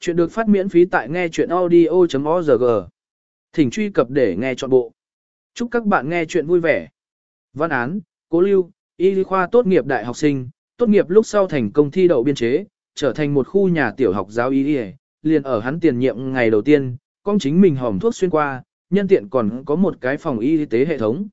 Chuyện được phát miễn phí tại nghe chuyện audio.org. Thỉnh truy cập để nghe trọn bộ. Chúc các bạn nghe chuyện vui vẻ. Văn án, Cố Lưu, y khoa tốt nghiệp đại học sinh, tốt nghiệp lúc sau thành công thi đậu biên chế, trở thành một khu nhà tiểu học giáo y liền ở hắn tiền nhiệm ngày đầu tiên, con chính mình hòm thuốc xuyên qua, nhân tiện còn có một cái phòng y tế hệ thống.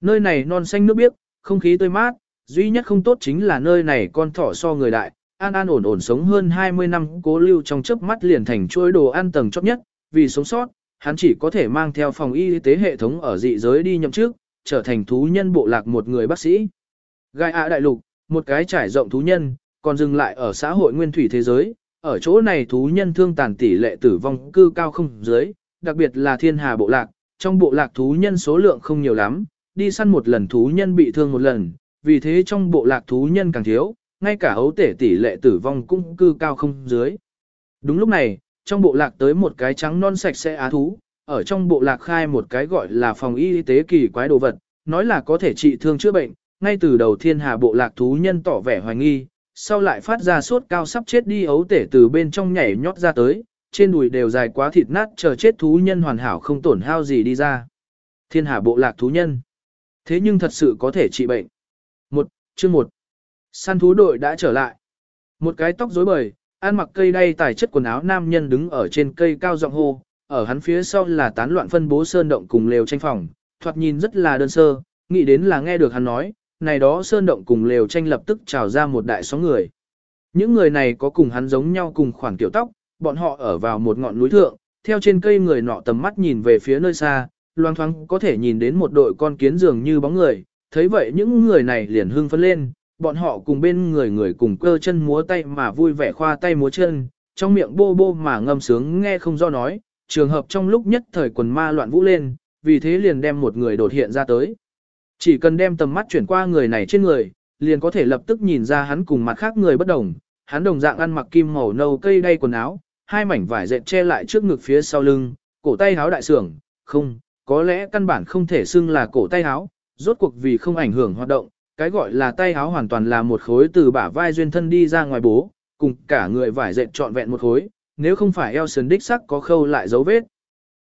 Nơi này non xanh nước biếc, không khí tươi mát, duy nhất không tốt chính là nơi này con thỏ so người đại, an an ổn ổn sống hơn 20 năm cố lưu trong chớp mắt liền thành chuỗi đồ ăn tầng chóp nhất, vì sống sót, hắn chỉ có thể mang theo phòng y tế hệ thống ở dị giới đi nhậm chức, trở thành thú nhân bộ lạc một người bác sĩ. Gai ạ đại lục, một cái trải rộng thú nhân, còn dừng lại ở xã hội nguyên thủy thế giới, ở chỗ này thú nhân thương tàn tỷ lệ tử vong cư cao không dưới, đặc biệt là thiên hà bộ lạc, trong bộ lạc thú nhân số lượng không nhiều lắm, đi săn một lần thú nhân bị thương một lần, vì thế trong bộ lạc thú nhân càng thiếu, ngay cả ấu tể tỷ lệ tử vong cũng cư cao không dưới. Đúng lúc này, trong bộ lạc tới một cái trắng non sạch sẽ á thú, ở trong bộ lạc khai một cái gọi là phòng y tế kỳ quái đồ vật, nói là có thể trị thương chữa bệnh, ngay từ đầu thiên hà bộ lạc thú nhân tỏ vẻ hoài nghi, sau lại phát ra sốt cao sắp chết đi ấu tể từ bên trong nhảy nhót ra tới, trên đùi đều dài quá thịt nát chờ chết thú nhân hoàn hảo không tổn hao gì đi ra. Thiên hà bộ lạc thú nhân. Thế nhưng thật sự có thể trị bệnh. Một, chương một. Săn thú đội đã trở lại. Một cái tóc rối bời, ăn mặc cây đay tài chất quần áo nam nhân đứng ở trên cây cao giọng hô, ở hắn phía sau là tán loạn phân bố sơn động cùng lều tranh phòng, thoạt nhìn rất là đơn sơ, nghĩ đến là nghe được hắn nói, này đó sơn động cùng lều tranh lập tức trào ra một đại số người. Những người này có cùng hắn giống nhau cùng khoảng kiểu tóc, bọn họ ở vào một ngọn núi thượng, theo trên cây người nọ tầm mắt nhìn về phía nơi xa, loang thoáng có thể nhìn đến một đội con kiến dường như bóng người, thấy vậy những người này liền hưng phấn lên, bọn họ cùng bên người người cùng cơ chân múa tay mà vui vẻ khoa tay múa chân, trong miệng bô bô mà ngâm sướng nghe không do nói, trường hợp trong lúc nhất thời quần ma loạn vũ lên, vì thế liền đem một người đột hiện ra tới. Chỉ cần đem tầm mắt chuyển qua người này trên người, liền có thể lập tức nhìn ra hắn cùng mặt khác người bất đồng, hắn đồng dạng ăn mặc kim màu nâu cây đay quần áo, hai mảnh vải dệt che lại trước ngực phía sau lưng, cổ tay áo đại sưởng, không, có lẽ căn bản không thể xưng là cổ tay áo, rốt cuộc vì không ảnh hưởng hoạt động, cái gọi là tay áo hoàn toàn là một khối từ bả vai duyên thân đi ra ngoài bố, cùng cả người vải dệt trọn vẹn một khối, nếu không phải eo sườn đích sắc có khâu lại dấu vết.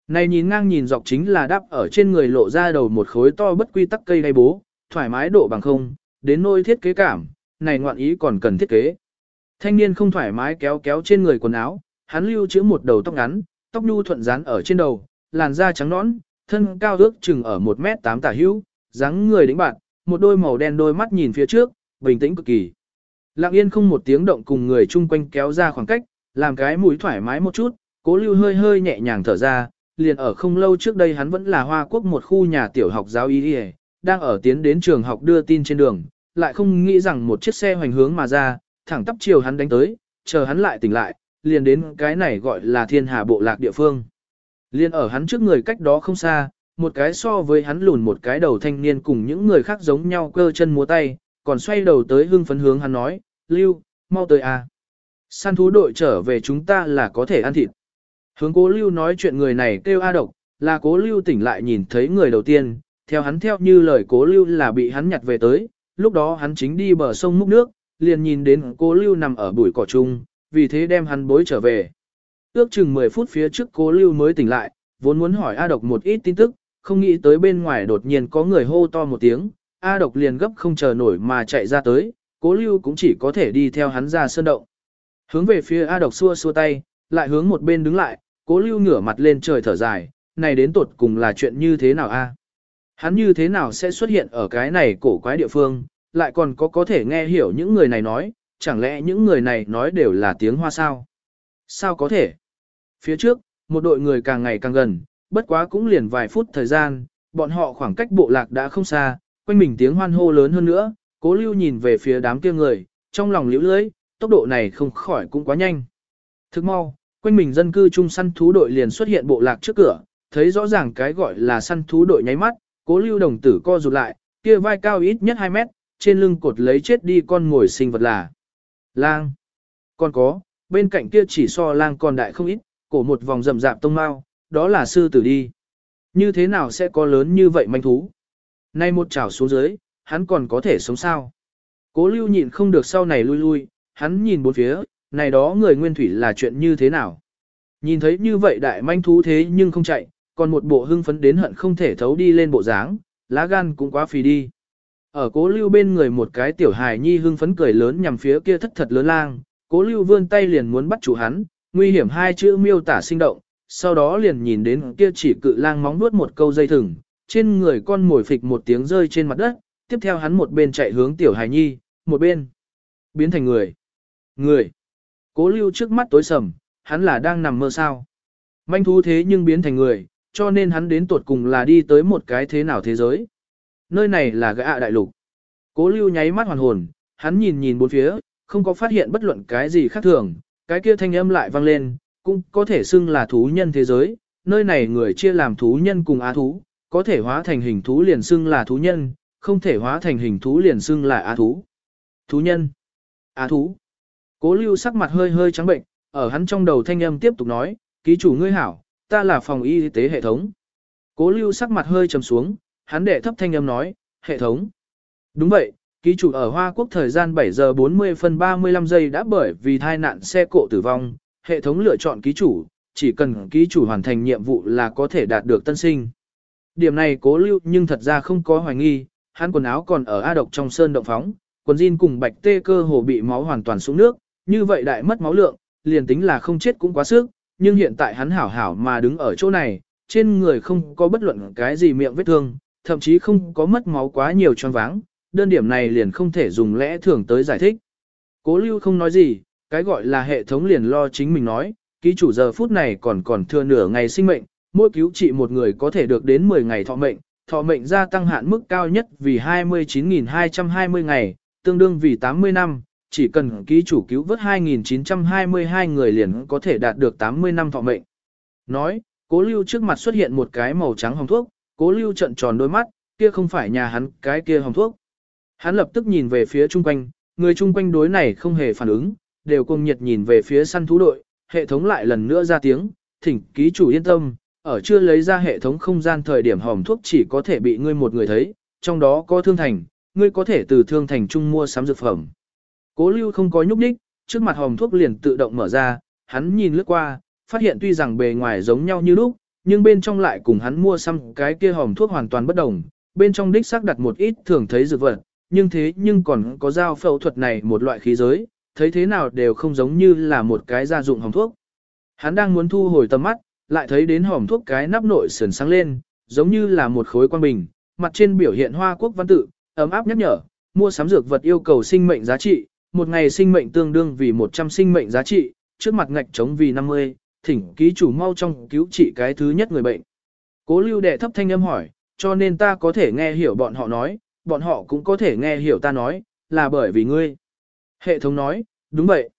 Này nhìn ngang nhìn dọc chính là đắp ở trên người lộ ra đầu một khối to bất quy tắc cây đay bố, thoải mái độ bằng không, đến nôi thiết kế cảm, này ngoạn ý còn cần thiết kế. Thanh niên không thoải mái kéo kéo trên người quần áo, hắn lưu chữ một đầu tóc ngắn, tóc nhu thuận dán ở trên đầu, làn da trắng nõn, thân cao ước chừng ở 1 mét 8 tả hữu, dáng người đĩnh bạn, một đôi màu đen đôi mắt nhìn phía trước, bình tĩnh cực kỳ. Lặng yên không một tiếng động cùng người chung quanh kéo ra khoảng cách, làm cái mũi thoải mái một chút, cố lưu hơi hơi nhẹ nhàng thở ra, liền ở không lâu trước đây hắn vẫn là hoa quốc một khu nhà tiểu học giáo y đang ở tiến đến trường học đưa tin trên đường, lại không nghĩ rằng một chiếc xe hoành hướng mà ra, thẳng tắp chiều hắn đánh tới, chờ hắn lại tỉnh lại, liền đến cái này gọi là thiên hà bộ lạc địa phương. Liền ở hắn trước người cách đó không xa, một cái so với hắn lùn một cái đầu thanh niên cùng những người khác giống nhau cơ chân múa tay, còn xoay đầu tới hưng phấn hướng hắn nói, Lưu, mau tới à. Săn thú đội trở về chúng ta là có thể ăn thịt. Hướng cố Lưu nói chuyện người này kêu A độc, là cố Lưu tỉnh lại nhìn thấy người đầu tiên, theo hắn theo như lời cố Lưu là bị hắn nhặt về tới, lúc đó hắn chính đi bờ sông múc nước, liền nhìn đến cố Lưu nằm ở bụi cỏ chung, vì thế đem hắn bối trở về. Ước chừng 10 phút phía trước cố Lưu mới tỉnh lại, vốn muốn hỏi A độc một ít tin tức, không nghĩ tới bên ngoài đột nhiên có người hô to một tiếng, A độc liền gấp không chờ nổi mà chạy ra tới, cố lưu cũng chỉ có thể đi theo hắn ra sơn động. Hướng về phía A độc xua xua tay, lại hướng một bên đứng lại, cố lưu ngửa mặt lên trời thở dài, này đến tột cùng là chuyện như thế nào a? Hắn như thế nào sẽ xuất hiện ở cái này cổ quái địa phương, lại còn có có thể nghe hiểu những người này nói, chẳng lẽ những người này nói đều là tiếng hoa sao? Sao có thể? Phía trước, một đội người càng ngày càng gần, bất quá cũng liền vài phút thời gian, bọn họ khoảng cách bộ lạc đã không xa, quanh mình tiếng hoan hô lớn hơn nữa, cố lưu nhìn về phía đám kia người, trong lòng liễu lưới, tốc độ này không khỏi cũng quá nhanh. Thức mau, quanh mình dân cư chung săn thú đội liền xuất hiện bộ lạc trước cửa, thấy rõ ràng cái gọi là săn thú đội nháy mắt, cố lưu đồng tử co rụt lại, kia vai cao ít nhất 2 mét, trên lưng cột lấy chết đi con ngồi sinh vật là lang. Còn có, bên cạnh kia chỉ so lang còn đại không ít, cổ một vòng rậm rạp tông mao, đó là sư tử đi. Như thế nào sẽ có lớn như vậy manh thú? Nay một chảo xuống dưới, hắn còn có thể sống sao? Cố lưu nhịn không được sau này lui lui, hắn nhìn bốn phía, này đó người nguyên thủy là chuyện như thế nào. Nhìn thấy như vậy đại manh thú thế nhưng không chạy, còn một bộ hưng phấn đến hận không thể thấu đi lên bộ dáng, lá gan cũng quá phì đi. Ở cố lưu bên người một cái tiểu hài nhi hưng phấn cười lớn nhằm phía kia thất thật lớn lang, cố lưu vươn tay liền muốn bắt chủ hắn, nguy hiểm hai chữ miêu tả sinh động, sau đó liền nhìn đến kia chỉ cự lang móng nuốt một câu dây thừng, trên người con mồi phịch một tiếng rơi trên mặt đất, tiếp theo hắn một bên chạy hướng tiểu hài nhi, một bên biến thành người. Người. Cố lưu trước mắt tối sầm, hắn là đang nằm mơ sao. Manh thú thế nhưng biến thành người, cho nên hắn đến tuột cùng là đi tới một cái thế nào thế giới. Nơi này là gã đại lục. Cố lưu nháy mắt hoàn hồn, hắn nhìn nhìn bốn phía, không có phát hiện bất luận cái gì khác thường, cái kia thanh âm lại vang lên, cũng có thể xưng là thú nhân thế giới, nơi này người chia làm thú nhân cùng á thú, có thể hóa thành hình thú liền xưng là thú nhân, không thể hóa thành hình thú liền xưng là á thú. Thú nhân, á thú. Cố lưu sắc mặt hơi hơi trắng bệnh, ở hắn trong đầu thanh âm tiếp tục nói, ký chủ ngươi hảo, ta là phòng y tế hệ thống. Cố lưu sắc mặt hơi trầm xuống, hắn đệ thấp thanh âm nói, hệ thống. Đúng vậy, ký chủ ở Hoa Quốc thời gian 7 giờ 40 phân 35 giây đã bởi vì thai nạn xe cộ tử vong, hệ thống lựa chọn ký chủ, chỉ cần ký chủ hoàn thành nhiệm vụ là có thể đạt được tân sinh. Điểm này cố lưu nhưng thật ra không có hoài nghi, hắn quần áo còn ở A độc trong sơn động phóng, quần jean cùng bạch tê cơ hồ bị máu hoàn toàn xuống nước, như vậy đại mất máu lượng, liền tính là không chết cũng quá sức, nhưng hiện tại hắn hảo hảo mà đứng ở chỗ này, trên người không có bất luận cái gì miệng vết thương, thậm chí không có mất máu quá nhiều choáng váng, đơn điểm này liền không thể dùng lẽ thường tới giải thích. Cố lưu không nói gì, cái gọi là hệ thống liền lo chính mình nói, ký chủ giờ phút này còn còn thừa nửa ngày sinh mệnh, mỗi cứu trị một người có thể được đến 10 ngày thọ mệnh, thọ mệnh gia tăng hạn mức cao nhất vì 29.220 ngày, tương đương vì 80 năm, chỉ cần ký chủ cứu vớt 2.922 người liền có thể đạt được 80 năm thọ mệnh. Nói, cố lưu trước mặt xuất hiện một cái màu trắng hồng thuốc, cố lưu trận tròn đôi mắt, kia không phải nhà hắn, cái kia hồng thuốc. Hắn lập tức nhìn về phía chung quanh, người chung quanh đối này không hề phản ứng, đều cùng nhiệt nhìn về phía săn thú đội, hệ thống lại lần nữa ra tiếng, thỉnh ký chủ yên tâm, ở chưa lấy ra hệ thống không gian thời điểm hòm thuốc chỉ có thể bị ngươi một người thấy, trong đó có thương thành, ngươi có thể từ thương thành chung mua sắm dược phẩm. Cố lưu không có nhúc nhích, trước mặt hòm thuốc liền tự động mở ra, hắn nhìn lướt qua, phát hiện tuy rằng bề ngoài giống nhau như lúc, nhưng bên trong lại cùng hắn mua xăm cái kia hòm thuốc hoàn toàn bất đồng, bên trong đích xác đặt một ít thường thấy dược vật, nhưng thế nhưng còn có dao phẫu thuật này một loại khí giới, thấy thế nào đều không giống như là một cái gia dụng hòm thuốc. Hắn đang muốn thu hồi tầm mắt, lại thấy đến hòm thuốc cái nắp nội sườn sáng lên, giống như là một khối quan bình, mặt trên biểu hiện hoa quốc văn tự, ấm áp nhắc nhở, mua sắm dược vật yêu cầu sinh mệnh giá trị, một ngày sinh mệnh tương đương vì 100 sinh mệnh giá trị, trước mặt ngạch chống vì 50, thỉnh ký chủ mau trong cứu trị cái thứ nhất người bệnh. Cố lưu đệ thấp thanh âm hỏi, cho nên ta có thể nghe hiểu bọn họ nói, bọn họ cũng có thể nghe hiểu ta nói, là bởi vì ngươi. Hệ thống nói, đúng vậy.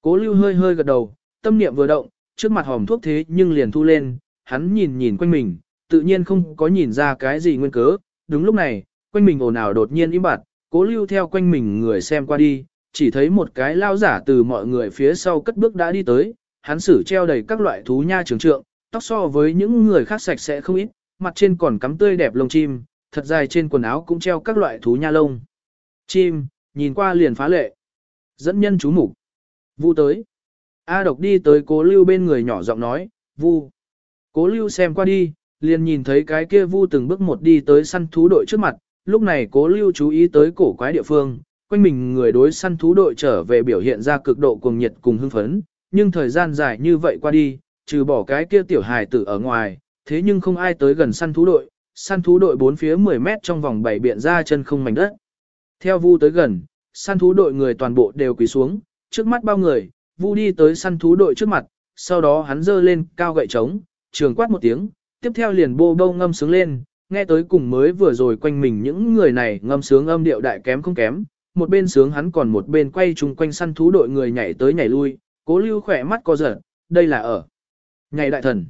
Cố lưu hơi hơi gật đầu, tâm niệm vừa động, trước mặt hòm thuốc thế nhưng liền thu lên, hắn nhìn nhìn quanh mình, tự nhiên không có nhìn ra cái gì nguyên cớ. Đúng lúc này, quanh mình ồn ào đột nhiên im bặt, cố lưu theo quanh mình người xem qua đi, chỉ thấy một cái lao giả từ mọi người phía sau cất bước đã đi tới, hắn sử treo đầy các loại thú nha trường trượng, tóc so với những người khác sạch sẽ không ít, mặt trên còn cắm tươi đẹp lông chim, thật dài trên quần áo cũng treo các loại thú nha lông. Chim, nhìn qua liền phá lệ. Dẫn nhân chú mục Vu tới. A độc đi tới cố lưu bên người nhỏ giọng nói, Vu. Cố lưu xem qua đi, liền nhìn thấy cái kia Vu từng bước một đi tới săn thú đội trước mặt, lúc này cố lưu chú ý tới cổ quái địa phương, quanh mình người đối săn thú đội trở về biểu hiện ra cực độ cuồng nhiệt cùng hưng phấn, nhưng thời gian dài như vậy qua đi, trừ bỏ cái kia tiểu hài tử ở ngoài, thế nhưng không ai tới gần săn thú đội, săn thú đội bốn phía 10 mét trong vòng bảy biện ra chân không mảnh đất. Theo Vu tới gần, săn thú đội người toàn bộ đều quỳ xuống, trước mắt bao người, Vu đi tới săn thú đội trước mặt, sau đó hắn giơ lên cao gậy trống, trường quát một tiếng, tiếp theo liền bô bô ngâm sướng lên, nghe tới cùng mới vừa rồi quanh mình những người này ngâm sướng âm điệu đại kém không kém, một bên sướng hắn còn một bên quay chung quanh săn thú đội người nhảy tới nhảy lui, cố lưu khỏe mắt co giật, đây là ở. Nhảy đại thần.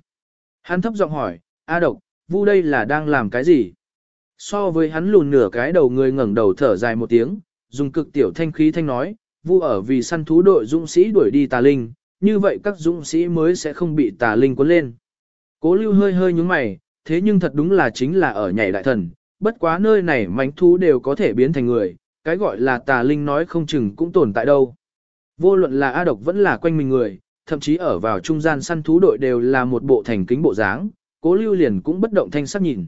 Hắn thấp giọng hỏi, A độc, vu đây là đang làm cái gì? So với hắn lùn nửa cái đầu người ngẩng đầu thở dài một tiếng, dùng cực tiểu thanh khí thanh nói, vu ở vì săn thú đội dũng sĩ đuổi đi tà linh, như vậy các dũng sĩ mới sẽ không bị tà linh cuốn lên. Cố lưu hơi hơi nhúng mày, thế nhưng thật đúng là chính là ở nhảy đại thần, bất quá nơi này mánh thú đều có thể biến thành người, cái gọi là tà linh nói không chừng cũng tồn tại đâu. Vô luận là A độc vẫn là quanh mình người, thậm chí ở vào trung gian săn thú đội đều là một bộ thành kính bộ dáng, cố lưu liền cũng bất động thanh sắc nhìn.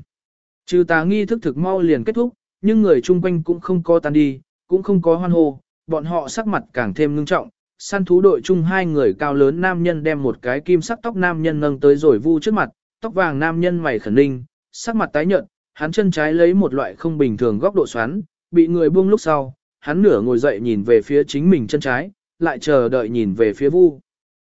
Trừ tà nghi thức thực mau liền kết thúc, nhưng người chung quanh cũng không co tan đi, cũng không có hoan hô, bọn họ sắc mặt càng thêm ngưng trọng. Săn thú đội chung hai người cao lớn nam nhân đem một cái kim sắc tóc nam nhân nâng tới rồi vu trước mặt, tóc vàng nam nhân mày khẩn ninh, sắc mặt tái nhợt, hắn chân trái lấy một loại không bình thường góc độ xoắn, bị người buông lúc sau, hắn nửa ngồi dậy nhìn về phía chính mình chân trái, lại chờ đợi nhìn về phía vu.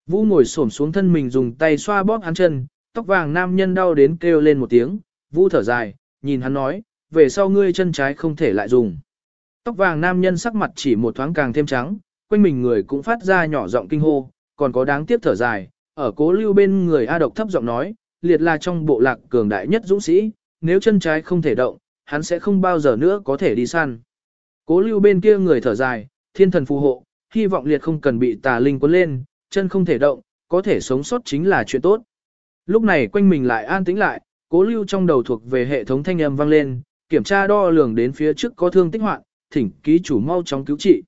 Vu ngồi xổm xuống thân mình dùng tay xoa bóp hắn chân, tóc vàng nam nhân đau đến kêu lên một tiếng, vu thở dài, nhìn hắn nói, về sau ngươi chân trái không thể lại dùng. Tóc vàng nam nhân sắc mặt chỉ một thoáng càng thêm trắng, quanh mình người cũng phát ra nhỏ giọng kinh hô, còn có đáng tiếc thở dài, ở cố lưu bên người A độc thấp giọng nói, liệt là trong bộ lạc cường đại nhất dũng sĩ, nếu chân trái không thể động, hắn sẽ không bao giờ nữa có thể đi săn. Cố lưu bên kia người thở dài, thiên thần phù hộ, hy vọng liệt không cần bị tà linh cuốn lên, chân không thể động, có thể sống sót chính là chuyện tốt. Lúc này quanh mình lại an tĩnh lại, cố lưu trong đầu thuộc về hệ thống thanh âm vang lên, kiểm tra đo lường đến phía trước có thương tích hoạn, thỉnh ký chủ mau chóng cứu trị.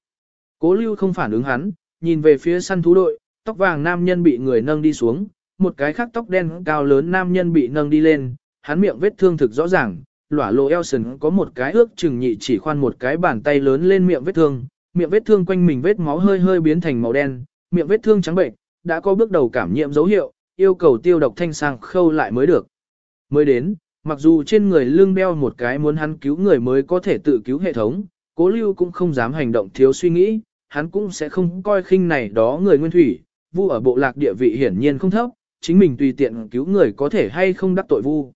Cố lưu không phản ứng hắn, nhìn về phía săn thú đội, tóc vàng nam nhân bị người nâng đi xuống, một cái khác tóc đen cao lớn nam nhân bị nâng đi lên, hắn miệng vết thương thực rõ ràng, lỏa lộ Elson có một cái ước chừng nhị chỉ khoan một cái bàn tay lớn lên miệng vết thương, miệng vết thương quanh mình vết máu hơi hơi biến thành màu đen, miệng vết thương trắng bệnh, đã có bước đầu cảm nhiễm dấu hiệu, yêu cầu tiêu độc thanh sang khâu lại mới được. Mới đến, mặc dù trên người lưng đeo một cái muốn hắn cứu người mới có thể tự cứu hệ thống, cố lưu cũng không dám hành động thiếu suy nghĩ, hắn cũng sẽ không coi khinh này đó người nguyên thủy, vu ở bộ lạc địa vị hiển nhiên không thấp, chính mình tùy tiện cứu người có thể hay không đắc tội vu.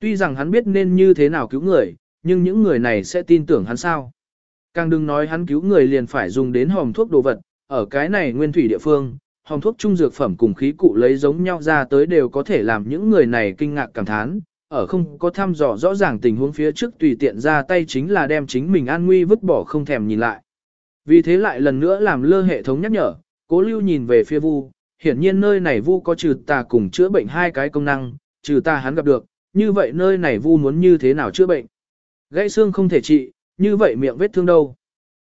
Tuy rằng hắn biết nên như thế nào cứu người, nhưng những người này sẽ tin tưởng hắn sao. Càng đừng nói hắn cứu người liền phải dùng đến hòm thuốc đồ vật, ở cái này nguyên thủy địa phương, hòm thuốc trung dược phẩm cùng khí cụ lấy giống nhau ra tới đều có thể làm những người này kinh ngạc cảm thán, ở không có thăm dò rõ ràng tình huống phía trước tùy tiện ra tay chính là đem chính mình an nguy vứt bỏ không thèm nhìn lại. Vì thế lại lần nữa làm lơ hệ thống nhắc nhở, cố lưu nhìn về phía vu, hiển nhiên nơi này vu có trừ tà cùng chữa bệnh hai cái công năng, trừ tà hắn gặp được, như vậy nơi này vu muốn như thế nào chữa bệnh. Gãy xương không thể trị, như vậy miệng vết thương đâu.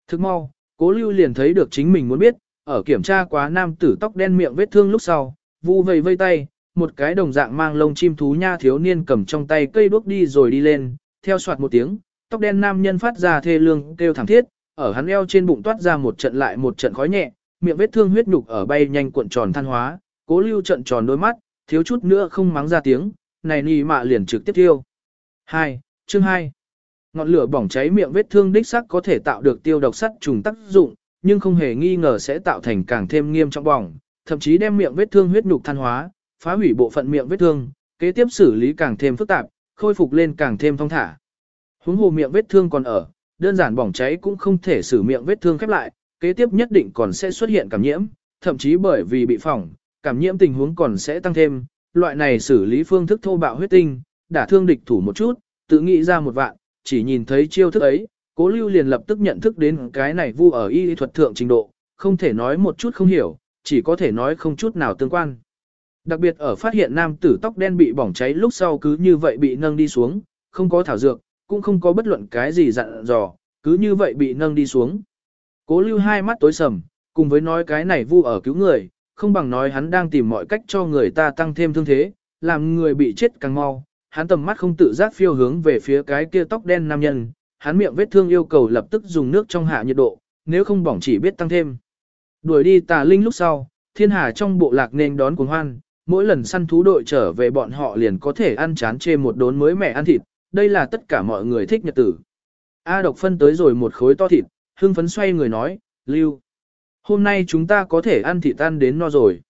Thức mau, cố lưu liền thấy được chính mình muốn biết, ở kiểm tra quá nam tử tóc đen miệng vết thương lúc sau, vu vầy vây tay, một cái đồng dạng mang lông chim thú nha thiếu niên cầm trong tay cây đuốc đi rồi đi lên, theo soạt một tiếng, tóc đen nam nhân phát ra thê lương kêu thảm thiết, ở hắn eo trên bụng toát ra một trận lại một trận khói nhẹ, miệng vết thương huyết nhục ở bay nhanh cuộn tròn than hóa, cố lưu trận tròn đôi mắt, thiếu chút nữa không mắng ra tiếng, này nì mạ liền trực tiếp tiêu. 2. Chương 2 Ngọn lửa bỏng cháy miệng vết thương đích sắc có thể tạo được tiêu độc sắt trùng tác dụng, nhưng không hề nghi ngờ sẽ tạo thành càng thêm nghiêm trọng bỏng, thậm chí đem miệng vết thương huyết nhục than hóa, phá hủy bộ phận miệng vết thương, kế tiếp xử lý càng thêm phức tạp, khôi phục lên càng thêm thông thả. Huống hồ miệng vết thương còn ở, đơn giản bỏng cháy cũng không thể xử miệng vết thương khép lại, kế tiếp nhất định còn sẽ xuất hiện cảm nhiễm, thậm chí bởi vì bị phỏng, cảm nhiễm tình huống còn sẽ tăng thêm. Loại này xử lý phương thức thô bạo huyết tinh, đả thương địch thủ một chút, tự nghĩ ra một vạn, chỉ nhìn thấy chiêu thức ấy, cố lưu liền lập tức nhận thức đến cái này vu ở y thuật thượng trình độ, không thể nói một chút không hiểu, chỉ có thể nói không chút nào tương quan. Đặc biệt ở phát hiện nam tử tóc đen bị bỏng cháy lúc sau cứ như vậy bị nâng đi xuống, không có thảo dược, cũng không có bất luận cái gì dặn dò, cứ như vậy bị nâng đi xuống. Cố lưu hai mắt tối sầm, cùng với nói cái này vu ở cứu người, không bằng nói hắn đang tìm mọi cách cho người ta tăng thêm thương thế, làm người bị chết càng mau. Hắn tầm mắt không tự giác phiêu hướng về phía cái kia tóc đen nam nhân, hắn miệng vết thương yêu cầu lập tức dùng nước trong hạ nhiệt độ, nếu không bỏng chỉ biết tăng thêm. Đuổi đi tà linh lúc sau, thiên hà trong bộ lạc nên đón cuồng hoan, mỗi lần săn thú đội trở về bọn họ liền có thể ăn chán chê một đốn mới mẻ ăn thịt, đây là tất cả mọi người thích nhật tử. A độc phân tới rồi một khối to thịt, hưng phấn xoay người nói, Lưu. Hôm nay chúng ta có thể ăn thịt tan đến no rồi.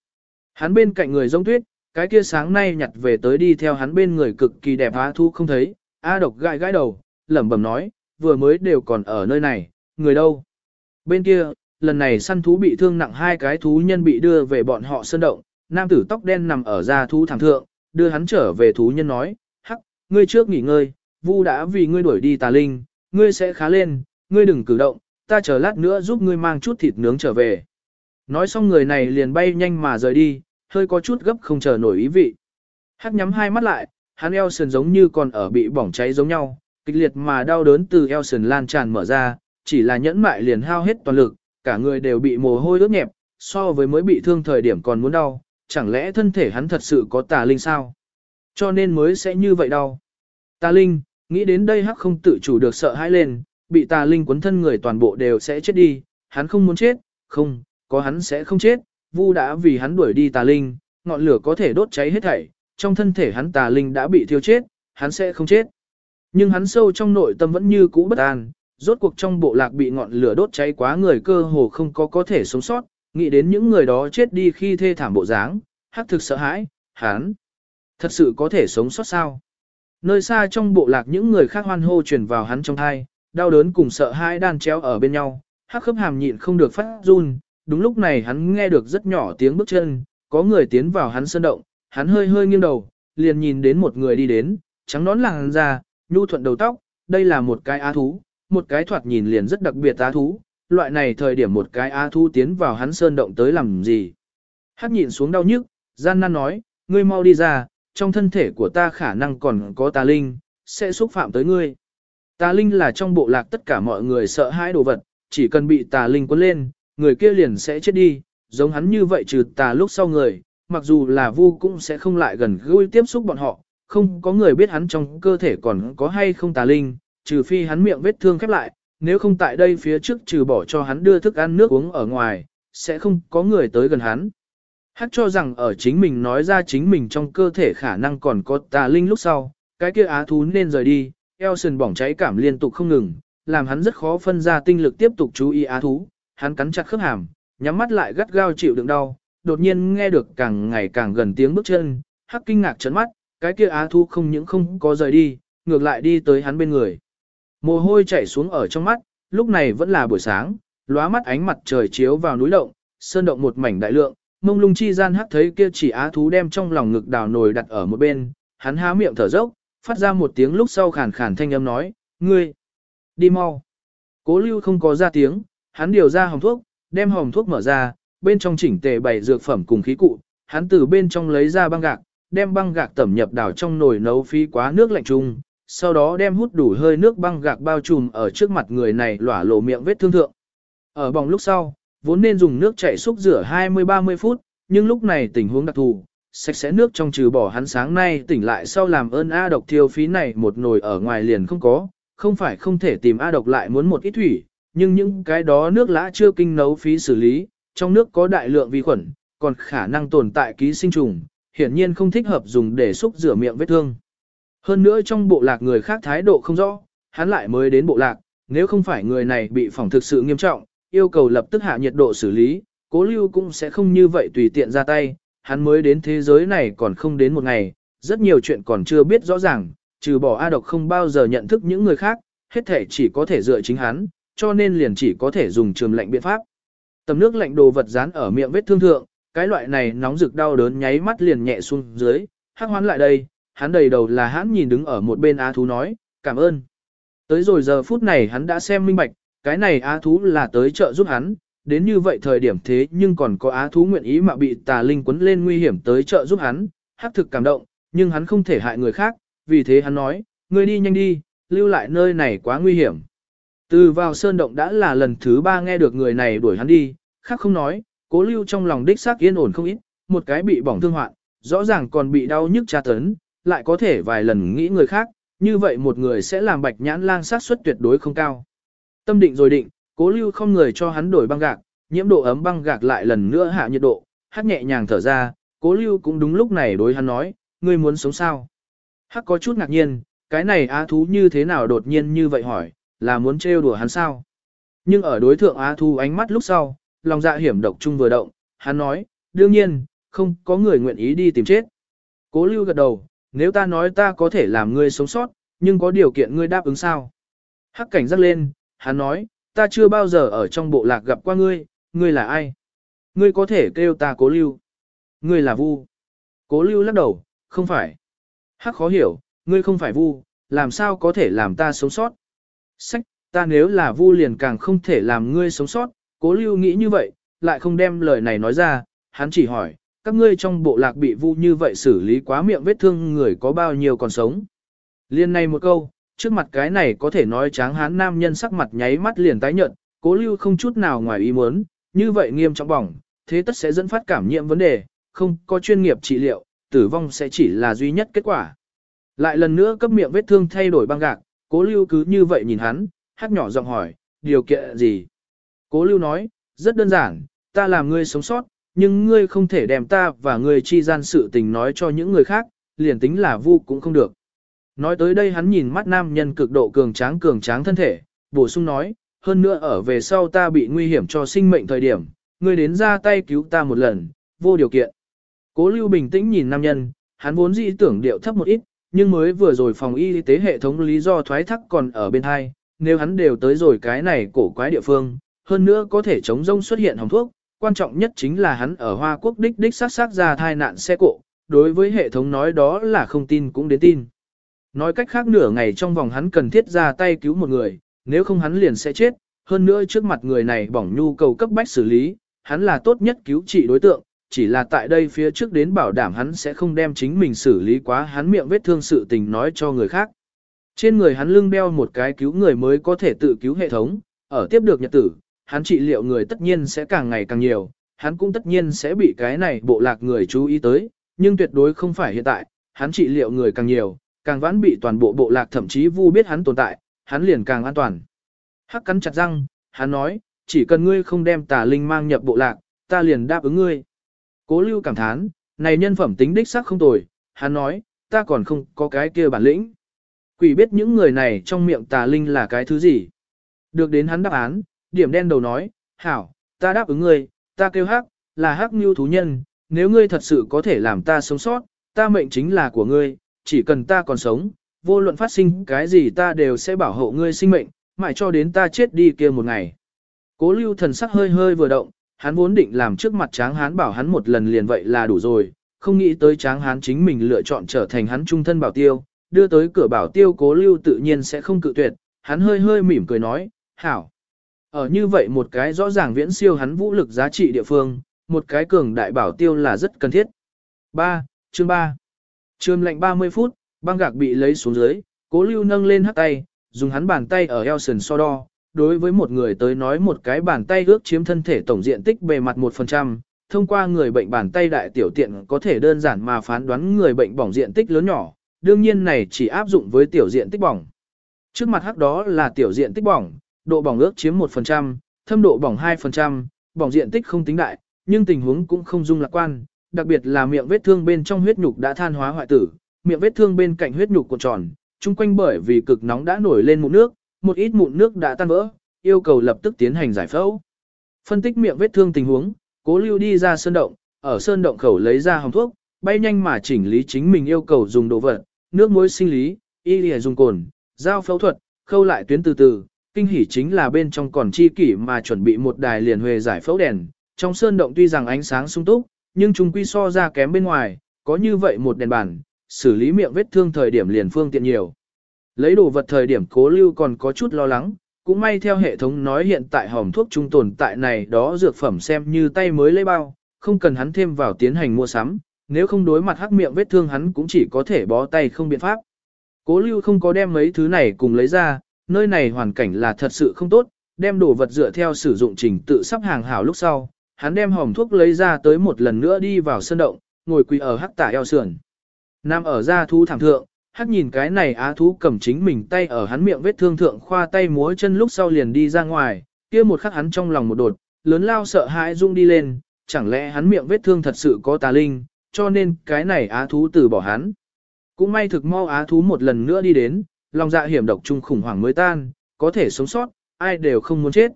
Hắn bên cạnh người giống tuyết, cái kia sáng nay nhặt về tới đi theo hắn bên người cực kỳ đẹp á thu không thấy. A độc gãi gãi đầu, lẩm bẩm nói, vừa mới đều còn ở nơi này, người đâu. Bên kia, lần này săn thú bị thương nặng hai cái thú nhân bị đưa về bọn họ sơn động, nam tử tóc đen nằm ở ra thú thảm thượng, đưa hắn trở về thú nhân nói, hắc, ngươi trước nghỉ ngơi, vu đã vì ngươi đuổi đi tà linh, ngươi sẽ khá lên, ngươi đừng cử động, ta chờ lát nữa giúp ngươi mang chút thịt nướng trở về. Nói xong người này liền bay nhanh mà rời đi, hơi có chút gấp không chờ nổi ý vị. Hắc nhắm hai mắt lại, hắn eo sườn giống như còn ở bị bỏng cháy giống nhau, kịch liệt mà đau đớn từ eo sườn lan tràn mở ra, chỉ là nhẫn mại liền hao hết toàn lực, cả người đều bị mồ hôi ướt nhẹp, so với mới bị thương thời điểm còn muốn đau, chẳng lẽ thân thể hắn thật sự có tà linh sao? Cho nên mới sẽ như vậy đau. Tà linh, nghĩ đến đây hắc không tự chủ được sợ hãi lên, bị tà linh quấn thân người toàn bộ đều sẽ chết đi, hắn không muốn chết, không, có hắn sẽ không chết, vu đã vì hắn đuổi đi tà linh, ngọn lửa có thể đốt cháy hết thảy, trong thân thể hắn tà linh đã bị thiêu chết, hắn sẽ không chết. Nhưng hắn sâu trong nội tâm vẫn như cũ bất an, rốt cuộc trong bộ lạc bị ngọn lửa đốt cháy quá người cơ hồ không có có thể sống sót, nghĩ đến những người đó chết đi khi thê thảm bộ dáng, hắc thực sợ hãi, hắn thật sự có thể sống sót sao? Nơi xa trong bộ lạc những người khác hoan hô truyền vào hắn trong thai, đau đớn cùng sợ hãi đan chéo ở bên nhau, hắc khớp hàm nhịn không được phát run, đúng lúc này hắn nghe được rất nhỏ tiếng bước chân, có người tiến vào hắn sơn động, hắn hơi hơi nghiêng đầu, liền nhìn đến một người đi đến, trắng nón làng ra, nhu thuận đầu tóc, đây là một cái á thú, một cái thoạt nhìn liền rất đặc biệt á thú, loại này thời điểm một cái á thu tiến vào hắn sơn động tới làm gì. Hắc nhịn xuống đau nhức, gian nan nói, ngươi mau đi ra, trong thân thể của ta khả năng còn có tà linh, sẽ xúc phạm tới ngươi. Tà linh là trong bộ lạc tất cả mọi người sợ hãi đồ vật, chỉ cần bị tà linh cuốn lên, người kia liền sẽ chết đi, giống hắn như vậy trừ tà lúc sau người, mặc dù là vu cũng sẽ không lại gần gũi tiếp xúc bọn họ, không có người biết hắn trong cơ thể còn có hay không tà linh, trừ phi hắn miệng vết thương khép lại, nếu không tại đây phía trước trừ bỏ cho hắn đưa thức ăn nước uống ở ngoài, sẽ không có người tới gần hắn. Hắc cho rằng ở chính mình nói ra chính mình trong cơ thể khả năng còn có tà linh lúc sau, cái kia á thú nên rời đi, eo bỏng cháy cảm liên tục không ngừng, làm hắn rất khó phân ra tinh lực tiếp tục chú ý á thú, hắn cắn chặt khớp hàm, nhắm mắt lại gắt gao chịu đựng đau, đột nhiên nghe được càng ngày càng gần tiếng bước chân, hắc kinh ngạc chấn mắt, cái kia á thú không những không có rời đi, ngược lại đi tới hắn bên người. Mồ hôi chảy xuống ở trong mắt, lúc này vẫn là buổi sáng, lóa mắt ánh mặt trời chiếu vào núi động, sơn động một mảnh đại lượng, mông lung chi gian hắc thấy kia chỉ á thú đem trong lòng ngực đào nồi đặt ở một bên, hắn há miệng thở dốc, phát ra một tiếng lúc sau khàn khàn thanh âm nói, ngươi, đi mau. Cố lưu không có ra tiếng, hắn điều ra hòm thuốc, đem hòm thuốc mở ra, bên trong chỉnh tề bày dược phẩm cùng khí cụ, hắn từ bên trong lấy ra băng gạc, đem băng gạc tẩm nhập đảo trong nồi nấu phí quá nước lạnh chung, sau đó đem hút đủ hơi nước băng gạc bao trùm ở trước mặt người này lỏa lộ miệng vết thương thượng. Ở bỏng lúc sau, vốn nên dùng nước chảy xúc rửa 20-30 phút, nhưng lúc này tình huống đặc thù, sạch sẽ nước trong trừ bỏ hắn sáng nay tỉnh lại sau làm ơn A độc thiêu phí này một nồi ở ngoài liền không có, không phải không thể tìm A độc lại muốn một ít thủy, nhưng những cái đó nước lã chưa kinh nấu phí xử lý, trong nước có đại lượng vi khuẩn, còn khả năng tồn tại ký sinh trùng, hiển nhiên không thích hợp dùng để xúc rửa miệng vết thương. Hơn nữa trong bộ lạc người khác thái độ không rõ, hắn lại mới đến bộ lạc, nếu không phải người này bị phỏng thực sự nghiêm trọng, yêu cầu lập tức hạ nhiệt độ xử lý, cố lưu cũng sẽ không như vậy tùy tiện ra tay, hắn mới đến thế giới này còn không đến một ngày, rất nhiều chuyện còn chưa biết rõ ràng, trừ bỏ A độc không bao giờ nhận thức những người khác, hết thể chỉ có thể dựa chính hắn, cho nên liền chỉ có thể dùng trường lạnh biện pháp. Tầm nước lạnh đồ vật dán ở miệng vết thương thượng, cái loại này nóng rực đau đớn nháy mắt liền nhẹ xuống dưới, hắc hoán lại đây, hắn đầy đầu là hắn nhìn đứng ở một bên á thú nói, cảm ơn. Tới rồi giờ phút này hắn đã xem minh bạch, cái này á thú là tới trợ giúp hắn, đến như vậy thời điểm thế nhưng còn có á thú nguyện ý mà bị tà linh quấn lên nguy hiểm tới trợ giúp hắn, hắc thực cảm động, nhưng hắn không thể hại người khác, vì thế hắn nói, ngươi đi nhanh đi, lưu lại nơi này quá nguy hiểm. Từ vào sơn động đã là lần thứ ba nghe được người này đuổi hắn đi, khác không nói, cố lưu trong lòng đích xác yên ổn không ít, một cái bị bỏng thương hoạn, rõ ràng còn bị đau nhức tra tấn, lại có thể vài lần nghĩ người khác, như vậy một người sẽ làm bạch nhãn lang sát suất tuyệt đối không cao. Tâm định rồi định, cố lưu không người cho hắn đổi băng gạc, nhiễm độ ấm băng gạc lại lần nữa hạ nhiệt độ, hát nhẹ nhàng thở ra, cố lưu cũng đúng lúc này đối hắn nói, ngươi muốn sống sao? Hắc có chút ngạc nhiên, cái này á thú như thế nào đột nhiên như vậy hỏi, là muốn trêu đùa hắn sao? Nhưng ở đối thượng á thú ánh mắt lúc sau, lòng dạ hiểm độc chung vừa động, hắn nói, đương nhiên, không có người nguyện ý đi tìm chết. Cố lưu gật đầu, nếu ta nói ta có thể làm ngươi sống sót, nhưng có điều kiện ngươi đáp ứng sao? Hắc cảnh giác lên, hắn nói, ta chưa bao giờ ở trong bộ lạc gặp qua ngươi, ngươi là ai? Ngươi có thể kêu ta cố lưu. Ngươi là vu. Cố lưu lắc đầu, không phải. Hắc khó hiểu, ngươi không phải vu, làm sao có thể làm ta sống sót? Sách, ta nếu là vu liền càng không thể làm ngươi sống sót, cố lưu nghĩ như vậy, lại không đem lời này nói ra, hắn chỉ hỏi, các ngươi trong bộ lạc bị vu như vậy xử lý quá miệng vết thương người có bao nhiêu còn sống. Liên này một câu, trước mặt cái này có thể nói tráng hán nam nhân sắc mặt nháy mắt liền tái nhợt, Cố lưu không chút nào ngoài ý muốn, như vậy nghiêm trọng bỏng, thế tất sẽ dẫn phát cảm nhiễm vấn đề, không có chuyên nghiệp trị liệu, tử vong sẽ chỉ là duy nhất kết quả. Lại lần nữa cấp miệng vết thương thay đổi băng gạc, cố lưu cứ như vậy nhìn hắn, hát nhỏ giọng hỏi, điều kiện gì? Cố lưu nói, rất đơn giản, ta làm ngươi sống sót, nhưng ngươi không thể đem ta và ngươi chi gian sự tình nói cho những người khác, liền tính là vu cũng không được. Nói tới đây hắn nhìn mắt nam nhân cực độ cường tráng cường tráng thân thể, bổ sung nói, hơn nữa ở về sau ta bị nguy hiểm cho sinh mệnh thời điểm, ngươi đến ra tay cứu ta một lần, vô điều kiện. Cố lưu bình tĩnh nhìn nam nhân, hắn vốn dĩ tưởng điệu thấp một ít, nhưng mới vừa rồi phòng y tế hệ thống lý do thoái thác còn ở bên hai, nếu hắn đều tới rồi cái này cổ quái địa phương, hơn nữa có thể chống rông xuất hiện hồng thuốc, quan trọng nhất chính là hắn ở Hoa Quốc đích đích sát sát ra thai nạn xe cộ, đối với hệ thống nói đó là không tin cũng đến tin. Nói cách khác nửa ngày trong vòng hắn cần thiết ra tay cứu một người, nếu không hắn liền sẽ chết, hơn nữa trước mặt người này bỏng nhu cầu cấp bách xử lý, hắn là tốt nhất cứu trị đối tượng, chỉ là tại đây phía trước đến bảo đảm hắn sẽ không đem chính mình xử lý quá hắn miệng vết thương sự tình nói cho người khác. Trên người hắn lưng đeo một cái cứu người mới có thể tự cứu hệ thống, ở tiếp được nhật tử, hắn trị liệu người tất nhiên sẽ càng ngày càng nhiều, hắn cũng tất nhiên sẽ bị cái này bộ lạc người chú ý tới, nhưng tuyệt đối không phải hiện tại, hắn trị liệu người càng nhiều, càng vãn bị toàn bộ bộ lạc thậm chí vu biết hắn tồn tại, hắn liền càng an toàn. Hắc cắn chặt răng, hắn nói, chỉ cần ngươi không đem tà linh mang nhập bộ lạc, ta liền đáp ứng ngươi. Cố lưu cảm thán, này nhân phẩm tính đích xác không tồi, hắn nói, ta còn không có cái kia bản lĩnh. Quỷ biết những người này trong miệng tà linh là cái thứ gì. Được đến hắn đáp án, điểm đen đầu nói, hảo, ta đáp ứng ngươi, ta kêu hắc, là hắc như thú nhân, nếu ngươi thật sự có thể làm ta sống sót, ta mệnh chính là của ngươi, chỉ cần ta còn sống, vô luận phát sinh cái gì ta đều sẽ bảo hộ ngươi sinh mệnh, mãi cho đến ta chết đi kia một ngày. Cố lưu thần sắc hơi hơi vừa động, hắn vốn định làm trước mặt tráng hán bảo hắn một lần liền vậy là đủ rồi, không nghĩ tới tráng hán chính mình lựa chọn trở thành hắn trung thân bảo tiêu, đưa tới cửa bảo tiêu cố lưu tự nhiên sẽ không cự tuyệt, hắn hơi hơi mỉm cười nói, hảo. Ở như vậy một cái rõ ràng viễn siêu hắn vũ lực giá trị địa phương, một cái cường đại bảo tiêu là rất cần thiết. 3. Chương 3 Trương lệnh 30 phút, băng gạc bị lấy xuống dưới, cố lưu nâng lên hắt tay, dùng hắn bàn tay ở eo sườn so đo. Đối với một người tới nói một cái bàn tay ước chiếm thân thể tổng diện tích bề mặt 1%, thông qua người bệnh bàn tay đại tiểu tiện có thể đơn giản mà phán đoán người bệnh bỏng diện tích lớn nhỏ, đương nhiên này chỉ áp dụng với tiểu diện tích bỏng. Trước mặt hắc đó là tiểu diện tích bỏng, độ bỏng ước chiếm 1%, thâm độ bỏng 2%, bỏng diện tích không tính đại, nhưng tình huống cũng không dung lạc quan, đặc biệt là miệng vết thương bên trong huyết nhục đã than hóa hoại tử, miệng vết thương bên cạnh huyết nhục cuộn tròn, chung quanh bởi vì cực nóng đã nổi lên mụn nước, một ít mụn nước đã tan vỡ, yêu cầu lập tức tiến hành giải phẫu. Phân tích miệng vết thương tình huống, Cố Lưu đi ra sơn động, ở sơn động khẩu lấy ra hồng thuốc, bay nhanh mà chỉnh lý chính mình yêu cầu dùng đồ vật, nước muối sinh lý, y lìa dùng cồn, dao phẫu thuật, khâu lại tuyến từ từ, kinh hỉ chính là bên trong còn chi kỷ mà chuẩn bị một đài liền huề giải phẫu đèn. Trong sơn động tuy rằng ánh sáng sung túc, nhưng chúng quy so ra kém bên ngoài, có như vậy một đèn bàn, xử lý miệng vết thương thời điểm liền phương tiện nhiều. Lấy đồ vật thời điểm cố lưu còn có chút lo lắng, cũng may theo hệ thống nói hiện tại hòm thuốc trung tồn tại này đó dược phẩm xem như tay mới lấy bao, không cần hắn thêm vào tiến hành mua sắm, nếu không đối mặt hắc miệng vết thương hắn cũng chỉ có thể bó tay không biện pháp. Cố lưu không có đem mấy thứ này cùng lấy ra, nơi này hoàn cảnh là thật sự không tốt, đem đồ vật dựa theo sử dụng trình tự sắp hàng hảo lúc sau, hắn đem hòm thuốc lấy ra tới một lần nữa đi vào sân động, ngồi quỳ ở hắc tả eo sườn. Nam ở ra thú thảm thượng, hắc nhìn cái này á thú cầm chính mình tay ở hắn miệng vết thương thượng khoa tay múa chân lúc sau liền đi ra ngoài, kia một khắc hắn trong lòng một đột, lớn lao sợ hãi rung đi lên, chẳng lẽ hắn miệng vết thương thật sự có tà linh, cho nên cái này á thú từ bỏ hắn. Cũng may thực mau á thú một lần nữa đi đến, lòng dạ hiểm độc chung khủng hoảng mới tan, có thể sống sót, ai đều không muốn chết.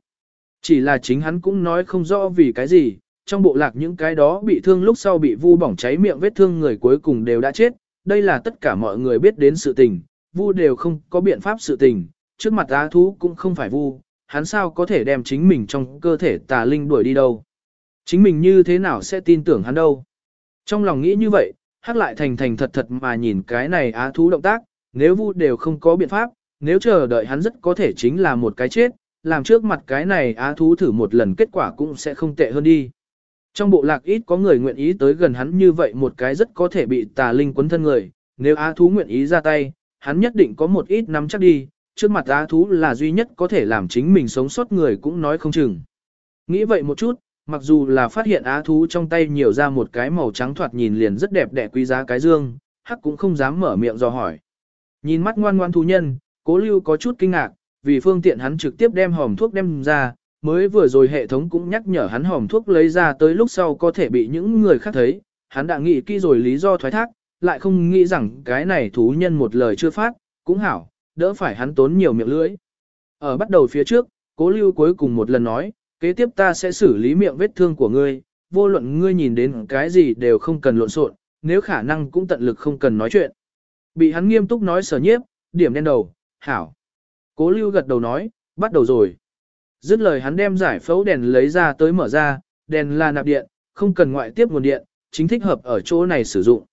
Chỉ là chính hắn cũng nói không rõ vì cái gì, trong bộ lạc những cái đó bị thương lúc sau bị vu bỏng cháy miệng vết thương người cuối cùng đều đã chết, đây là tất cả mọi người biết đến sự tình, vu đều không có biện pháp sự tình, trước mặt á thú cũng không phải vu, hắn sao có thể đem chính mình trong cơ thể tà linh đuổi đi đâu. Chính mình như thế nào sẽ tin tưởng hắn đâu. Trong lòng nghĩ như vậy, hắc lại thành thành thật thật mà nhìn cái này á thú động tác, nếu vu đều không có biện pháp, nếu chờ đợi hắn rất có thể chính là một cái chết, làm trước mặt cái này á thú thử một lần kết quả cũng sẽ không tệ hơn đi. Trong bộ lạc ít có người nguyện ý tới gần hắn như vậy một cái rất có thể bị tà linh quấn thân người, nếu á thú nguyện ý ra tay, hắn nhất định có một ít nắm chắc đi, trước mặt á thú là duy nhất có thể làm chính mình sống sót người cũng nói không chừng. Nghĩ vậy một chút, mặc dù là phát hiện á thú trong tay nhiều ra một cái màu trắng thoạt nhìn liền rất đẹp đẽ quý giá cái dương, hắc cũng không dám mở miệng do hỏi. Nhìn mắt ngoan ngoan thú nhân, cố lưu có chút kinh ngạc, vì phương tiện hắn trực tiếp đem hòm thuốc đem ra, mới vừa rồi hệ thống cũng nhắc nhở hắn hòm thuốc lấy ra tới lúc sau có thể bị những người khác thấy, hắn đã nghĩ kỹ rồi lý do thoái thác, lại không nghĩ rằng cái này thú nhân một lời chưa phát, cũng hảo, đỡ phải hắn tốn nhiều miệng lưỡi. Ở bắt đầu phía trước, cố lưu cuối cùng một lần nói, kế tiếp ta sẽ xử lý miệng vết thương của ngươi, vô luận ngươi nhìn đến cái gì đều không cần lộn xộn, nếu khả năng cũng tận lực không cần nói chuyện. Bị hắn nghiêm túc nói sở nhiếp, điểm đen đầu, hảo. Cố lưu gật đầu nói, bắt đầu rồi. Dứt lời hắn đem giải phẫu đèn lấy ra tới mở ra, đèn là nạp điện, không cần ngoại tiếp nguồn điện, chính thích hợp ở chỗ này sử dụng.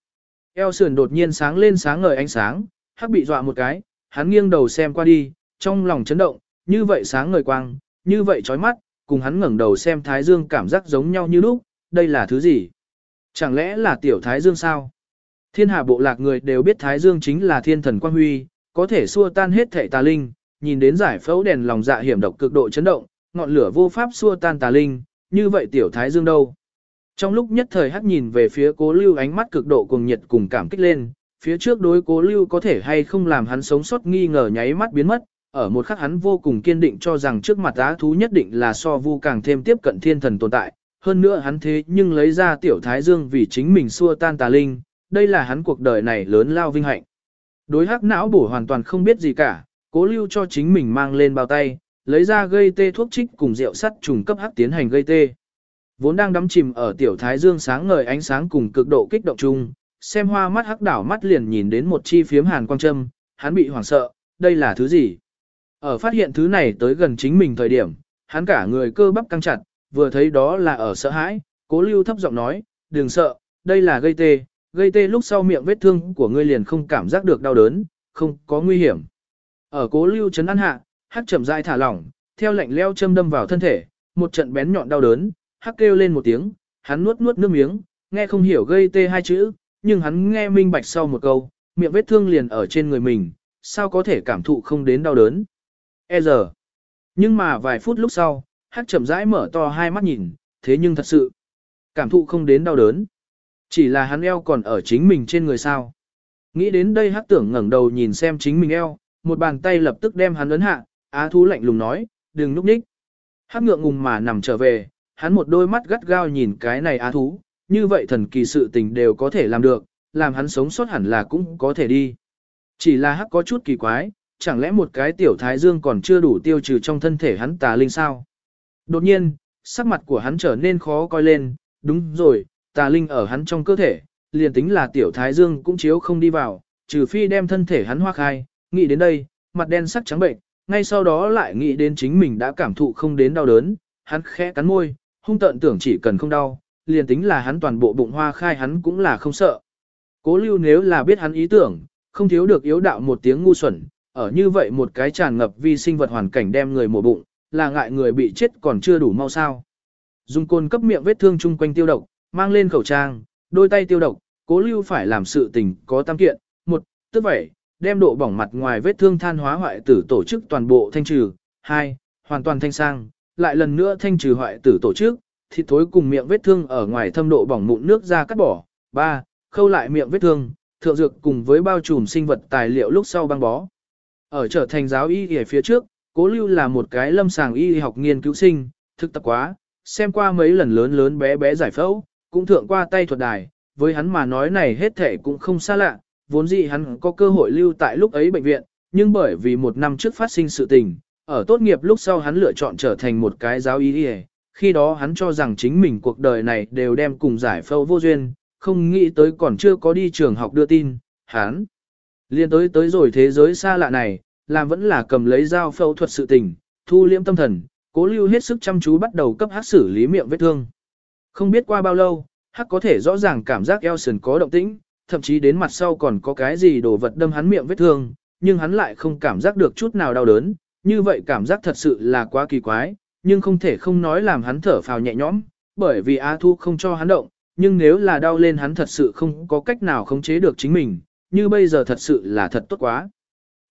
Eo sườn đột nhiên sáng lên sáng ngời ánh sáng, hắc bị dọa một cái, hắn nghiêng đầu xem qua đi, trong lòng chấn động, như vậy sáng ngời quang, như vậy chói mắt, cùng hắn ngẩng đầu xem Thái Dương cảm giác giống nhau như lúc, đây là thứ gì? Chẳng lẽ là tiểu Thái Dương sao? Thiên hà bộ lạc người đều biết Thái Dương chính là thiên thần quang huy, có thể xua tan hết thể tà linh, nhìn đến giải phẫu đèn lòng dạ hiểm độc cực độ chấn động, ngọn lửa vô pháp xua tan tà linh, như vậy tiểu Thái Dương đâu? Trong lúc nhất thời hắc nhìn về phía cố lưu ánh mắt cực độ cuồng nhiệt cùng cảm kích lên, phía trước đối cố lưu có thể hay không làm hắn sống sót nghi ngờ nháy mắt biến mất, ở một khắc hắn vô cùng kiên định cho rằng trước mặt á thú nhất định là so vu càng thêm tiếp cận thiên thần tồn tại, hơn nữa hắn thế nhưng lấy ra tiểu thái dương vì chính mình xua tan tà linh, đây là hắn cuộc đời này lớn lao vinh hạnh. Đối hắc não bổ hoàn toàn không biết gì cả, cố lưu cho chính mình mang lên bao tay, lấy ra gây tê thuốc trích cùng rượu sắt trùng cấp hắc tiến hành gây tê. Vốn đang đắm chìm ở tiểu thái dương sáng ngời ánh sáng cùng cực độ kích động chung, xem hoa mắt hắc đảo mắt liền nhìn đến một chi phiếm hàn quang châm, hắn bị hoảng sợ, đây là thứ gì? Ở phát hiện thứ này tới gần chính mình thời điểm, hắn cả người cơ bắp căng chặt, vừa thấy đó là ở sợ hãi, cố lưu thấp giọng nói, đừng sợ, đây là gây tê, gây tê lúc sau miệng vết thương của ngươi liền không cảm giác được đau đớn, không có nguy hiểm. Ở cố lưu chấn ăn hạ, hắc chậm rãi thả lỏng, theo lệnh leo châm đâm vào thân thể, một trận bén nhọn đau đớn, hắc kêu lên một tiếng, hắn nuốt nuốt nước miếng, nghe không hiểu gây tê hai chữ, nhưng hắn nghe minh bạch sau một câu, miệng vết thương liền ở trên người mình, sao có thể cảm thụ không đến đau đớn. E giờ. Nhưng mà vài phút lúc sau, hắc chậm rãi mở to hai mắt nhìn, thế nhưng thật sự, cảm thụ không đến đau đớn. Chỉ là hắn eo còn ở chính mình trên người sao. Nghĩ đến đây hắc tưởng ngẩng đầu nhìn xem chính mình eo, một bàn tay lập tức đem hắn ấn hạ, á thú lạnh lùng nói, đừng núp ních. Hắc ngượng ngùng mà nằm trở về, hắn một đôi mắt gắt gao nhìn cái này á thú, như vậy thần kỳ sự tình đều có thể làm được, làm hắn sống sót hẳn là cũng có thể đi. Chỉ là hắc có chút kỳ quái, chẳng lẽ một cái tiểu thái dương còn chưa đủ tiêu trừ trong thân thể hắn tà linh sao? Đột nhiên, sắc mặt của hắn trở nên khó coi lên, đúng rồi, tà linh ở hắn trong cơ thể, liền tính là tiểu thái dương cũng chiếu không đi vào, trừ phi đem thân thể hắn hoa khai, nghĩ đến đây, mặt đen sắc trắng bệnh, ngay sau đó lại nghĩ đến chính mình đã cảm thụ không đến đau đớn, hắn khẽ cắn môi, hung tận tưởng chỉ cần không đau, liền tính là hắn toàn bộ bụng hoa khai hắn cũng là không sợ. Cố lưu nếu là biết hắn ý tưởng, không thiếu được yếu đạo một tiếng ngu xuẩn, ở như vậy một cái tràn ngập vi sinh vật hoàn cảnh đem người mổ bụng, là ngại người bị chết còn chưa đủ mau sao. Dùng côn cấp miệng vết thương chung quanh tiêu độc, mang lên khẩu trang, đôi tay tiêu độc, cố lưu phải làm sự tình có tam kiện, một, tức vậy, đem độ bỏng mặt ngoài vết thương than hóa hoại tử tổ chức toàn bộ thanh trừ, hai, hoàn toàn thanh sang, lại lần nữa thanh trừ hoại tử tổ chức, thịt thối cùng miệng vết thương ở ngoài thâm độ bỏng mụn nước ra cắt bỏ, ba, khâu lại miệng vết thương, thượng dược cùng với bao trùm sinh vật tài liệu lúc sau băng bó. Ở trở thành giáo y ở phía trước, cố lưu là một cái lâm sàng y học nghiên cứu sinh, thực tập quá, xem qua mấy lần lớn lớn bé bé giải phẫu, cũng thượng qua tay thuật đài, với hắn mà nói này hết thể cũng không xa lạ, vốn dĩ hắn có cơ hội lưu tại lúc ấy bệnh viện, nhưng bởi vì một năm trước phát sinh sự tình, ở tốt nghiệp lúc sau hắn lựa chọn trở thành một cái giáo y khi đó hắn cho rằng chính mình cuộc đời này đều đem cùng giải phẫu vô duyên, không nghĩ tới còn chưa có đi trường học đưa tin, hắn liên tới tới rồi thế giới xa lạ này, làm vẫn là cầm lấy dao phẫu thuật sự tình, thu liễm tâm thần, cố lưu hết sức chăm chú bắt đầu cấp hát xử lý miệng vết thương. Không biết qua bao lâu, Hắc có thể rõ ràng cảm giác eo sườn có động tĩnh, thậm chí đến mặt sau còn có cái gì đồ vật đâm hắn miệng vết thương, nhưng hắn lại không cảm giác được chút nào đau đớn, như vậy cảm giác thật sự là quá kỳ quái, nhưng không thể không nói làm hắn thở phào nhẹ nhõm, bởi vì A Thu không cho hắn động, nhưng nếu là đau lên hắn thật sự không có cách nào khống chế được chính mình, như bây giờ thật sự là thật tốt quá.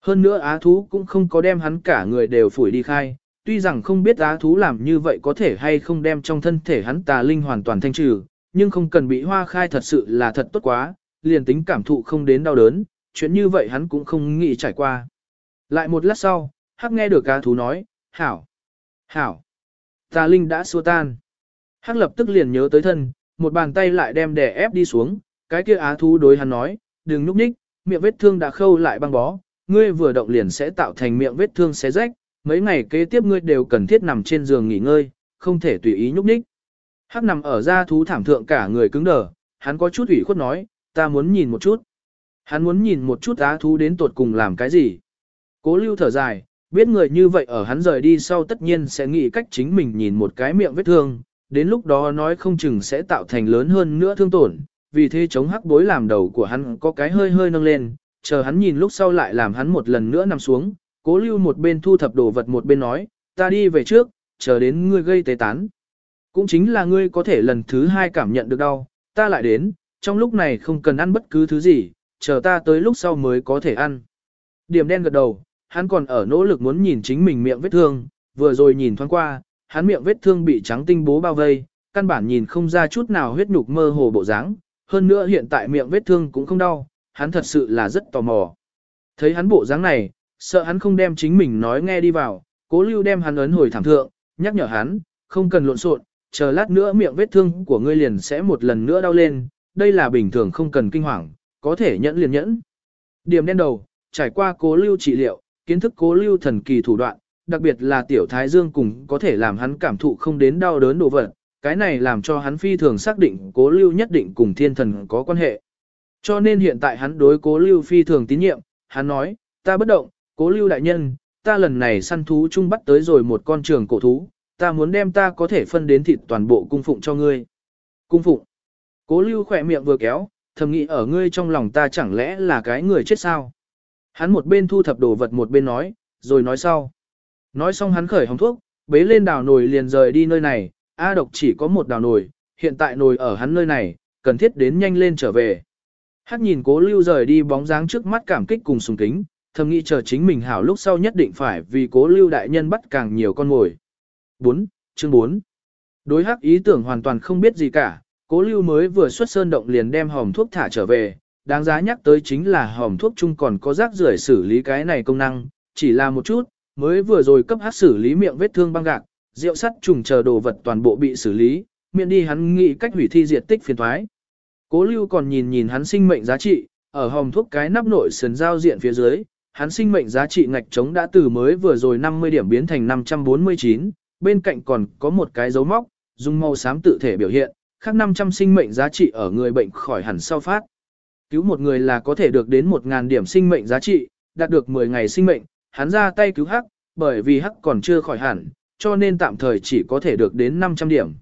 Hơn nữa á thú cũng không có đem hắn cả người đều phủi đi khai, tuy rằng không biết á thú làm như vậy có thể hay không đem trong thân thể hắn tà linh hoàn toàn thanh trừ, nhưng không cần bị hoa khai thật sự là thật tốt quá, liền tính cảm thụ không đến đau đớn, chuyện như vậy hắn cũng không nghĩ trải qua. Lại một lát sau, hắc nghe được á thú nói, hảo, hảo, tà linh đã xua tan. Hắc lập tức liền nhớ tới thân, một bàn tay lại đem đè ép đi xuống, cái kia á thú đối hắn nói, đừng nhúc nhích, miệng vết thương đã khâu lại băng bó, ngươi vừa động liền sẽ tạo thành miệng vết thương xé rách, mấy ngày kế tiếp ngươi đều cần thiết nằm trên giường nghỉ ngơi, không thể tùy ý nhúc nhích. Hắc nằm ở ra thú thảm thượng cả người cứng đờ, hắn có chút ủy khuất nói, ta muốn nhìn một chút. Hắn muốn nhìn một chút á thú đến tột cùng làm cái gì. Cố lưu thở dài, biết người như vậy ở hắn rời đi sau tất nhiên sẽ nghĩ cách chính mình nhìn một cái miệng vết thương, đến lúc đó nói không chừng sẽ tạo thành lớn hơn nữa thương tổn, vì thế chống hắc bối làm đầu của hắn có cái hơi hơi nâng lên, chờ hắn nhìn lúc sau lại làm hắn một lần nữa nằm xuống, cố lưu một bên thu thập đồ vật một bên nói, ta đi về trước, chờ đến ngươi gây tế tán. Cũng chính là ngươi có thể lần thứ hai cảm nhận được đau, ta lại đến, trong lúc này không cần ăn bất cứ thứ gì, chờ ta tới lúc sau mới có thể ăn. Điểm đen gật đầu, hắn còn ở nỗ lực muốn nhìn chính mình miệng vết thương, vừa rồi nhìn thoáng qua, hắn miệng vết thương bị trắng tinh bố bao vây, căn bản nhìn không ra chút nào huyết nhục mơ hồ bộ dáng, hơn nữa hiện tại miệng vết thương cũng không đau, hắn thật sự là rất tò mò. Thấy hắn bộ dáng này, sợ hắn không đem chính mình nói nghe đi vào, cố lưu đem hắn ấn hồi thảm thượng, nhắc nhở hắn, không cần lộn xộn, chờ lát nữa miệng vết thương của ngươi liền sẽ một lần nữa đau lên, đây là bình thường không cần kinh hoàng, có thể nhẫn liền nhẫn. Điểm đen đầu, trải qua cố lưu trị liệu, kiến thức cố lưu thần kỳ thủ đoạn, đặc biệt là tiểu thái dương cùng có thể làm hắn cảm thụ không đến đau đớn đổ vật, cái này làm cho hắn phi thường xác định cố lưu nhất định cùng thiên thần có quan hệ. Cho nên hiện tại hắn đối cố lưu phi thường tín nhiệm, hắn nói, ta bất động, cố lưu đại nhân, ta lần này săn thú chung bắt tới rồi một con trường cổ thú, ta muốn đem ta có thể phân đến thịt toàn bộ cung phụng cho ngươi. Cung phụng. Cố lưu khỏe miệng vừa kéo, thầm nghĩ ở ngươi trong lòng ta chẳng lẽ là cái người chết sao. Hắn một bên thu thập đồ vật một bên nói, rồi nói sau. Nói xong hắn khởi hồng thuốc, bế lên đào nồi liền rời đi nơi này, A độc chỉ có một đào nồi, hiện tại nồi ở hắn nơi này, cần thiết đến nhanh lên trở về. Hắc nhìn cố lưu rời đi bóng dáng trước mắt cảm kích cùng sùng kính, thầm nghĩ chờ chính mình hảo lúc sau nhất định phải vì cố lưu đại nhân bắt càng nhiều con mồi. 4. Chương 4 Đối hắc ý tưởng hoàn toàn không biết gì cả, cố lưu mới vừa xuất sơn động liền đem hòm thuốc thả trở về, đáng giá nhắc tới chính là hòm thuốc chung còn có rác rưởi xử lý cái này công năng, chỉ là một chút, mới vừa rồi cấp hắc xử lý miệng vết thương băng gạc, rượu sắt trùng chờ đồ vật toàn bộ bị xử lý, miệng đi hắn nghĩ cách hủy thi diệt tích phiền thoái. Cố lưu còn nhìn nhìn hắn sinh mệnh giá trị, ở hòm thuốc cái nắp nội sườn giao diện phía dưới, hắn sinh mệnh giá trị ngạch trống đã từ mới vừa rồi 50 điểm biến thành 549, bên cạnh còn có một cái dấu móc, dùng màu xám tự thể biểu hiện, khác 500 sinh mệnh giá trị ở người bệnh khỏi hẳn sau phát. Cứu một người là có thể được đến 1.000 điểm sinh mệnh giá trị, đạt được 10 ngày sinh mệnh, hắn ra tay cứu hắc, bởi vì hắc còn chưa khỏi hẳn, cho nên tạm thời chỉ có thể được đến 500 điểm.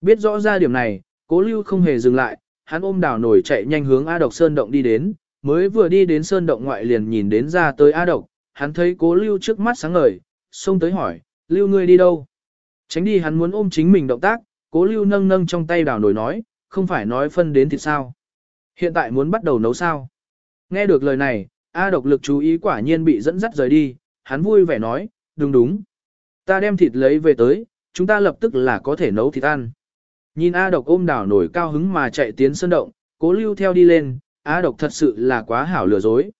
Biết rõ ra điểm này, cố lưu không hề dừng lại, hắn ôm đảo nổi chạy nhanh hướng A độc sơn động đi đến, mới vừa đi đến sơn động ngoại liền nhìn đến ra tới A độc, hắn thấy cố lưu trước mắt sáng ngời, xông tới hỏi, lưu ngươi đi đâu? Tránh đi hắn muốn ôm chính mình động tác, cố lưu nâng nâng trong tay đảo nổi nói, không phải nói phân đến thịt sao. Hiện tại muốn bắt đầu nấu sao? Nghe được lời này, A độc lực chú ý quả nhiên bị dẫn dắt rời đi, hắn vui vẻ nói, đúng đúng. Ta đem thịt lấy về tới, chúng ta lập tức là có thể nấu thịt ăn. Nhìn A độc ôm đảo nổi cao hứng mà chạy tiến sơn động, cố lưu theo đi lên, A độc thật sự là quá hảo lừa dối.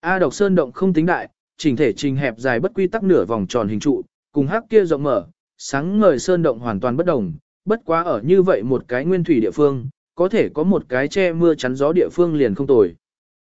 A độc sơn động không tính đại, chỉnh thể trình hẹp dài bất quy tắc nửa vòng tròn hình trụ, cùng hắc kia rộng mở, sáng ngời sơn động hoàn toàn bất đồng, bất quá ở như vậy một cái nguyên thủy địa phương, có thể có một cái che mưa chắn gió địa phương liền không tồi.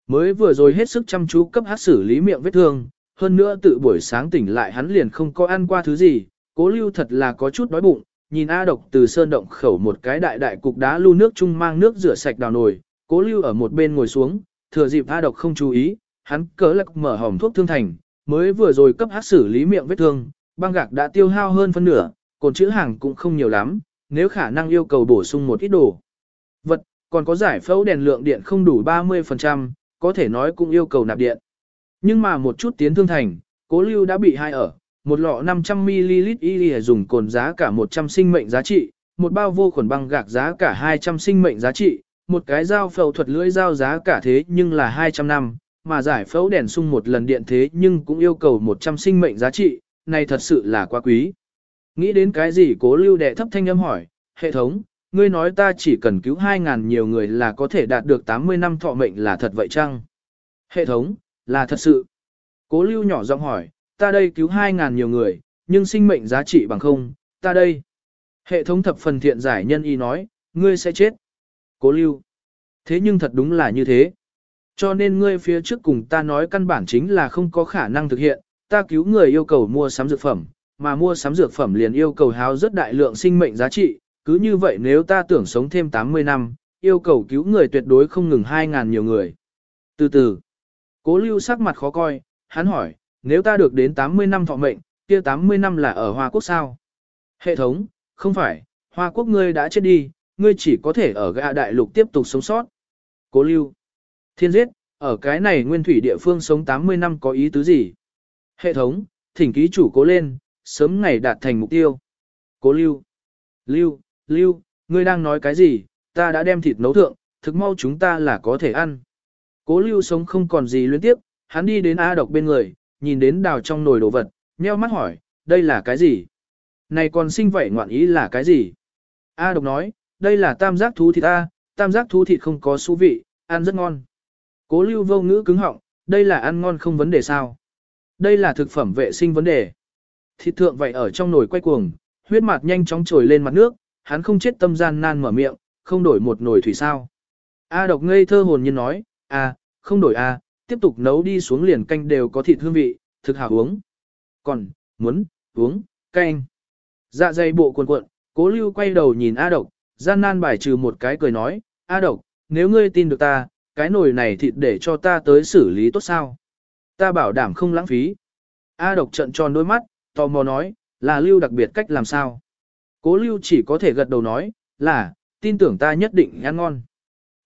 Mới vừa rồi hết sức chăm chú cấp hát xử lý miệng vết thương, hơn nữa tự buổi sáng tỉnh lại hắn liền không có ăn qua thứ gì, cố lưu thật là có chút đói bụng, nhìn A độc từ sơn động khẩu một cái đại đại cục đá lưu nước chung mang nước rửa sạch đào nồi, cố lưu ở một bên ngồi xuống, thừa dịp A độc không chú ý, hắn cớ lạc mở hỏng thuốc thương thành, mới vừa rồi cấp hát xử lý miệng vết thương, băng gạc đã tiêu hao hơn phân nửa, còn chữ hàng cũng không nhiều lắm, nếu khả năng yêu cầu bổ sung một ít đồ. Vật, còn có giải phẫu đèn lượng điện không đủ 30%, có thể nói cũng yêu cầu nạp điện. Nhưng mà một chút tiến thương thành, cố lưu đã bị hai ở, một lọ 500ml y dùng cồn giá cả 100 sinh mệnh giá trị, một bao vô khuẩn băng gạc giá cả 200 sinh mệnh giá trị, một cái dao phẫu thuật lưỡi dao giá cả thế nhưng là 200 năm, mà giải phẫu đèn sung một lần điện thế nhưng cũng yêu cầu 100 sinh mệnh giá trị, này thật sự là quá quý. Nghĩ đến cái gì cố lưu đệ thấp thanh âm hỏi, hệ thống, ngươi nói ta chỉ cần cứu 2.000 nhiều người là có thể đạt được 80 năm thọ mệnh là thật vậy chăng? Hệ thống, là thật sự. Cố lưu nhỏ giọng hỏi, ta đây cứu 2.000 nhiều người, nhưng sinh mệnh giá trị bằng không, ta đây. Hệ thống thập phần thiện giải nhân y nói, ngươi sẽ chết. Cố lưu. Thế nhưng thật đúng là như thế. Cho nên ngươi phía trước cùng ta nói căn bản chính là không có khả năng thực hiện, ta cứu người yêu cầu mua sắm dược phẩm, mà mua sắm dược phẩm liền yêu cầu hao rất đại lượng sinh mệnh giá trị, cứ như vậy nếu ta tưởng sống thêm 80 năm, yêu cầu cứu người tuyệt đối không ngừng 2.000 nhiều người. Từ từ, cố lưu sắc mặt khó coi, hắn hỏi, nếu ta được đến 80 năm thọ mệnh, kia 80 năm là ở Hoa Quốc sao? Hệ thống, không phải, Hoa Quốc ngươi đã chết đi, ngươi chỉ có thể ở gạ đại lục tiếp tục sống sót. Cố lưu, thiên giết, ở cái này nguyên thủy địa phương sống 80 năm có ý tứ gì? Hệ thống, thỉnh ký chủ cố lên, sớm ngày đạt thành mục tiêu. Cố lưu, lưu, lưu, ngươi đang nói cái gì, ta đã đem thịt nấu thượng, thực mau chúng ta là có thể ăn. Cố lưu sống không còn gì luyến tiếp, hắn đi đến A độc bên người, nhìn đến đào trong nồi đồ vật, nheo mắt hỏi, đây là cái gì? Này còn sinh vậy ngoạn ý là cái gì? A độc nói, đây là tam giác thú thịt A, tam giác thú thịt không có xú vị, ăn rất ngon. Cố lưu vô ngữ cứng họng, đây là ăn ngon không vấn đề sao? Đây là thực phẩm vệ sinh vấn đề. Thịt thượng vậy ở trong nồi quay cuồng, huyết mạt nhanh chóng trồi lên mặt nước, hắn không chết tâm gian nan mở miệng, không đổi một nồi thủy sao. A độc ngây thơ hồn nhiên nói, a, không đổi a, tiếp tục nấu đi xuống liền canh đều có thịt hương vị, thực hảo uống. Còn, muốn, uống, canh. Dạ dày bộ cuộn cuộn, cố lưu quay đầu nhìn A độc, gian nan bài trừ một cái cười nói, A độc, nếu ngươi tin được ta, cái nồi này thịt để cho ta tới xử lý tốt sao. Ta bảo đảm không lãng phí. A độc trận tròn đôi mắt, tò mò nói, là lưu đặc biệt cách làm sao. Cố lưu chỉ có thể gật đầu nói, là, tin tưởng ta nhất định ăn ngon.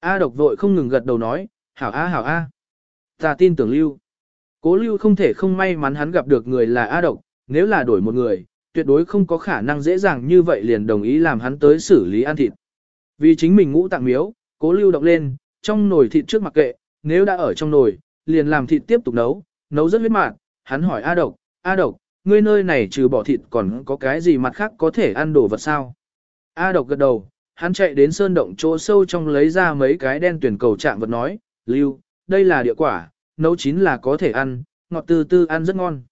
A độc vội không ngừng gật đầu nói, hảo A hảo A. Ta tin tưởng lưu. Cố lưu không thể không may mắn hắn gặp được người là A độc, nếu là đổi một người, tuyệt đối không có khả năng dễ dàng như vậy liền đồng ý làm hắn tới xử lý ăn thịt. Vì chính mình ngũ tạng miếu, cố lưu động lên, trong nồi thịt trước mặc kệ, nếu đã ở trong nồi, liền làm thịt tiếp tục nấu, nấu rất huyết mạn, hắn hỏi A độc, A độc, ngươi nơi này trừ bỏ thịt còn có cái gì mặt khác có thể ăn đồ vật sao? A độc gật đầu, hắn chạy đến sơn động chỗ sâu trong lấy ra mấy cái đen tuyển cầu trạng vật nói, lưu, đây là địa quả, nấu chín là có thể ăn, ngọt tư tư ăn rất ngon.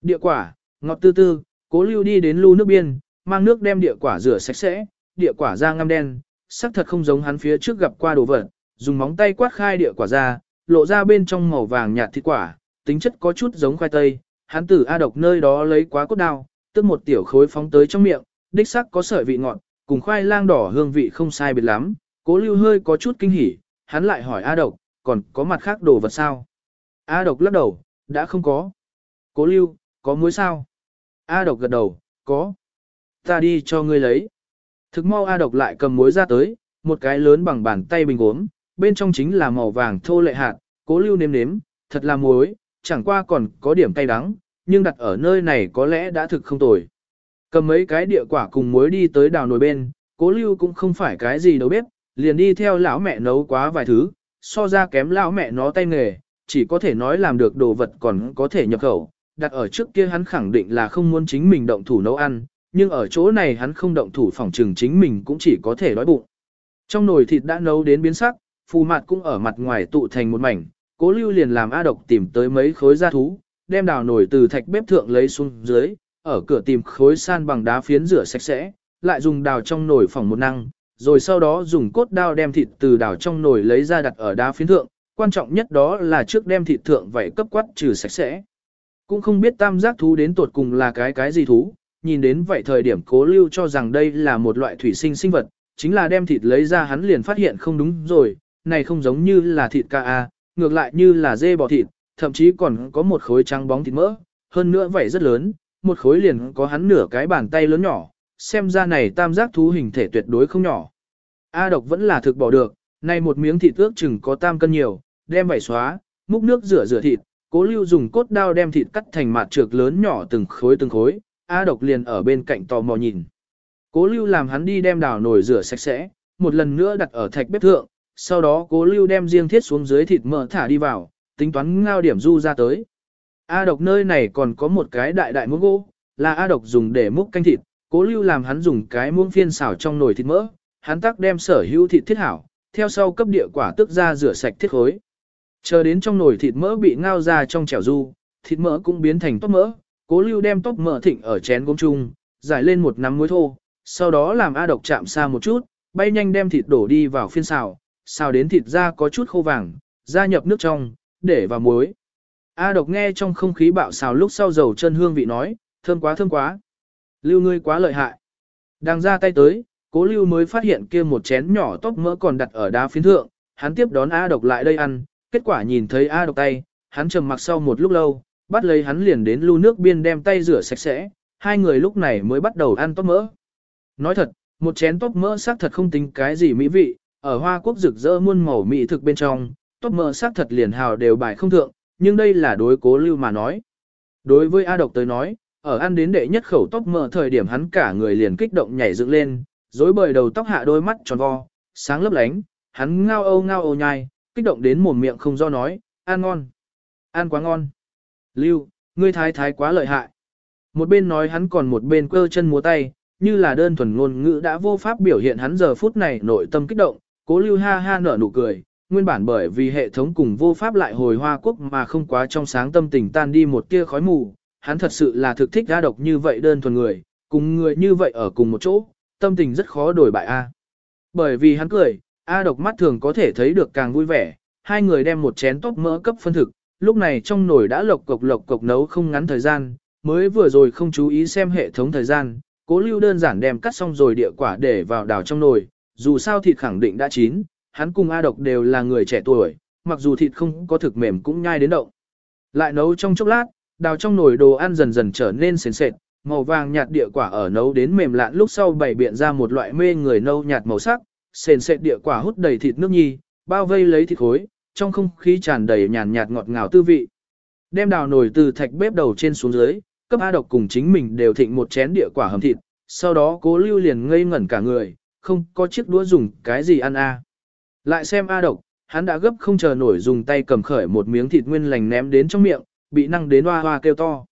Địa quả, ngọt tư tư, cố lưu đi đến lưu nước biên, mang nước đem địa quả rửa sạch sẽ, địa quả ra ngăm đen, sắc thật không giống hắn phía trước gặp qua đồ vật, dùng móng tay quát khai địa quả ra, lộ ra bên trong màu vàng nhạt thịt quả, tính chất có chút giống khoai tây, hắn từ A độc nơi đó lấy quá cốt đao, tức một tiểu khối phóng tới trong miệng, đích sắc có sợi vị ngọt, cùng khoai lang đỏ hương vị không sai biệt lắm, cố lưu hơi có chút kinh hỉ, hắn lại hỏi A độc, còn có mặt khác đồ vật sao? A độc lắc đầu, đã không có. Cố lưu, có muối sao? A độc gật đầu, có. Ta đi cho ngươi lấy. Thực mau A độc lại cầm muối ra tới, một cái lớn bằng bàn tay bình gốm, bên trong chính là màu vàng thô lệ hạt, cố lưu nếm nếm, thật là muối, chẳng qua còn có điểm cay đắng, nhưng đặt ở nơi này có lẽ đã thực không tồi. Cầm mấy cái địa quả cùng muối đi tới đào nồi bên, cố lưu cũng không phải cái gì đâu bếp, liền đi theo lão mẹ nấu quá vài thứ, so ra kém lão mẹ nó tay nghề, chỉ có thể nói làm được đồ vật còn có thể nhập khẩu, đặt ở trước kia hắn khẳng định là không muốn chính mình động thủ nấu ăn, nhưng ở chỗ này hắn không động thủ phòng trừng chính mình cũng chỉ có thể đói bụng. Trong nồi thịt đã nấu đến biến sắc, phù mặt cũng ở mặt ngoài tụ thành một mảnh, cố lưu liền làm A độc tìm tới mấy khối da thú, đem đào nồi từ thạch bếp thượng lấy xuống dưới, ở cửa tìm khối san bằng đá phiến rửa sạch sẽ, lại dùng đào trong nồi phỏng một năng, rồi sau đó dùng cốt đao đem thịt từ đào trong nồi lấy ra đặt ở đá phiến thượng, quan trọng nhất đó là trước đem thịt thượng vậy cấp quát trừ sạch sẽ. Cũng không biết tam giác thú đến tột cùng là cái cái gì thú, nhìn đến vậy thời điểm cố lưu cho rằng đây là một loại thủy sinh sinh vật, chính là đem thịt lấy ra hắn liền phát hiện không đúng rồi, này không giống như là thịt ca a, à, ngược lại như là dê bò thịt, thậm chí còn có một khối trắng bóng thịt mỡ, hơn nữa vậy rất lớn, một khối liền có hắn nửa cái bàn tay lớn nhỏ, xem ra này tam giác thú hình thể tuyệt đối không nhỏ. A độc vẫn là thực bỏ được, này một miếng thịt ước chừng có tam cân nhiều, đem vảy xóa, múc nước rửa rửa thịt, cố lưu dùng cốt đao đem thịt cắt thành mạt trược lớn nhỏ từng khối từng khối, A độc liền ở bên cạnh tò mò nhìn. Cố lưu làm hắn đi đem đào nồi rửa sạch sẽ, một lần nữa đặt ở thạch bếp thượng, sau đó cố lưu đem riêng thiết xuống dưới thịt mỡ thả đi vào, tính toán ngao điểm du ra tới. A độc nơi này còn có một cái đại đại muỗng gỗ, là A độc dùng để múc canh thịt, cố lưu làm hắn dùng cái muỗng phiên xào trong nồi thịt mỡ, hắn tắc đem sở hữu thịt thiết hảo, theo sau cấp địa quả tức ra rửa sạch thiết khối. Chờ đến trong nồi thịt mỡ bị ngao ra trong chảo du, thịt mỡ cũng biến thành tóc mỡ, cố lưu đem tóc mỡ thịnh ở chén gốm chung, giải lên một nắm muối thô, sau đó làm A độc chạm xa một chút, bay nhanh đem thịt đổ đi vào phiên xào, xào đến thịt ra có chút khô vàng, gia nhập nước trong, để vào muối. A độc nghe trong không khí bạo xào lúc sau dầu chân hương vị nói, thơm quá thơm quá. Lưu ngươi quá lợi hại. Đang ra tay tới, cố lưu mới phát hiện kia một chén nhỏ tóc mỡ còn đặt ở đá phiến thượng, hắn tiếp đón A độc lại đây ăn, kết quả nhìn thấy A độc tay, hắn trầm mặc sau một lúc lâu, bắt lấy hắn liền đến lưu nước biên đem tay rửa sạch sẽ, hai người lúc này mới bắt đầu ăn tóc mỡ. Nói thật, một chén tóc mỡ xác thật không tính cái gì mỹ vị, ở Hoa Quốc rực rỡ muôn màu mỹ thực bên trong, tóc mỡ xác thật liền hào đều bài không thượng, nhưng đây là đối cố lưu mà nói. Đối với A độc tới nói, ở ăn đến đệ nhất khẩu tóc mỡ thời điểm hắn cả người liền kích động nhảy dựng lên, rối bời đầu tóc hạ đôi mắt tròn vo, sáng lấp lánh, hắn ngao âu ngao âu nhai, kích động đến mồm miệng không do nói, ăn ngon, ăn quá ngon. Lưu, ngươi thái thái quá lợi hại. Một bên nói hắn còn một bên quơ chân múa tay, như là đơn thuần ngôn ngữ đã vô pháp biểu hiện hắn giờ phút này nội tâm kích động, cố lưu ha ha nở nụ cười, nguyên bản bởi vì hệ thống cùng vô pháp lại hồi hoa quốc mà không quá trong sáng tâm tình tan đi một tia khói mù, hắn thật sự là thực thích ra độc như vậy đơn thuần người, cùng người như vậy ở cùng một chỗ, tâm tình rất khó đổi bại A. Bởi vì hắn cười, A độc mắt thường có thể thấy được càng vui vẻ, hai người đem một chén tóc mỡ cấp phân thực, lúc này trong nồi đã lộc cộc lộc cộc nấu không ngắn thời gian, mới vừa rồi không chú ý xem hệ thống thời gian, cố lưu đơn giản đem cắt xong rồi địa quả để vào đảo trong nồi, dù sao thịt khẳng định đã chín, hắn cùng A độc đều là người trẻ tuổi, mặc dù thịt không có thực mềm cũng nhai đến động. Lại nấu trong chốc lát, đào trong nồi đồ ăn dần dần trở nên sền sệt, màu vàng nhạt địa quả ở nấu đến mềm lạn lúc sau bảy biện ra một loại mê người nâu nhạt màu sắc, sền sệt địa quả hút đầy thịt nước nhi, bao vây lấy thịt khối, trong không khí tràn đầy nhàn nhạt ngọt ngào tư vị. Đem đào nồi từ thạch bếp đầu trên xuống dưới, cấp A độc cùng chính mình đều thịnh một chén địa quả hầm thịt, sau đó cố lưu liền ngây ngẩn cả người, không có chiếc đũa dùng cái gì ăn a. Lại xem A độc, hắn đã gấp không chờ nổi dùng tay cầm khởi một miếng thịt nguyên lành ném đến trong miệng, bị năng đến hoa hoa kêu to.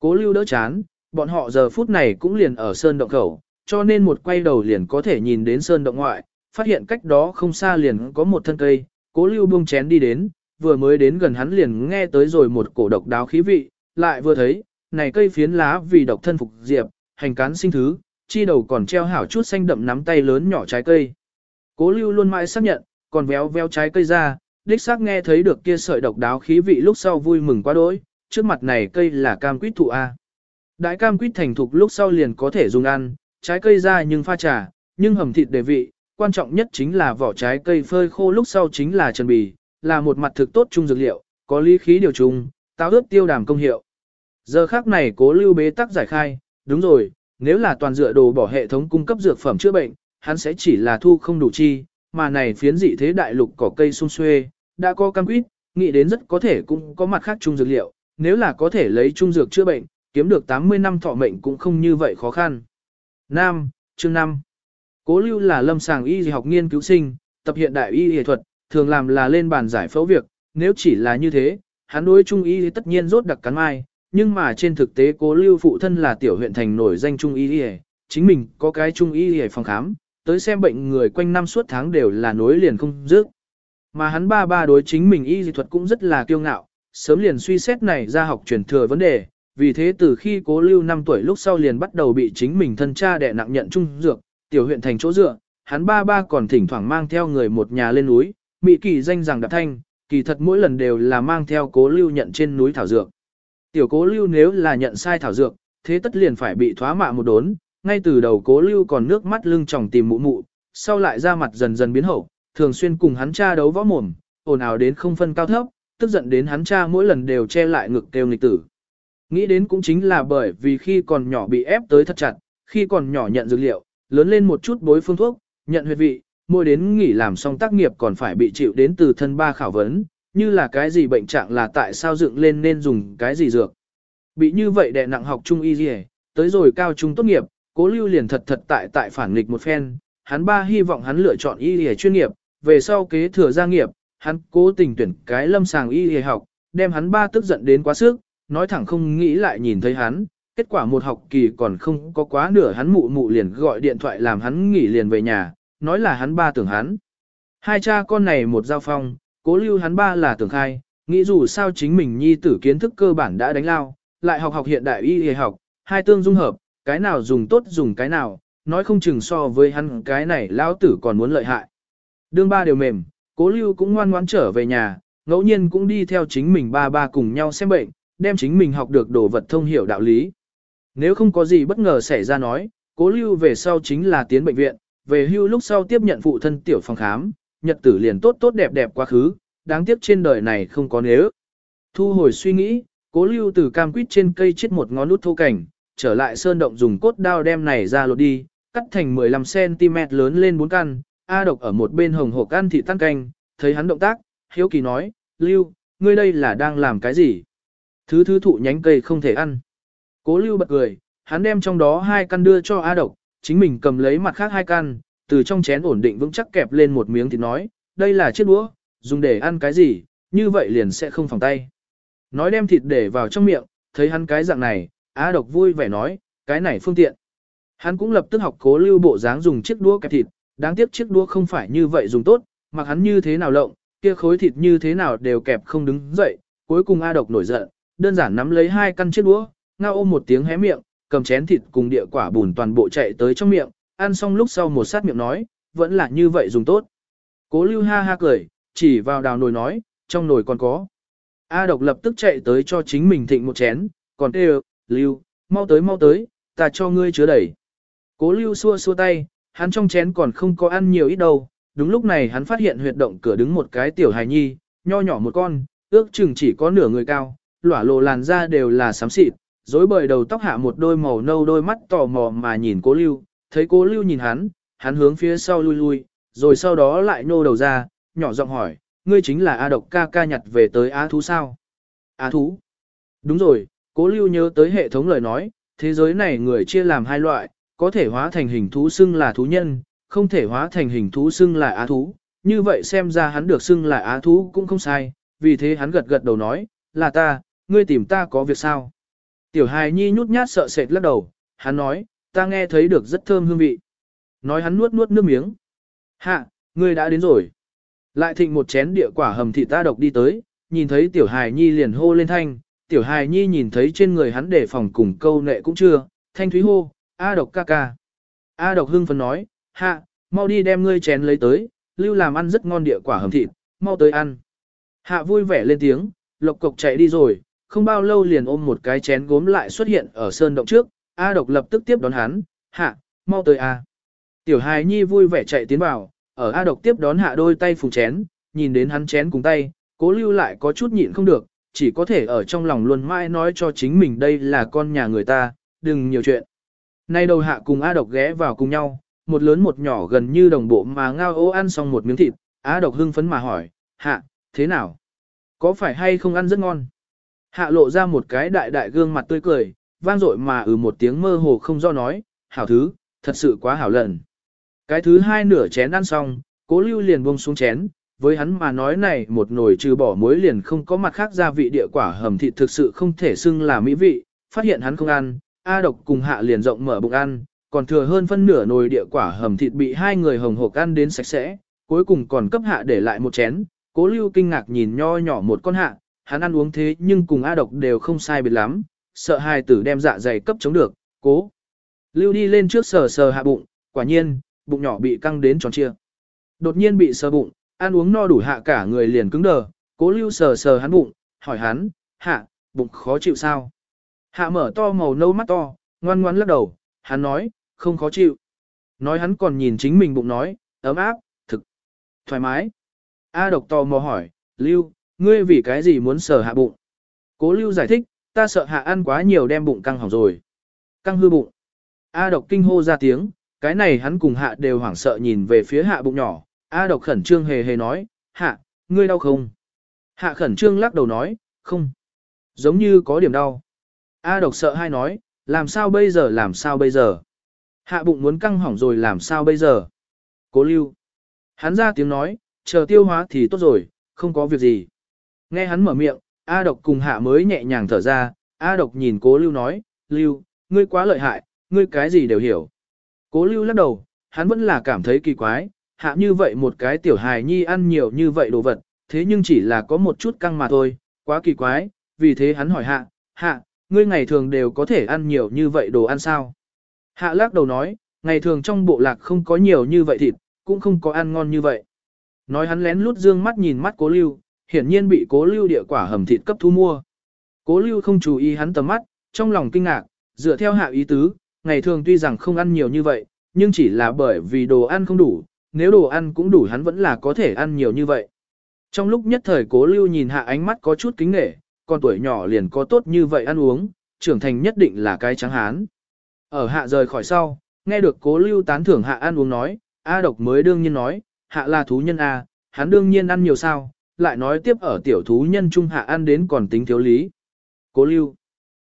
Cố lưu đỡ chán, bọn họ giờ phút này cũng liền ở sơn động khẩu, cho nên một quay đầu liền có thể nhìn đến sơn động ngoại, phát hiện cách đó không xa liền có một thân cây, cố lưu buông chén đi đến, vừa mới đến gần hắn liền nghe tới rồi một cổ độc đáo khí vị, lại vừa thấy, này cây phiến lá vì độc thân phục diệp, hành cán sinh thứ, chi đầu còn treo hảo chút xanh đậm nắm tay lớn nhỏ trái cây. Cố lưu luôn mãi xác nhận, còn véo véo trái cây ra, đích xác nghe thấy được kia sợi độc đáo khí vị lúc sau vui mừng quá đỗi, trước mặt này cây là cam quýt thụ A. Đại cam quýt thành thục lúc sau liền có thể dùng ăn, trái cây ra nhưng pha trà, nhưng hầm thịt đề vị, quan trọng nhất chính là vỏ trái cây phơi khô lúc sau chính là trần bì, là một mặt thực tốt trung dược liệu, có lý khí điều trùng, táo ướp tiêu đàm công hiệu. Giờ khác này cố lưu bế tắc giải khai, đúng rồi, nếu là toàn dựa đồ bỏ hệ thống cung cấp dược phẩm chữa bệnh, hắn sẽ chỉ là thu không đủ chi, mà này phiến dị thế đại lục cỏ cây sung xuê, đã có cam quýt, nghĩ đến rất có thể cũng có mặt khác trung dược liệu, nếu là có thể lấy trung dược chữa bệnh, kiếm được 80 năm thọ mệnh cũng không như vậy khó khăn. Nam, chương 5 Cố lưu là lâm sàng y học nghiên cứu sinh, tập hiện đại y y thuật, thường làm là lên bàn giải phẫu việc, nếu chỉ là như thế, hắn đối trung y tất nhiên rốt đặc cắn mai, nhưng mà trên thực tế cố lưu phụ thân là tiểu huyện thành nổi danh trung y y, chính mình có cái trung y y phòng khám, tới xem bệnh người quanh năm suốt tháng đều là nối liền không dứt. Mà hắn ba ba đối chính mình y y thuật cũng rất là kiêu ngạo, sớm liền suy xét này ra học truyền thừa vấn đề, vì thế từ khi cố lưu 5 tuổi lúc sau liền bắt đầu bị chính mình thân cha đẻ nặng nhận trung dược, tiểu huyện thành chỗ dựa, hắn ba ba còn thỉnh thoảng mang theo người một nhà lên núi, mỹ kỳ danh rằng đạp thanh, kỳ thật mỗi lần đều là mang theo cố lưu nhận trên núi thảo dược. Tiểu cố lưu nếu là nhận sai thảo dược, thế tất liền phải bị thoá mạ một đốn, ngay từ đầu cố lưu còn nước mắt lưng tròng tìm mụ mụ, sau lại ra mặt dần dần biến hậu, thường xuyên cùng hắn cha đấu võ mồm, ồn ào đến không phân cao thấp, tức giận đến hắn cha mỗi lần đều che lại ngực kêu nghịch tử. Nghĩ đến cũng chính là bởi vì khi còn nhỏ bị ép tới thật chặt, khi còn nhỏ nhận dược liệu, lớn lên một chút bối phương thuốc, nhận huyệt vị, môi đến nghỉ làm xong tác nghiệp còn phải bị chịu đến từ thân ba khảo vấn, như là cái gì bệnh trạng là tại sao dựng lên nên dùng cái gì dược. Bị như vậy đệ nặng học trung y gì tới rồi cao trung tốt nghiệp, cố lưu liền thật thật tại tại phản nghịch một phen, hắn ba hy vọng hắn lựa chọn y y chuyên nghiệp, về sau kế thừa gia nghiệp, hắn cố tình tuyển cái lâm sàng y y học, đem hắn ba tức giận đến quá sức, nói thẳng không nghĩ lại nhìn thấy hắn, kết quả một học kỳ còn không có quá nửa hắn mụ mụ liền gọi điện thoại làm hắn nghỉ liền về nhà, nói là hắn ba tưởng hắn. Hai cha con này một giao phong, cố lưu hắn ba là tưởng khai, nghĩ dù sao chính mình nhi tử kiến thức cơ bản đã đánh lao, lại học học hiện đại y y học, hai tương dung hợp, cái nào dùng tốt dùng cái nào, nói không chừng so với hắn cái này lão tử còn muốn lợi hại. Đương ba đều mềm, cố lưu cũng ngoan ngoãn trở về nhà, ngẫu nhiên cũng đi theo chính mình ba ba cùng nhau xem bệnh, đem chính mình học được đồ vật thông hiểu đạo lý. Nếu không có gì bất ngờ xảy ra nói, cố lưu về sau chính là tiến bệnh viện, về hưu lúc sau tiếp nhận phụ thân tiểu phòng khám, nhật tử liền tốt tốt đẹp đẹp quá khứ, đáng tiếc trên đời này không có nếu. Thu hồi suy nghĩ, cố lưu từ cam quýt trên cây chết một ngón nút thô cảnh, trở lại sơn động dùng cốt đao đem này ra lột đi, cắt thành 15cm lớn lên bốn căn, A độc ở một bên hồng hộp ăn thị tăng canh, thấy hắn động tác, hiếu kỳ nói, lưu, ngươi đây là đang làm cái gì? Thứ thứ thụ nhánh cây không thể ăn. Cố lưu bật cười, hắn đem trong đó hai căn đưa cho A độc, chính mình cầm lấy mặt khác hai căn, từ trong chén ổn định vững chắc kẹp lên một miếng thì nói, đây là chiếc đũa, dùng để ăn cái gì, như vậy liền sẽ không phòng tay. Nói đem thịt để vào trong miệng, thấy hắn cái dạng này, A độc vui vẻ nói, cái này phương tiện. Hắn cũng lập tức học cố lưu bộ dáng dùng chiếc đũa kẹp thịt, đáng tiếc chiếc đũa không phải như vậy dùng tốt, mặc hắn như thế nào lộng, kia khối thịt như thế nào đều kẹp không đứng dậy, cuối cùng A độc nổi giận, đơn giản nắm lấy hai căn chiếc đũa, ngao ôm một tiếng hé miệng, cầm chén thịt cùng địa quả bùn toàn bộ chạy tới trong miệng, ăn xong lúc sau một sát miệng nói, vẫn là như vậy dùng tốt. Cố lưu ha ha cười, chỉ vào đào nồi nói, trong nồi còn có. A độc lập tức chạy tới cho chính mình thịnh một chén, còn tê lưu, mau tới mau tới, ta cho ngươi chứa đầy. Cố lưu xua xua tay, hắn trong chén còn không có ăn nhiều ít đâu, đúng lúc này hắn phát hiện huyệt động cửa đứng một cái tiểu hài nhi, nho nhỏ một con, ước chừng chỉ có nửa người cao, lỏa lộ làn da đều là xám xịt, dối bời đầu tóc hạ một đôi màu nâu đôi mắt tò mò mà nhìn cố lưu, thấy cố lưu nhìn hắn, hắn hướng phía sau lui lui, rồi sau đó lại nô đầu ra, nhỏ giọng hỏi, ngươi chính là A độc ca ca nhặt về tới Á thú sao? Á thú? Đúng rồi, cố lưu nhớ tới hệ thống lời nói, thế giới này người chia làm hai loại, có thể hóa thành hình thú xưng là thú nhân, không thể hóa thành hình thú xưng là á thú. Như vậy xem ra hắn được xưng là á thú cũng không sai, vì thế hắn gật gật đầu nói, là ta, ngươi tìm ta có việc sao? Tiểu hài nhi nhút nhát sợ sệt lắc đầu, hắn nói, ta nghe thấy được rất thơm hương vị. Nói hắn nuốt nuốt nước miếng. Hạ, ngươi đã đến rồi. Lại thịnh một chén địa quả hầm thịt ta độc đi tới, nhìn thấy tiểu hài nhi liền hô lên thanh, tiểu hài nhi nhìn thấy trên người hắn để phòng cùng câu nệ cũng chưa, thanh thúy hô, A độc ca ca. A độc hưng phấn nói, hạ, mau đi đem ngươi chén lấy tới, lưu làm ăn rất ngon địa quả hầm thịt, mau tới ăn. Hạ vui vẻ lên tiếng, lộc cộc chạy đi rồi, không bao lâu liền ôm một cái chén gốm lại xuất hiện ở sơn động trước, A độc lập tức tiếp đón hắn, hạ, mau tới A. Tiểu hài nhi vui vẻ chạy tiến vào, ở A độc tiếp đón hạ đôi tay phùng chén, nhìn đến hắn chén cùng tay, cố lưu lại có chút nhịn không được, chỉ có thể ở trong lòng luôn mãi nói cho chính mình đây là con nhà người ta, đừng nhiều chuyện. Nay đầu hạ cùng A độc ghé vào cùng nhau, một lớn một nhỏ gần như đồng bộ mà ngao ô ăn xong một miếng thịt, A độc hưng phấn mà hỏi, hạ, thế nào? Có phải hay không ăn rất ngon? Hạ lộ ra một cái đại đại gương mặt tươi cười, vang dội mà ừ một tiếng mơ hồ không do nói, hảo thứ, thật sự quá hảo lần. Cái thứ hai nửa chén ăn xong, cố lưu liền buông xuống chén, với hắn mà nói này một nồi trừ bỏ muối liền không có mặt khác gia vị địa quả hầm thịt thực sự không thể xưng là mỹ vị, phát hiện hắn không ăn, A độc cùng hạ liền rộng mở bụng ăn, còn thừa hơn phân nửa nồi địa quả hầm thịt bị hai người hồng hộp ăn đến sạch sẽ, cuối cùng còn cấp hạ để lại một chén, cố lưu kinh ngạc nhìn nho nhỏ một con hạ, hắn ăn uống thế nhưng cùng A độc đều không sai biệt lắm, sợ hai tử đem dạ dày cấp chống được, cố. Lưu đi lên trước sờ sờ hạ bụng, quả nhiên, bụng nhỏ bị căng đến tròn chia. Đột nhiên bị sờ bụng, ăn uống no đủ hạ cả người liền cứng đờ, cố lưu sờ sờ hắn bụng, hỏi hắn, hạ, bụng khó chịu sao? Hạ mở to màu nâu mắt to, ngoan ngoan lắc đầu, hắn nói, không khó chịu. Nói hắn còn nhìn chính mình bụng nói, ấm áp, thực, thoải mái. A độc to mò hỏi, lưu, ngươi vì cái gì muốn sờ hạ bụng? Cố lưu giải thích, ta sợ hạ ăn quá nhiều đem bụng căng hỏng rồi. Căng hư bụng. A độc kinh hô ra tiếng, cái này hắn cùng hạ đều hoảng sợ nhìn về phía hạ bụng nhỏ. A độc khẩn trương hề hề nói, hạ, ngươi đau không? Hạ khẩn trương lắc đầu nói, không. Giống như có điểm đau. A độc sợ hai nói, làm sao bây giờ làm sao bây giờ? Hạ bụng muốn căng hỏng rồi làm sao bây giờ? Cố lưu. Hắn ra tiếng nói, chờ tiêu hóa thì tốt rồi, không có việc gì. Nghe hắn mở miệng, A độc cùng hạ mới nhẹ nhàng thở ra, A độc nhìn cố lưu nói, lưu, ngươi quá lợi hại, ngươi cái gì đều hiểu. Cố lưu lắc đầu, hắn vẫn là cảm thấy kỳ quái, hạ như vậy một cái tiểu hài nhi ăn nhiều như vậy đồ vật, thế nhưng chỉ là có một chút căng mà thôi, quá kỳ quái, vì thế hắn hỏi hạ, hạ, ngươi ngày thường đều có thể ăn nhiều như vậy đồ ăn sao? Hạ lắc đầu nói, ngày thường trong bộ lạc không có nhiều như vậy thịt, cũng không có ăn ngon như vậy. Nói hắn lén lút dương mắt nhìn mắt cố lưu, hiển nhiên bị cố lưu địa quả hầm thịt cấp thu mua. Cố lưu không chú ý hắn tầm mắt, trong lòng kinh ngạc, dựa theo hạ ý tứ, ngày thường tuy rằng không ăn nhiều như vậy, nhưng chỉ là bởi vì đồ ăn không đủ, nếu đồ ăn cũng đủ hắn vẫn là có thể ăn nhiều như vậy. Trong lúc nhất thời cố lưu nhìn hạ ánh mắt có chút kính nghệ, con tuổi nhỏ liền có tốt như vậy ăn uống, trưởng thành nhất định là cái trắng hán. Ở hạ rời khỏi sau, nghe được cố lưu tán thưởng hạ ăn uống nói, A độc mới đương nhiên nói, hạ là thú nhân A, hắn đương nhiên ăn nhiều sao, lại nói tiếp ở tiểu thú nhân trung hạ ăn đến còn tính thiếu lý. Cố lưu.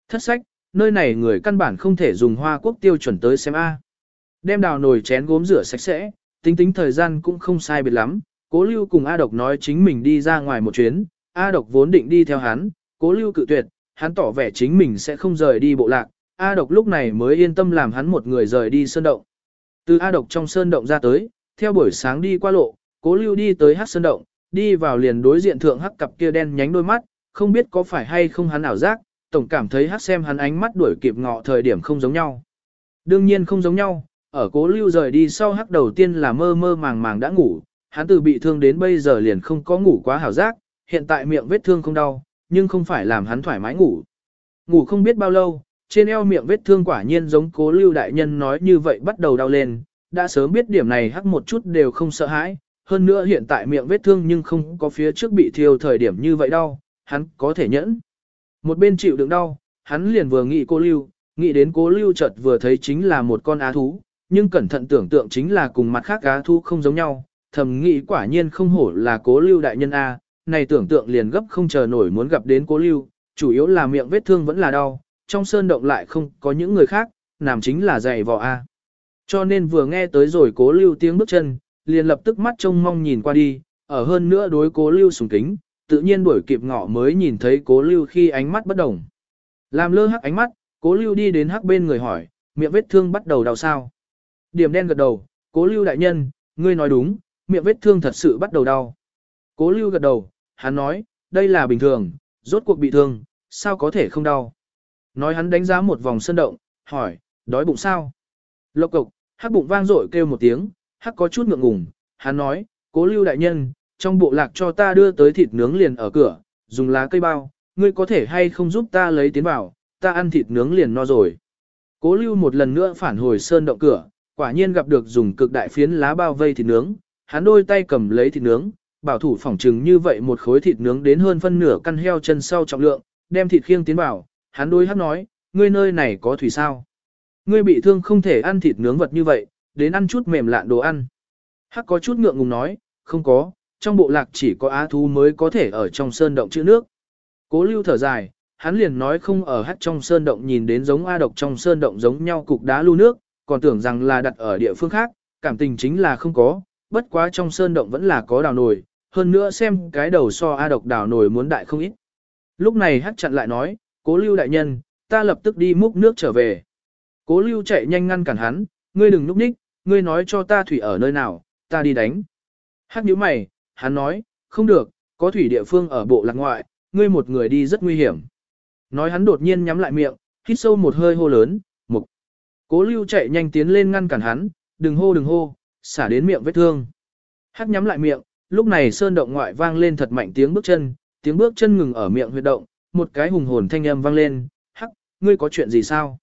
Thất sách, nơi này người căn bản không thể dùng hoa quốc tiêu chuẩn tới xem A. Đem đào nồi chén gốm rửa sạch sẽ, tính tính thời gian cũng không sai biệt lắm. Cố lưu cùng A độc nói chính mình đi ra ngoài một chuyến, A độc vốn định đi theo hắn, cố lưu cự tuyệt, hắn tỏ vẻ chính mình sẽ không rời đi bộ lạc. A độc lúc này mới yên tâm làm hắn một người rời đi sơn động. Từ A độc trong sơn động ra tới, theo buổi sáng đi qua lộ, cố lưu đi tới hát sơn động, đi vào liền đối diện thượng hắc cặp kia đen nhánh đôi mắt, không biết có phải hay không hắn ảo giác, tổng cảm thấy hắc xem hắn ánh mắt đuổi kịp ngọ thời điểm không giống nhau. Đương nhiên không giống nhau, ở cố lưu rời đi sau hắc đầu tiên là mơ mơ màng màng đã ngủ, hắn từ bị thương đến bây giờ liền không có ngủ quá hảo giác, hiện tại miệng vết thương không đau, nhưng không phải làm hắn thoải mái ngủ. Ngủ không biết bao lâu, trên eo miệng vết thương quả nhiên giống cố lưu đại nhân nói như vậy bắt đầu đau lên, đã sớm biết điểm này hắc một chút đều không sợ hãi, hơn nữa hiện tại miệng vết thương nhưng không có phía trước bị thiêu thời điểm như vậy đau, hắn có thể nhẫn. Một bên chịu đựng đau, hắn liền vừa nghĩ cô lưu, nghĩ đến cố lưu chợt vừa thấy chính là một con á thú, nhưng cẩn thận tưởng tượng chính là cùng mặt khác á thú không giống nhau, thầm nghĩ quả nhiên không hổ là cố lưu đại nhân A, này tưởng tượng liền gấp không chờ nổi muốn gặp đến cố lưu, chủ yếu là miệng vết thương vẫn là đau, trong sơn động lại không có những người khác, làm chính là dày vò A. Cho nên vừa nghe tới rồi cố lưu tiếng bước chân, liền lập tức mắt trông mong nhìn qua đi, ở hơn nữa đối cố lưu sùng kính, tự nhiên đuổi kịp ngọ mới nhìn thấy cố lưu khi ánh mắt bất đồng. Làm lơ hắc ánh mắt, cố lưu đi đến hắc bên người hỏi, miệng vết thương bắt đầu đau sao. Điểm đen gật đầu, cố lưu đại nhân, ngươi nói đúng, miệng vết thương thật sự bắt đầu đau. Cố lưu gật đầu, hắn nói, đây là bình thường, rốt cuộc bị thương, sao có thể không đau. Nói hắn đánh giá một vòng sân động, hỏi, đói bụng sao? Lộc cục, hắc bụng vang dội kêu một tiếng, hắc có chút ngượng ngùng, hắn nói, cố lưu đại nhân, trong bộ lạc cho ta đưa tới thịt nướng liền ở cửa, dùng lá cây bao, ngươi có thể hay không giúp ta lấy tiến vào, ta ăn thịt nướng liền no rồi. Cố lưu một lần nữa phản hồi sơn động cửa, quả nhiên gặp được dùng cực đại phiến lá bao vây thịt nướng, hắn đôi tay cầm lấy thịt nướng, bảo thủ phỏng chừng như vậy một khối thịt nướng đến hơn phân nửa căn heo chân sau trọng lượng, đem thịt khiêng tiến vào, hắn đôi hắc nói, ngươi nơi này có thủy sao? Ngươi bị thương không thể ăn thịt nướng vật như vậy, đến ăn chút mềm lạn đồ ăn. Hắc có chút ngượng ngùng nói, không có, trong bộ lạc chỉ có á thú mới có thể ở trong sơn động chữ nước. Cố lưu thở dài, hắn liền nói không ở hắc trong sơn động nhìn đến giống A độc trong sơn động giống nhau cục đá lưu nước, còn tưởng rằng là đặt ở địa phương khác, cảm tình chính là không có, bất quá trong sơn động vẫn là có đào nổi, hơn nữa xem cái đầu so A độc đào nổi muốn đại không ít. Lúc này hắc chặn lại nói, cố lưu đại nhân, ta lập tức đi múc nước trở về. Cố lưu chạy nhanh ngăn cản hắn, ngươi đừng núp ních, ngươi nói cho ta thủy ở nơi nào, ta đi đánh. Hắc nhíu mày, hắn nói, không được, có thủy địa phương ở bộ lạc ngoại, ngươi một người đi rất nguy hiểm. Nói hắn đột nhiên nhắm lại miệng, hít sâu một hơi hô lớn, mục. Cố lưu chạy nhanh tiến lên ngăn cản hắn, đừng hô đừng hô, xả đến miệng vết thương. Hắc nhắm lại miệng, lúc này sơn động ngoại vang lên thật mạnh tiếng bước chân, tiếng bước chân ngừng ở miệng huyệt động, một cái hùng hồn thanh âm vang lên, hắc, ngươi có chuyện gì sao?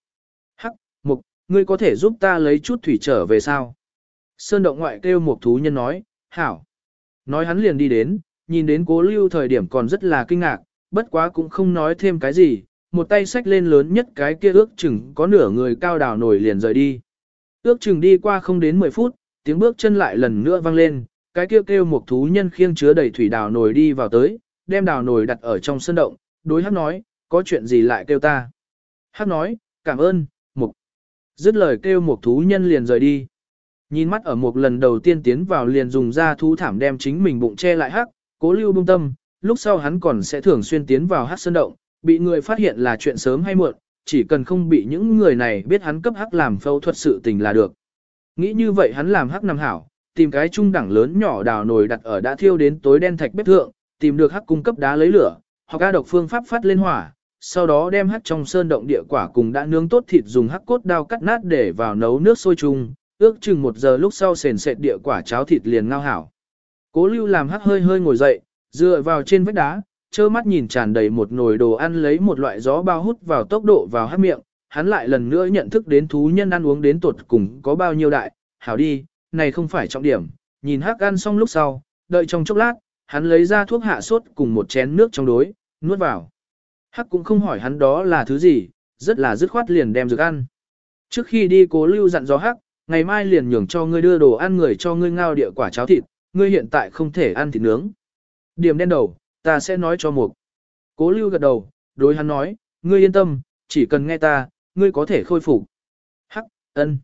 Ngươi có thể giúp ta lấy chút thủy trở về sao? Sơn động ngoại kêu một thú nhân nói, hảo. Nói hắn liền đi đến, nhìn đến cố lưu thời điểm còn rất là kinh ngạc, bất quá cũng không nói thêm cái gì, một tay xách lên lớn nhất cái kia ước chừng có nửa người cao đào nổi liền rời đi. Ước chừng đi qua không đến 10 phút, tiếng bước chân lại lần nữa vang lên, cái kia kêu, kêu một thú nhân khiêng chứa đầy thủy đào nổi đi vào tới, đem đào nổi đặt ở trong sân động, đối hắn nói, có chuyện gì lại kêu ta. Hắn nói, cảm ơn. Dứt lời kêu một thú nhân liền rời đi. Nhìn mắt ở một lần đầu tiên tiến vào liền dùng ra thú thảm đem chính mình bụng che lại hắc, Cố lưu bông tâm, lúc sau hắn còn sẽ thường xuyên tiến vào hát sơn động, bị người phát hiện là chuyện sớm hay muộn, chỉ cần không bị những người này biết hắn cấp hắc làm phẫu thuật sự tình là được. Nghĩ như vậy hắn làm hắc nằm hảo, tìm cái trung đẳng lớn nhỏ đào nồi đặt ở đã thiêu đến tối đen thạch bếp thượng, tìm được hắc cung cấp đá lấy lửa, hoặc ca độc phương pháp phát lên hỏa, sau đó đem hắc trong sơn động địa quả cùng đã nướng tốt thịt dùng hắc cốt đao cắt nát để vào nấu nước sôi chung, ước chừng một giờ lúc sau sền sệt địa quả cháo thịt liền ngao hảo. Cố lưu làm hắc hơi hơi ngồi dậy, dựa vào trên vách đá, trơ mắt nhìn tràn đầy một nồi đồ ăn lấy một loại gió bao hút vào tốc độ vào hắc miệng, hắn lại lần nữa nhận thức đến thú nhân ăn uống đến tuột cùng có bao nhiêu đại, hảo đi, này không phải trọng điểm, nhìn hắc ăn xong lúc sau, đợi trong chốc lát, hắn lấy ra thuốc hạ sốt cùng một chén nước trong đối, nuốt vào. Hắc cũng không hỏi hắn đó là thứ gì, rất là dứt khoát liền đem dược ăn. Trước khi đi cố lưu dặn dò Hắc, ngày mai liền nhường cho ngươi đưa đồ ăn người cho ngươi ngao địa quả cháo thịt, ngươi hiện tại không thể ăn thịt nướng. Điểm đen đầu, ta sẽ nói cho mục. Cố lưu gật đầu, đối hắn nói, ngươi yên tâm, chỉ cần nghe ta, ngươi có thể khôi phục. Hắc, ân.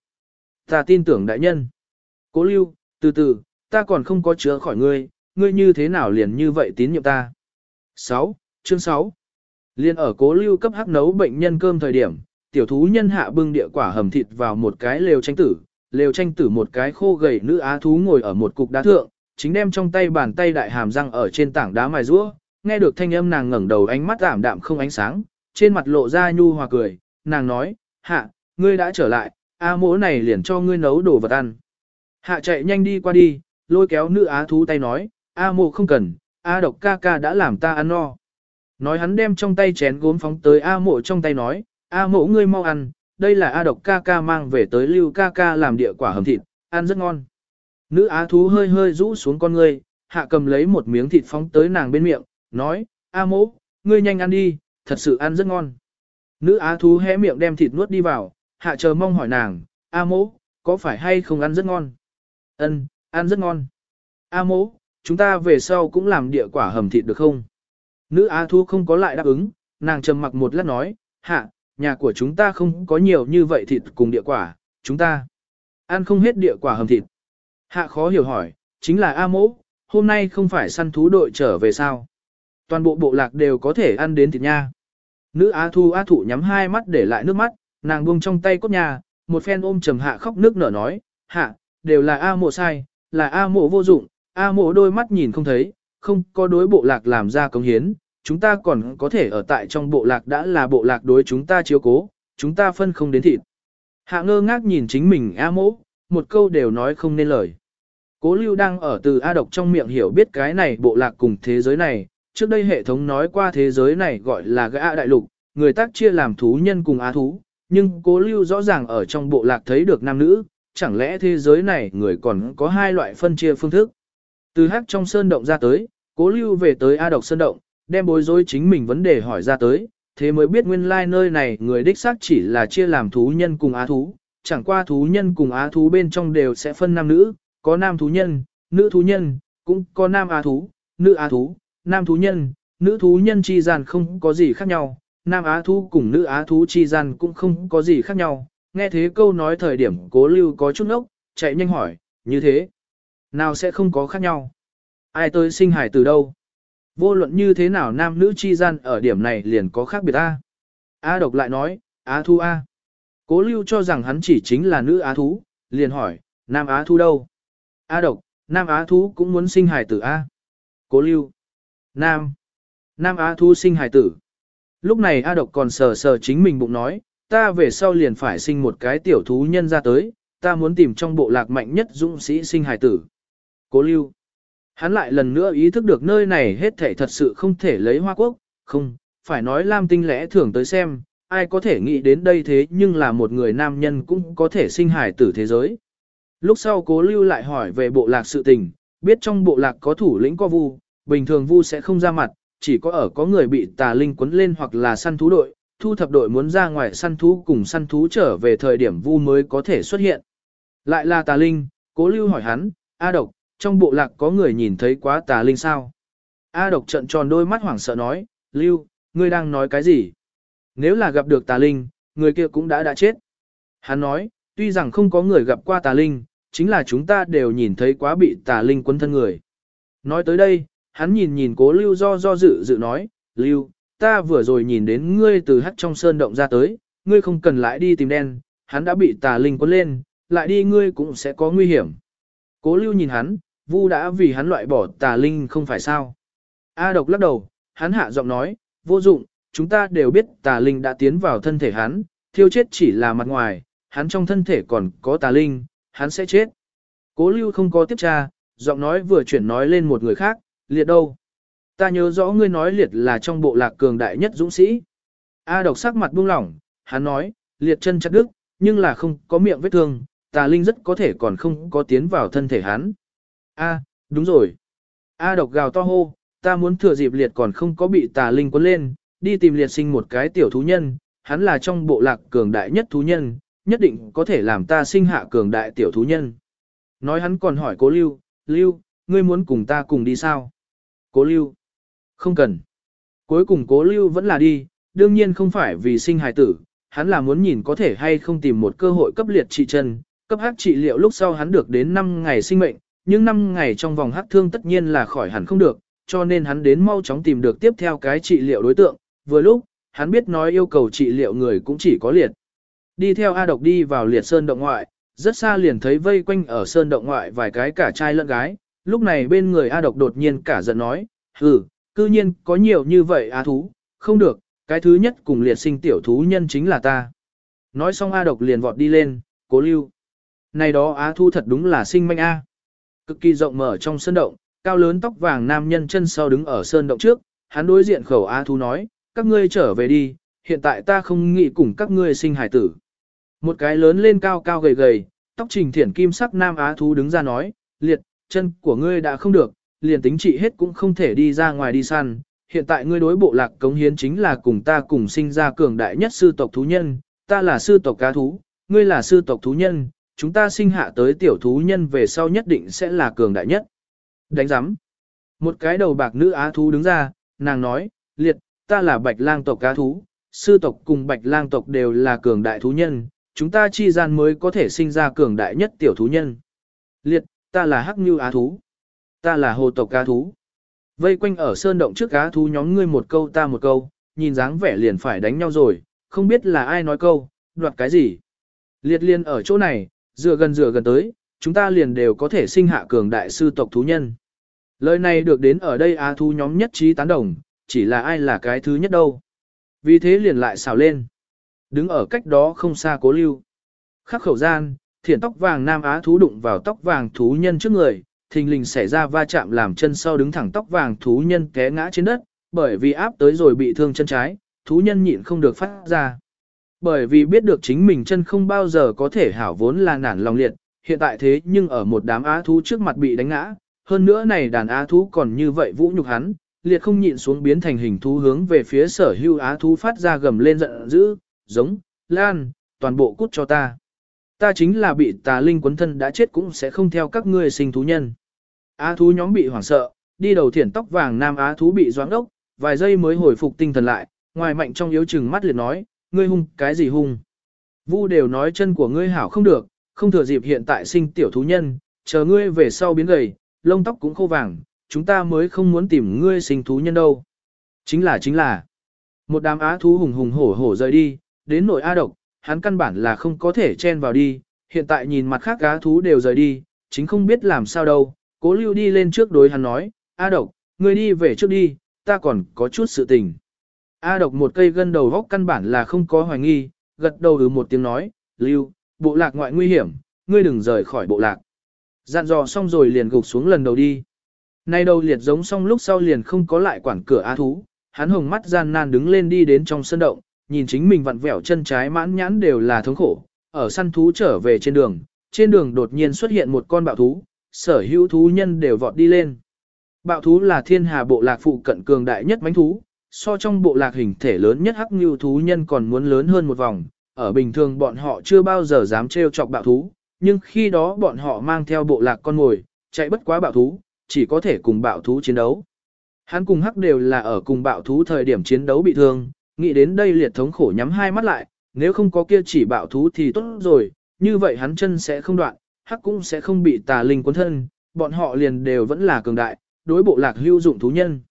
Ta tin tưởng đại nhân. Cố lưu, từ từ, ta còn không có chữa khỏi ngươi, ngươi như thế nào liền như vậy tín nhiệm ta. 6. Chương 6 Liên ở cố lưu cấp hắc nấu bệnh nhân cơm thời điểm, tiểu thú nhân hạ bưng địa quả hầm thịt vào một cái lều tranh tử, lều tranh tử một cái khô gầy nữ á thú ngồi ở một cục đá thượng, chính đem trong tay bàn tay đại hàm răng ở trên tảng đá mài rũa, nghe được thanh âm nàng ngẩng đầu ánh mắt ảm đạm không ánh sáng, trên mặt lộ ra nhu hòa cười, nàng nói, hạ, ngươi đã trở lại, a mỗ này liền cho ngươi nấu đồ vật ăn. Hạ chạy nhanh đi qua đi, lôi kéo nữ á thú tay nói, a mộ không cần, a độc ca ca đã làm ta ăn no. Nói hắn đem trong tay chén gốm phóng tới A mộ trong tay nói, A mộ ngươi mau ăn, đây là A độc ca ca mang về tới lưu ca ca làm địa quả hầm thịt, ăn rất ngon. Nữ á thú hơi hơi rũ xuống con ngươi, hạ cầm lấy một miếng thịt phóng tới nàng bên miệng, nói, A mộ, ngươi nhanh ăn đi, thật sự ăn rất ngon. Nữ á thú hé miệng đem thịt nuốt đi vào, hạ chờ mong hỏi nàng, A mộ, có phải hay không ăn rất ngon? Ân, ăn rất ngon. A mộ, chúng ta về sau cũng làm địa quả hầm thịt được không? Nữ Á Thu không có lại đáp ứng, nàng trầm mặc một lát nói, hạ, nhà của chúng ta không có nhiều như vậy thịt cùng địa quả, chúng ta ăn không hết địa quả hầm thịt. Hạ khó hiểu hỏi, chính là A mỗ, hôm nay không phải săn thú đội trở về sao? Toàn bộ bộ lạc đều có thể ăn đến thịt nha. Nữ Á Thu Á Thụ nhắm hai mắt để lại nước mắt, nàng buông trong tay cốt nhà, một phen ôm trầm hạ khóc nước nở nói, hạ, đều là A mộ sai, là A mộ vô dụng, A mộ đôi mắt nhìn không thấy, không có đối bộ lạc làm ra công hiến, chúng ta còn có thể ở tại trong bộ lạc đã là bộ lạc đối chúng ta chiếu cố, chúng ta phân không đến thịt. Hạ ngơ ngác nhìn chính mình A mỗ, một câu đều nói không nên lời. Cố lưu đang ở từ A độc trong miệng hiểu biết cái này bộ lạc cùng thế giới này, trước đây hệ thống nói qua thế giới này gọi là gã đại lục, người tác chia làm thú nhân cùng á thú, nhưng cố lưu rõ ràng ở trong bộ lạc thấy được nam nữ, chẳng lẽ thế giới này người còn có hai loại phân chia phương thức. Từ hắc trong sơn động ra tới, cố lưu về tới A độc sơn động, đem bối rối chính mình vấn đề hỏi ra tới, thế mới biết nguyên lai like nơi này người đích xác chỉ là chia làm thú nhân cùng á thú, chẳng qua thú nhân cùng á thú bên trong đều sẽ phân nam nữ, có nam thú nhân, nữ thú nhân, cũng có nam á thú, nữ á thú, nam thú nhân, nữ thú nhân chi gian không có gì khác nhau, nam á thú cùng nữ á thú chi gian cũng không có gì khác nhau. Nghe thế câu nói thời điểm cố lưu có chút ốc, chạy nhanh hỏi, như thế. Nào sẽ không có khác nhau? Ai tôi sinh hải từ đâu? Vô luận như thế nào nam nữ chi gian ở điểm này liền có khác biệt A. A độc lại nói, A thu A. Cố lưu cho rằng hắn chỉ chính là nữ á thú, liền hỏi, nam á thú đâu? A độc, nam á thú cũng muốn sinh hài tử A. Cố lưu, nam, nam á thú sinh hài tử. Lúc này A độc còn sờ sờ chính mình bụng nói, ta về sau liền phải sinh một cái tiểu thú nhân ra tới, ta muốn tìm trong bộ lạc mạnh nhất dũng sĩ sinh hài tử. Cố lưu, Hắn lại lần nữa ý thức được nơi này hết thể thật sự không thể lấy hoa quốc, không, phải nói Lam Tinh lẽ thường tới xem, ai có thể nghĩ đến đây thế nhưng là một người nam nhân cũng có thể sinh hài tử thế giới. Lúc sau cố lưu lại hỏi về bộ lạc sự tình, biết trong bộ lạc có thủ lĩnh có vu, bình thường vu sẽ không ra mặt, chỉ có ở có người bị tà linh quấn lên hoặc là săn thú đội, thu thập đội muốn ra ngoài săn thú cùng săn thú trở về thời điểm vu mới có thể xuất hiện. Lại là tà linh, cố lưu hỏi hắn, A độc, trong bộ lạc có người nhìn thấy quá tà linh sao. A độc trận tròn đôi mắt hoảng sợ nói, Lưu, ngươi đang nói cái gì? Nếu là gặp được tà linh, người kia cũng đã đã chết. Hắn nói, tuy rằng không có người gặp qua tà linh, chính là chúng ta đều nhìn thấy quá bị tà linh quấn thân người. Nói tới đây, hắn nhìn nhìn cố lưu do do dự dự nói, lưu, ta vừa rồi nhìn đến ngươi từ hắt trong sơn động ra tới, ngươi không cần lại đi tìm đen, hắn đã bị tà linh cuốn lên, lại đi ngươi cũng sẽ có nguy hiểm. Cố lưu nhìn hắn, vu đã vì hắn loại bỏ tà linh không phải sao. A độc lắc đầu, hắn hạ giọng nói, vô dụng, chúng ta đều biết tà linh đã tiến vào thân thể hắn, thiêu chết chỉ là mặt ngoài, hắn trong thân thể còn có tà linh, hắn sẽ chết. Cố lưu không có tiếp tra, giọng nói vừa chuyển nói lên một người khác, liệt đâu. Ta nhớ rõ ngươi nói liệt là trong bộ lạc cường đại nhất dũng sĩ. A độc sắc mặt buông lỏng, hắn nói, liệt chân chặt đứt, nhưng là không có miệng vết thương, tà linh rất có thể còn không có tiến vào thân thể hắn. A, đúng rồi. A độc gào to hô, ta muốn thừa dịp liệt còn không có bị tà linh cuốn lên, đi tìm liệt sinh một cái tiểu thú nhân, hắn là trong bộ lạc cường đại nhất thú nhân, nhất định có thể làm ta sinh hạ cường đại tiểu thú nhân. Nói hắn còn hỏi cố lưu, lưu, ngươi muốn cùng ta cùng đi sao? Cố lưu, không cần. Cuối cùng cố lưu vẫn là đi, đương nhiên không phải vì sinh hài tử, hắn là muốn nhìn có thể hay không tìm một cơ hội cấp liệt trị chân, cấp hắc trị liệu lúc sau hắn được đến 5 ngày sinh mệnh, nhưng năm ngày trong vòng hắc thương tất nhiên là khỏi hẳn không được, cho nên hắn đến mau chóng tìm được tiếp theo cái trị liệu đối tượng, vừa lúc, hắn biết nói yêu cầu trị liệu người cũng chỉ có liệt. Đi theo A độc đi vào liệt sơn động ngoại, rất xa liền thấy vây quanh ở sơn động ngoại vài cái cả trai lẫn gái, lúc này bên người A độc đột nhiên cả giận nói, hừ, cư nhiên có nhiều như vậy á thú, không được, cái thứ nhất cùng liệt sinh tiểu thú nhân chính là ta. Nói xong A độc liền vọt đi lên, cố lưu. Này đó á thu thật đúng là sinh manh A. Cực kỳ rộng mở trong sơn động, cao lớn tóc vàng nam nhân chân sau đứng ở sơn động trước, hắn đối diện khẩu á thú nói, các ngươi trở về đi, hiện tại ta không nghĩ cùng các ngươi sinh hải tử. Một cái lớn lên cao cao gầy gầy, tóc trình thiển kim sắc nam á thú đứng ra nói, liệt, chân của ngươi đã không được, liền tính trị hết cũng không thể đi ra ngoài đi săn. Hiện tại ngươi đối bộ lạc cống hiến chính là cùng ta cùng sinh ra cường đại nhất sư tộc thú nhân, ta là sư tộc cá thú, ngươi là sư tộc thú nhân, chúng ta sinh hạ tới tiểu thú nhân về sau nhất định sẽ là cường đại nhất. Đánh giám. Một cái đầu bạc nữ á thú đứng ra, nàng nói, liệt, ta là bạch lang tộc cá thú, sư tộc cùng bạch lang tộc đều là cường đại thú nhân, chúng ta chi gian mới có thể sinh ra cường đại nhất tiểu thú nhân. Liệt, ta là hắc như á thú. Ta là hồ tộc cá thú. Vây quanh ở sơn động trước cá thú nhóm ngươi một câu ta một câu, nhìn dáng vẻ liền phải đánh nhau rồi, không biết là ai nói câu, đoạt cái gì. Liệt liên ở chỗ này, dựa gần dựa gần tới, chúng ta liền đều có thể sinh hạ cường đại sư tộc thú nhân. Lời này được đến ở đây á thú nhóm nhất trí tán đồng, chỉ là ai là cái thứ nhất đâu. Vì thế liền lại xào lên. Đứng ở cách đó không xa cố lưu. Khắc khẩu gian, thiển tóc vàng nam á thú đụng vào tóc vàng thú nhân trước người, thình lình xảy ra va chạm làm chân sau đứng thẳng tóc vàng thú nhân té ngã trên đất, bởi vì áp tới rồi bị thương chân trái, thú nhân nhịn không được phát ra. Bởi vì biết được chính mình chân không bao giờ có thể hảo vốn là nản lòng liệt, hiện tại thế nhưng ở một đám á thú trước mặt bị đánh ngã, hơn nữa này đàn á thú còn như vậy vũ nhục hắn, liệt không nhịn xuống biến thành hình thú hướng về phía sở hưu á thú phát ra gầm lên giận dữ, giống, lan, toàn bộ cút cho ta. Ta chính là bị tà linh quấn thân đã chết cũng sẽ không theo các ngươi sinh thú nhân. Á thú nhóm bị hoảng sợ, đi đầu thiển tóc vàng nam á thú bị doãn đốc vài giây mới hồi phục tinh thần lại, ngoài mạnh trong yếu chừng mắt liệt nói, ngươi hung, cái gì hung. Vu đều nói chân của ngươi hảo không được, không thừa dịp hiện tại sinh tiểu thú nhân, chờ ngươi về sau biến gầy, lông tóc cũng khô vàng, chúng ta mới không muốn tìm ngươi sinh thú nhân đâu. Chính là chính là, một đám á thú hùng hùng hổ hổ rời đi, đến nội A độc, hắn căn bản là không có thể chen vào đi, hiện tại nhìn mặt khác á thú đều rời đi, chính không biết làm sao đâu, cố lưu đi lên trước đối hắn nói, A độc, ngươi đi về trước đi, ta còn có chút sự tình. A độc một cây gân đầu góc căn bản là không có hoài nghi, gật đầu ừ một tiếng nói, lưu, bộ lạc ngoại nguy hiểm, ngươi đừng rời khỏi bộ lạc. Dặn dò xong rồi liền gục xuống lần đầu đi. Nay đầu liệt giống xong lúc sau liền không có lại quản cửa A thú, hắn hồng mắt gian nan đứng lên đi đến trong sân động, nhìn chính mình vặn vẹo chân trái mãn nhãn đều là thống khổ, ở săn thú trở về trên đường, trên đường đột nhiên xuất hiện một con bạo thú, sở hữu thú nhân đều vọt đi lên. Bạo thú là thiên hà bộ lạc phụ cận cường đại nhất mánh thú, so trong bộ lạc hình thể lớn nhất hắc ngưu thú nhân còn muốn lớn hơn một vòng, ở bình thường bọn họ chưa bao giờ dám trêu chọc bạo thú, nhưng khi đó bọn họ mang theo bộ lạc con ngồi, chạy bất quá bạo thú, chỉ có thể cùng bạo thú chiến đấu. Hắn cùng hắc đều là ở cùng bạo thú thời điểm chiến đấu bị thương, nghĩ đến đây liệt thống khổ nhắm hai mắt lại, nếu không có kia chỉ bạo thú thì tốt rồi, như vậy hắn chân sẽ không đoạn, hắc cũng sẽ không bị tà linh cuốn thân, bọn họ liền đều vẫn là cường đại, đối bộ lạc hữu dụng thú nhân.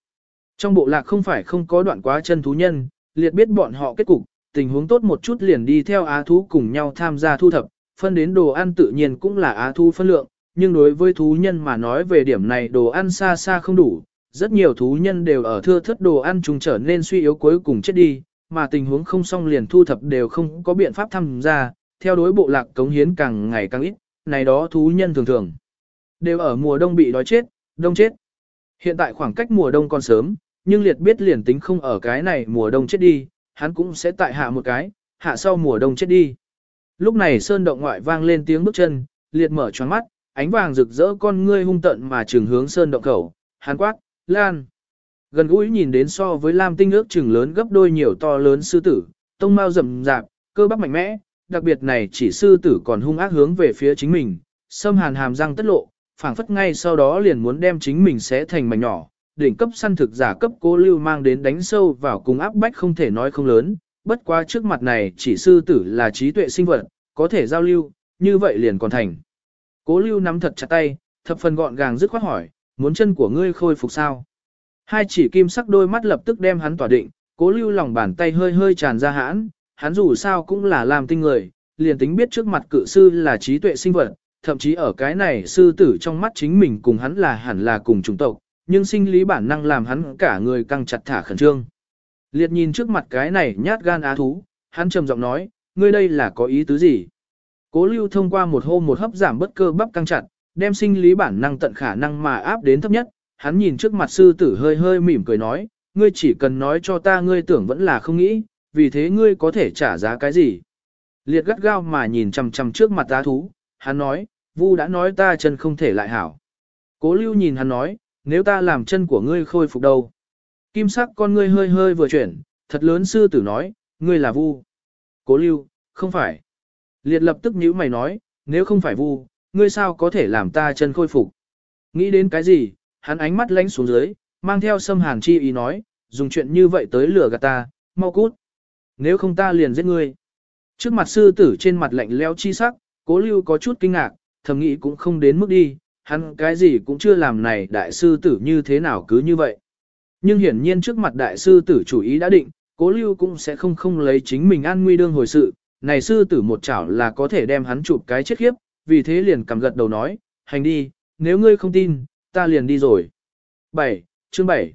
Trong bộ lạc không phải không có đoạn quá chân thú nhân, liệt biết bọn họ kết cục, tình huống tốt một chút liền đi theo á thú cùng nhau tham gia thu thập, phân đến đồ ăn tự nhiên cũng là á thú phân lượng, nhưng đối với thú nhân mà nói về điểm này đồ ăn xa xa không đủ, rất nhiều thú nhân đều ở thưa thất đồ ăn chúng trở nên suy yếu cuối cùng chết đi, mà tình huống không xong liền thu thập đều không có biện pháp tham gia, theo đối bộ lạc cống hiến càng ngày càng ít, này đó thú nhân thường thường đều ở mùa đông bị đói chết, đông chết. Hiện tại khoảng cách mùa đông còn sớm, nhưng liệt biết liền tính không ở cái này mùa đông chết đi, hắn cũng sẽ tại hạ một cái, hạ sau mùa đông chết đi. Lúc này sơn động ngoại vang lên tiếng bước chân, liệt mở choáng mắt, ánh vàng rực rỡ con ngươi hung tận mà trường hướng sơn động khẩu, hắn quát, lan. Gần gũi nhìn đến so với lam tinh ước chừng lớn gấp đôi nhiều to lớn sư tử, tông mau rậm rạp, cơ bắp mạnh mẽ, đặc biệt này chỉ sư tử còn hung ác hướng về phía chính mình, xâm hàn hàm răng tất lộ, phảng phất ngay sau đó liền muốn đem chính mình xé thành mảnh nhỏ, đỉnh cấp săn thực giả cấp cố lưu mang đến đánh sâu vào cùng áp bách không thể nói không lớn, bất quá trước mặt này chỉ sư tử là trí tuệ sinh vật, có thể giao lưu, như vậy liền còn thành. Cố lưu nắm thật chặt tay, thập phần gọn gàng dứt khoát hỏi, muốn chân của ngươi khôi phục sao? Hai chỉ kim sắc đôi mắt lập tức đem hắn tỏa định, cố lưu lòng bàn tay hơi hơi tràn ra hãn, hắn dù sao cũng là làm tinh người, liền tính biết trước mặt cự sư là trí tuệ sinh vật, thậm chí ở cái này sư tử trong mắt chính mình cùng hắn là hẳn là cùng chủng tộc, nhưng sinh lý bản năng làm hắn cả người căng chặt thả khẩn trương. Liệt nhìn trước mặt cái này nhát gan á thú, hắn trầm giọng nói, ngươi đây là có ý tứ gì? Cố lưu thông qua một hô một hấp giảm bất cơ bắp căng chặt, đem sinh lý bản năng tận khả năng mà áp đến thấp nhất, hắn nhìn trước mặt sư tử hơi hơi mỉm cười nói, ngươi chỉ cần nói cho ta ngươi tưởng vẫn là không nghĩ, vì thế ngươi có thể trả giá cái gì? Liệt gắt gao mà nhìn chằm chằm trước mặt á thú, hắn nói, Vu đã nói ta chân không thể lại hảo. Cố lưu nhìn hắn nói, nếu ta làm chân của ngươi khôi phục đâu? Kim sắc con ngươi hơi hơi vừa chuyển, thật lớn sư tử nói, ngươi là Vu. Cố lưu, không phải. Liệt lập tức nhíu mày nói, nếu không phải Vu, ngươi sao có thể làm ta chân khôi phục? Nghĩ đến cái gì, hắn ánh mắt lánh xuống dưới, mang theo sâm hàn chi ý nói, dùng chuyện như vậy tới lừa gạt ta, mau cút. Nếu không ta liền giết ngươi. Trước mặt sư tử trên mặt lạnh leo chi sắc, cố lưu có chút kinh ngạc, thầm nghĩ cũng không đến mức đi, hắn cái gì cũng chưa làm này đại sư tử như thế nào cứ như vậy. Nhưng hiển nhiên trước mặt đại sư tử chủ ý đã định, cố lưu cũng sẽ không không lấy chính mình an nguy đương hồi sự, này sư tử một chảo là có thể đem hắn chụp cái chết khiếp, vì thế liền cầm gật đầu nói, hành đi, nếu ngươi không tin, ta liền đi rồi. 7. Chương 7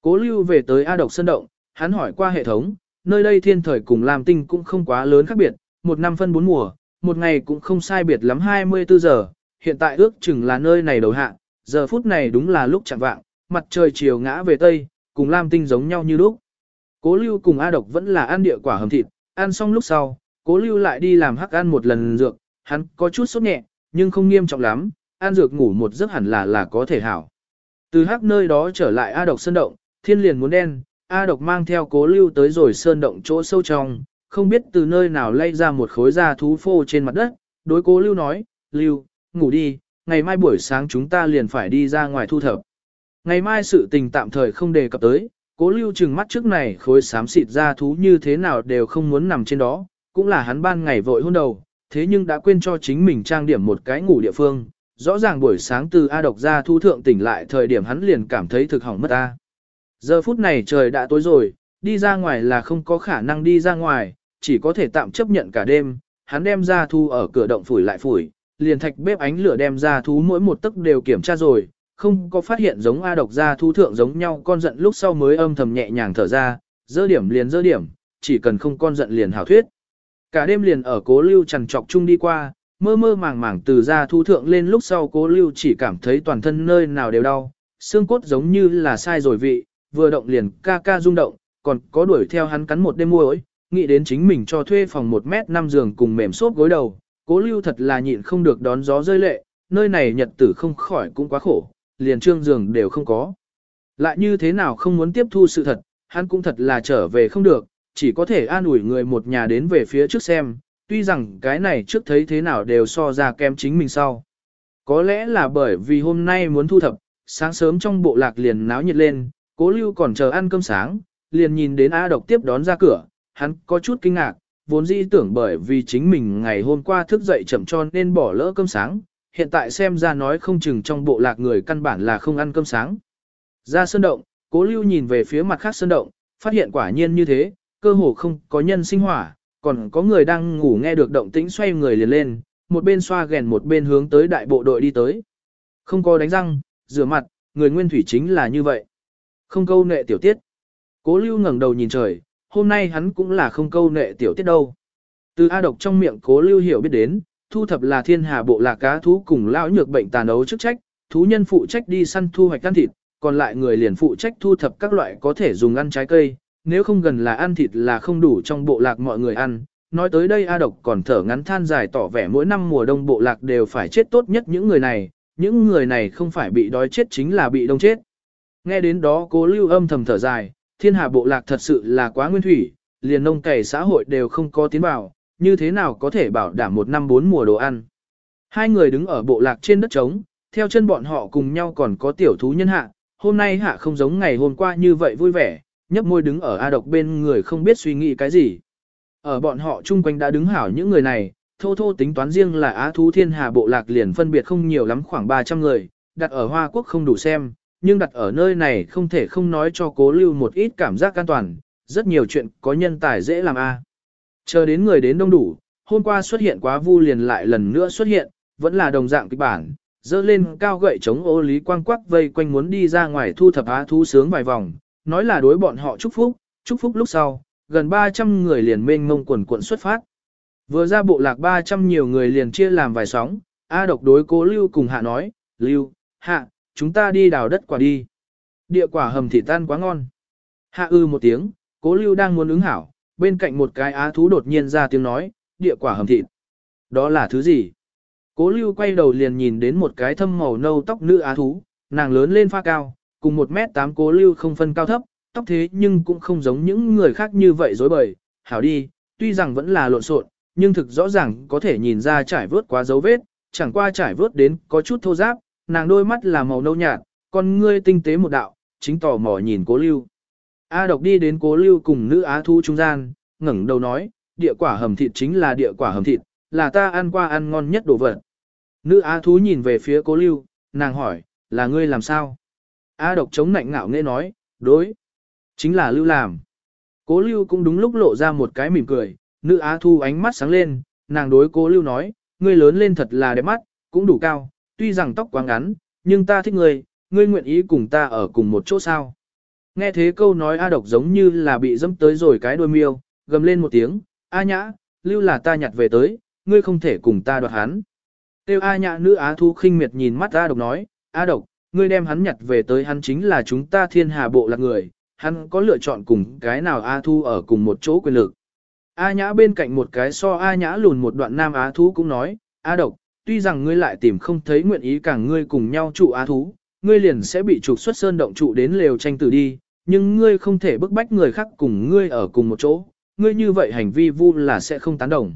Cố lưu về tới A độc sân động, hắn hỏi qua hệ thống, nơi đây thiên thời cùng làm tinh cũng không quá lớn khác biệt, một năm phân bốn mùa, một ngày cũng không sai biệt lắm 24 giờ, hiện tại ước chừng là nơi này đầu hạ, giờ phút này đúng là lúc chẳng vạng, mặt trời chiều ngã về tây, cùng Lam Tinh giống nhau như lúc. Cố lưu cùng A độc vẫn là ăn địa quả hầm thịt, ăn xong lúc sau, cố lưu lại đi làm hắc ăn một lần dược, hắn có chút sốt nhẹ, nhưng không nghiêm trọng lắm, ăn dược ngủ một giấc hẳn là là có thể hảo. Từ hắc nơi đó trở lại A độc sơn động, thiên liền muốn đen, A độc mang theo cố lưu tới rồi sơn động chỗ sâu trong, không biết từ nơi nào lay ra một khối da thú phô trên mặt đất, đối cố lưu nói, lưu, ngủ đi, ngày mai buổi sáng chúng ta liền phải đi ra ngoài thu thập. Ngày mai sự tình tạm thời không đề cập tới, cố lưu chừng mắt trước này khối xám xịt da thú như thế nào đều không muốn nằm trên đó, cũng là hắn ban ngày vội hôn đầu, thế nhưng đã quên cho chính mình trang điểm một cái ngủ địa phương. Rõ ràng buổi sáng từ A độc ra thu thượng tỉnh lại thời điểm hắn liền cảm thấy thực hỏng mất ta. Giờ phút này trời đã tối rồi, đi ra ngoài là không có khả năng đi ra ngoài, chỉ có thể tạm chấp nhận cả đêm, hắn đem ra thu ở cửa động phủi lại phủi, liền thạch bếp ánh lửa đem ra thú mỗi một tấc đều kiểm tra rồi, không có phát hiện giống A độc ra thú thượng giống nhau con giận lúc sau mới âm thầm nhẹ nhàng thở ra, dơ điểm liền dơ điểm, chỉ cần không con giận liền hảo thuyết. Cả đêm liền ở cố lưu trằn trọc chung đi qua, mơ mơ màng màng từ ra thú thượng lên lúc sau cố lưu chỉ cảm thấy toàn thân nơi nào đều đau, xương cốt giống như là sai rồi vị, vừa động liền ca ca rung động, còn có đuổi theo hắn cắn một đêm môi nghĩ đến chính mình cho thuê phòng 1 mét 5 giường cùng mềm xốp gối đầu, cố lưu thật là nhịn không được đón gió rơi lệ, nơi này nhật tử không khỏi cũng quá khổ, liền trương giường đều không có. Lại như thế nào không muốn tiếp thu sự thật, hắn cũng thật là trở về không được, chỉ có thể an ủi người một nhà đến về phía trước xem, tuy rằng cái này trước thấy thế nào đều so ra kém chính mình sau. Có lẽ là bởi vì hôm nay muốn thu thập, sáng sớm trong bộ lạc liền náo nhiệt lên, cố lưu còn chờ ăn cơm sáng, liền nhìn đến A độc tiếp đón ra cửa, hắn có chút kinh ngạc, vốn dĩ tưởng bởi vì chính mình ngày hôm qua thức dậy chậm cho nên bỏ lỡ cơm sáng, hiện tại xem ra nói không chừng trong bộ lạc người căn bản là không ăn cơm sáng. Ra sơn động, cố lưu nhìn về phía mặt khác sơn động, phát hiện quả nhiên như thế, cơ hồ không có nhân sinh hỏa, còn có người đang ngủ nghe được động tĩnh xoay người liền lên, một bên xoa ghèn một bên hướng tới đại bộ đội đi tới. Không có đánh răng, rửa mặt, người nguyên thủy chính là như vậy. Không câu nệ tiểu tiết. Cố lưu ngẩng đầu nhìn trời, hôm nay hắn cũng là không câu nệ tiểu tiết đâu. Từ A độc trong miệng cố lưu hiểu biết đến, thu thập là thiên hà bộ lạc cá thú cùng lão nhược bệnh tàn ấu chức trách, thú nhân phụ trách đi săn thu hoạch ăn thịt, còn lại người liền phụ trách thu thập các loại có thể dùng ăn trái cây, nếu không gần là ăn thịt là không đủ trong bộ lạc mọi người ăn. Nói tới đây A Độc còn thở ngắn than dài tỏ vẻ mỗi năm mùa đông bộ lạc đều phải chết tốt nhất những người này, những người này không phải bị đói chết chính là bị đông chết. Nghe đến đó cố lưu âm thầm thở dài, thiên hà bộ lạc thật sự là quá nguyên thủy, liền nông cày xã hội đều không có tiến vào, như thế nào có thể bảo đảm một năm bốn mùa đồ ăn. Hai người đứng ở bộ lạc trên đất trống, theo chân bọn họ cùng nhau còn có tiểu thú nhân hạ, hôm nay hạ không giống ngày hôm qua như vậy vui vẻ, nhấp môi đứng ở A độc bên người không biết suy nghĩ cái gì. Ở bọn họ chung quanh đã đứng hảo những người này, thô thô tính toán riêng là Á thú thiên hà bộ lạc liền phân biệt không nhiều lắm khoảng 300 người, đặt ở Hoa Quốc không đủ xem, nhưng đặt ở nơi này không thể không nói cho cố lưu một ít cảm giác an toàn, rất nhiều chuyện có nhân tài dễ làm A. Chờ đến người đến đông đủ, hôm qua xuất hiện quá vu liền lại lần nữa xuất hiện, vẫn là đồng dạng kịch bản, dơ lên cao gậy chống ô lý quang quắc vây quanh muốn đi ra ngoài thu thập á thú sướng vài vòng, nói là đối bọn họ chúc phúc, chúc phúc lúc sau, gần 300 người liền mênh mông quần cuộn xuất phát. Vừa ra bộ lạc 300 nhiều người liền chia làm vài sóng, A độc đối cố Lưu cùng Hạ nói, Lưu, Hạ, chúng ta đi đào đất quả đi. Địa quả hầm thịt tan quá ngon. Hạ ư một tiếng, cố Lưu đang muốn ứng hảo, bên cạnh một cái á thú đột nhiên ra tiếng nói, địa quả hầm thịt. Đó là thứ gì? Cố lưu quay đầu liền nhìn đến một cái thâm màu nâu tóc nữ á thú, nàng lớn lên pha cao, cùng một mét tám cố lưu không phân cao thấp, tóc thế nhưng cũng không giống những người khác như vậy dối bời. Hảo đi, tuy rằng vẫn là lộn xộn, nhưng thực rõ ràng có thể nhìn ra trải vớt quá dấu vết, chẳng qua trải vớt đến có chút thô giáp, nàng đôi mắt là màu nâu nhạt, con ngươi tinh tế một đạo, chính tò mò nhìn cố lưu. A độc đi đến cố lưu cùng nữ á thú trung gian, ngẩng đầu nói, địa quả hầm thịt chính là địa quả hầm thịt, là ta ăn qua ăn ngon nhất đồ vật. Nữ á thú nhìn về phía cố lưu, nàng hỏi, là ngươi làm sao? A độc chống nạnh ngạo nghe nói, đối. Chính là lưu làm. Cố lưu cũng đúng lúc lộ ra một cái mỉm cười, nữ á thu ánh mắt sáng lên, nàng đối cố lưu nói, ngươi lớn lên thật là đẹp mắt, cũng đủ cao, tuy rằng tóc quá ngắn, nhưng ta thích ngươi, ngươi nguyện ý cùng ta ở cùng một chỗ sao. Nghe thế câu nói A độc giống như là bị dẫm tới rồi cái đôi miêu, gầm lên một tiếng, A nhã, lưu là ta nhặt về tới, ngươi không thể cùng ta đoạt hắn. Tiêu A nhã nữ Á Thu khinh miệt nhìn mắt A độc nói, A độc, ngươi đem hắn nhặt về tới hắn chính là chúng ta thiên hà bộ là người, hắn có lựa chọn cùng cái nào A Thu ở cùng một chỗ quyền lực. A nhã bên cạnh một cái so A nhã lùn một đoạn nam Á Thu cũng nói, A độc, tuy rằng ngươi lại tìm không thấy nguyện ý cả ngươi cùng nhau trụ Á Thú, ngươi liền sẽ bị trục xuất sơn động trụ đến lều tranh tử đi, nhưng ngươi không thể bức bách người khác cùng ngươi ở cùng một chỗ, ngươi như vậy hành vi vu là sẽ không tán đồng.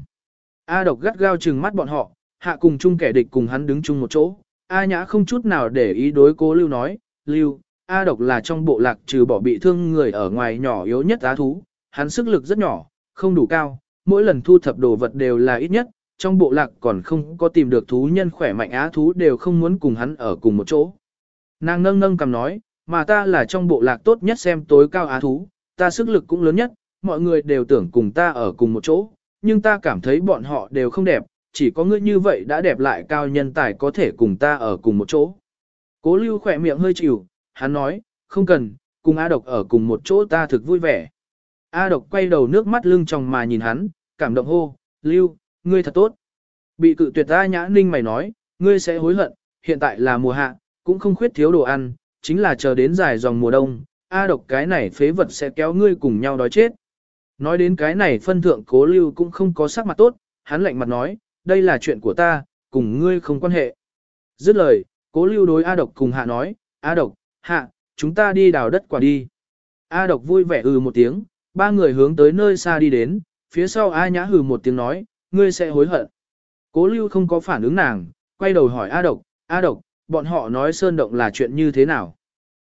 A độc gắt gao trừng mắt bọn họ, hạ cùng chung kẻ địch cùng hắn đứng chung một chỗ. A nhã không chút nào để ý đối cố lưu nói, lưu, A độc là trong bộ lạc trừ bỏ bị thương người ở ngoài nhỏ yếu nhất á thú, hắn sức lực rất nhỏ, không đủ cao, mỗi lần thu thập đồ vật đều là ít nhất, trong bộ lạc còn không có tìm được thú nhân khỏe mạnh á thú đều không muốn cùng hắn ở cùng một chỗ. Nàng nâng nâng cầm nói, mà ta là trong bộ lạc tốt nhất xem tối cao á thú, ta sức lực cũng lớn nhất, mọi người đều tưởng cùng ta ở cùng một chỗ, nhưng ta cảm thấy bọn họ đều không đẹp, chỉ có ngươi như vậy đã đẹp lại cao nhân tài có thể cùng ta ở cùng một chỗ. Cố lưu khỏe miệng hơi chịu, hắn nói, không cần, cùng A độc ở cùng một chỗ ta thực vui vẻ. A độc quay đầu nước mắt lưng tròng mà nhìn hắn, cảm động hô, lưu, ngươi thật tốt. Bị cự tuyệt ra nhã ninh mày nói, ngươi sẽ hối hận, hiện tại là mùa hạ, cũng không khuyết thiếu đồ ăn, chính là chờ đến dài dòng mùa đông, A độc cái này phế vật sẽ kéo ngươi cùng nhau đói chết. Nói đến cái này phân thượng cố lưu cũng không có sắc mặt tốt, hắn lạnh mặt nói, đây là chuyện của ta, cùng ngươi không quan hệ. Dứt lời, cố lưu đối A độc cùng hạ nói, A độc, hạ, chúng ta đi đào đất quả đi. A độc vui vẻ ừ một tiếng, ba người hướng tới nơi xa đi đến, phía sau A nhã hừ một tiếng nói, ngươi sẽ hối hận. Cố lưu không có phản ứng nàng, quay đầu hỏi A độc, A độc, bọn họ nói sơn động là chuyện như thế nào.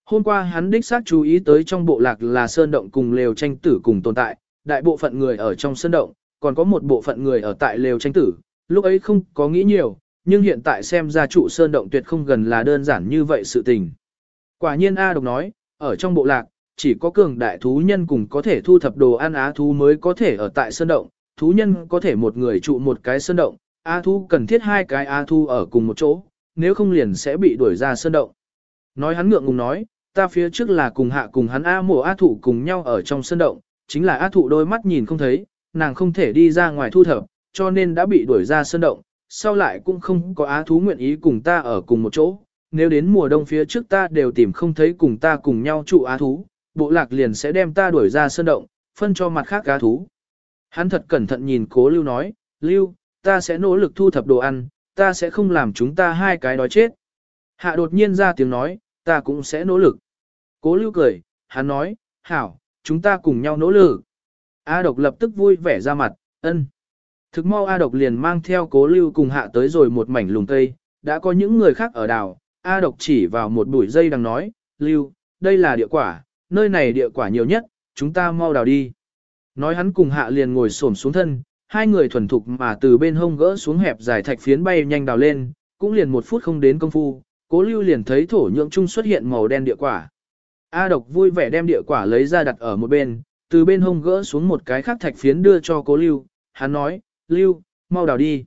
Hôm qua hắn đích xác chú ý tới trong bộ lạc là sơn động cùng lều tranh tử cùng tồn tại, đại bộ phận người ở trong sơn động, còn có một bộ phận người ở tại lều tranh tử, lúc ấy không có nghĩ nhiều, nhưng hiện tại xem ra trụ sơn động tuyệt không gần là đơn giản như vậy sự tình. Quả nhiên A độc nói, ở trong bộ lạc, chỉ có cường đại thú nhân cùng có thể thu thập đồ ăn á thú mới có thể ở tại sơn động, thú nhân có thể một người trụ một cái sơn động, a thu cần thiết hai cái a thu ở cùng một chỗ, nếu không liền sẽ bị đuổi ra sơn động. Nói hắn ngượng ngùng nói, ta phía trước là cùng hạ cùng hắn A mổ A thụ cùng nhau ở trong sơn động, chính là A thụ đôi mắt nhìn không thấy, nàng không thể đi ra ngoài thu thập, cho nên đã bị đuổi ra sơn động, sau lại cũng không có á thú nguyện ý cùng ta ở cùng một chỗ, nếu đến mùa đông phía trước ta đều tìm không thấy cùng ta cùng nhau trụ á thú, bộ lạc liền sẽ đem ta đuổi ra sơn động, phân cho mặt khác á thú. Hắn thật cẩn thận nhìn cố lưu nói, lưu, ta sẽ nỗ lực thu thập đồ ăn, ta sẽ không làm chúng ta hai cái đói chết. Hạ đột nhiên ra tiếng nói, ta cũng sẽ nỗ lực. Cố lưu cười, hắn nói, hảo, chúng ta cùng nhau nỗ lực. A độc lập tức vui vẻ ra mặt, ân. Thực mau A độc liền mang theo cố lưu cùng hạ tới rồi một mảnh lùng tây, đã có những người khác ở đảo, A độc chỉ vào một bụi dây đang nói, lưu, đây là địa quả, nơi này địa quả nhiều nhất, chúng ta mau đào đi. Nói hắn cùng hạ liền ngồi xổm xuống thân, hai người thuần thục mà từ bên hông gỡ xuống hẹp dài thạch phiến bay nhanh đào lên, cũng liền một phút không đến công phu, cố lưu liền thấy thổ nhượng trung xuất hiện màu đen địa quả. A độc vui vẻ đem địa quả lấy ra đặt ở một bên, từ bên hông gỡ xuống một cái khác thạch phiến đưa cho cố lưu, hắn nói, lưu, mau đào đi.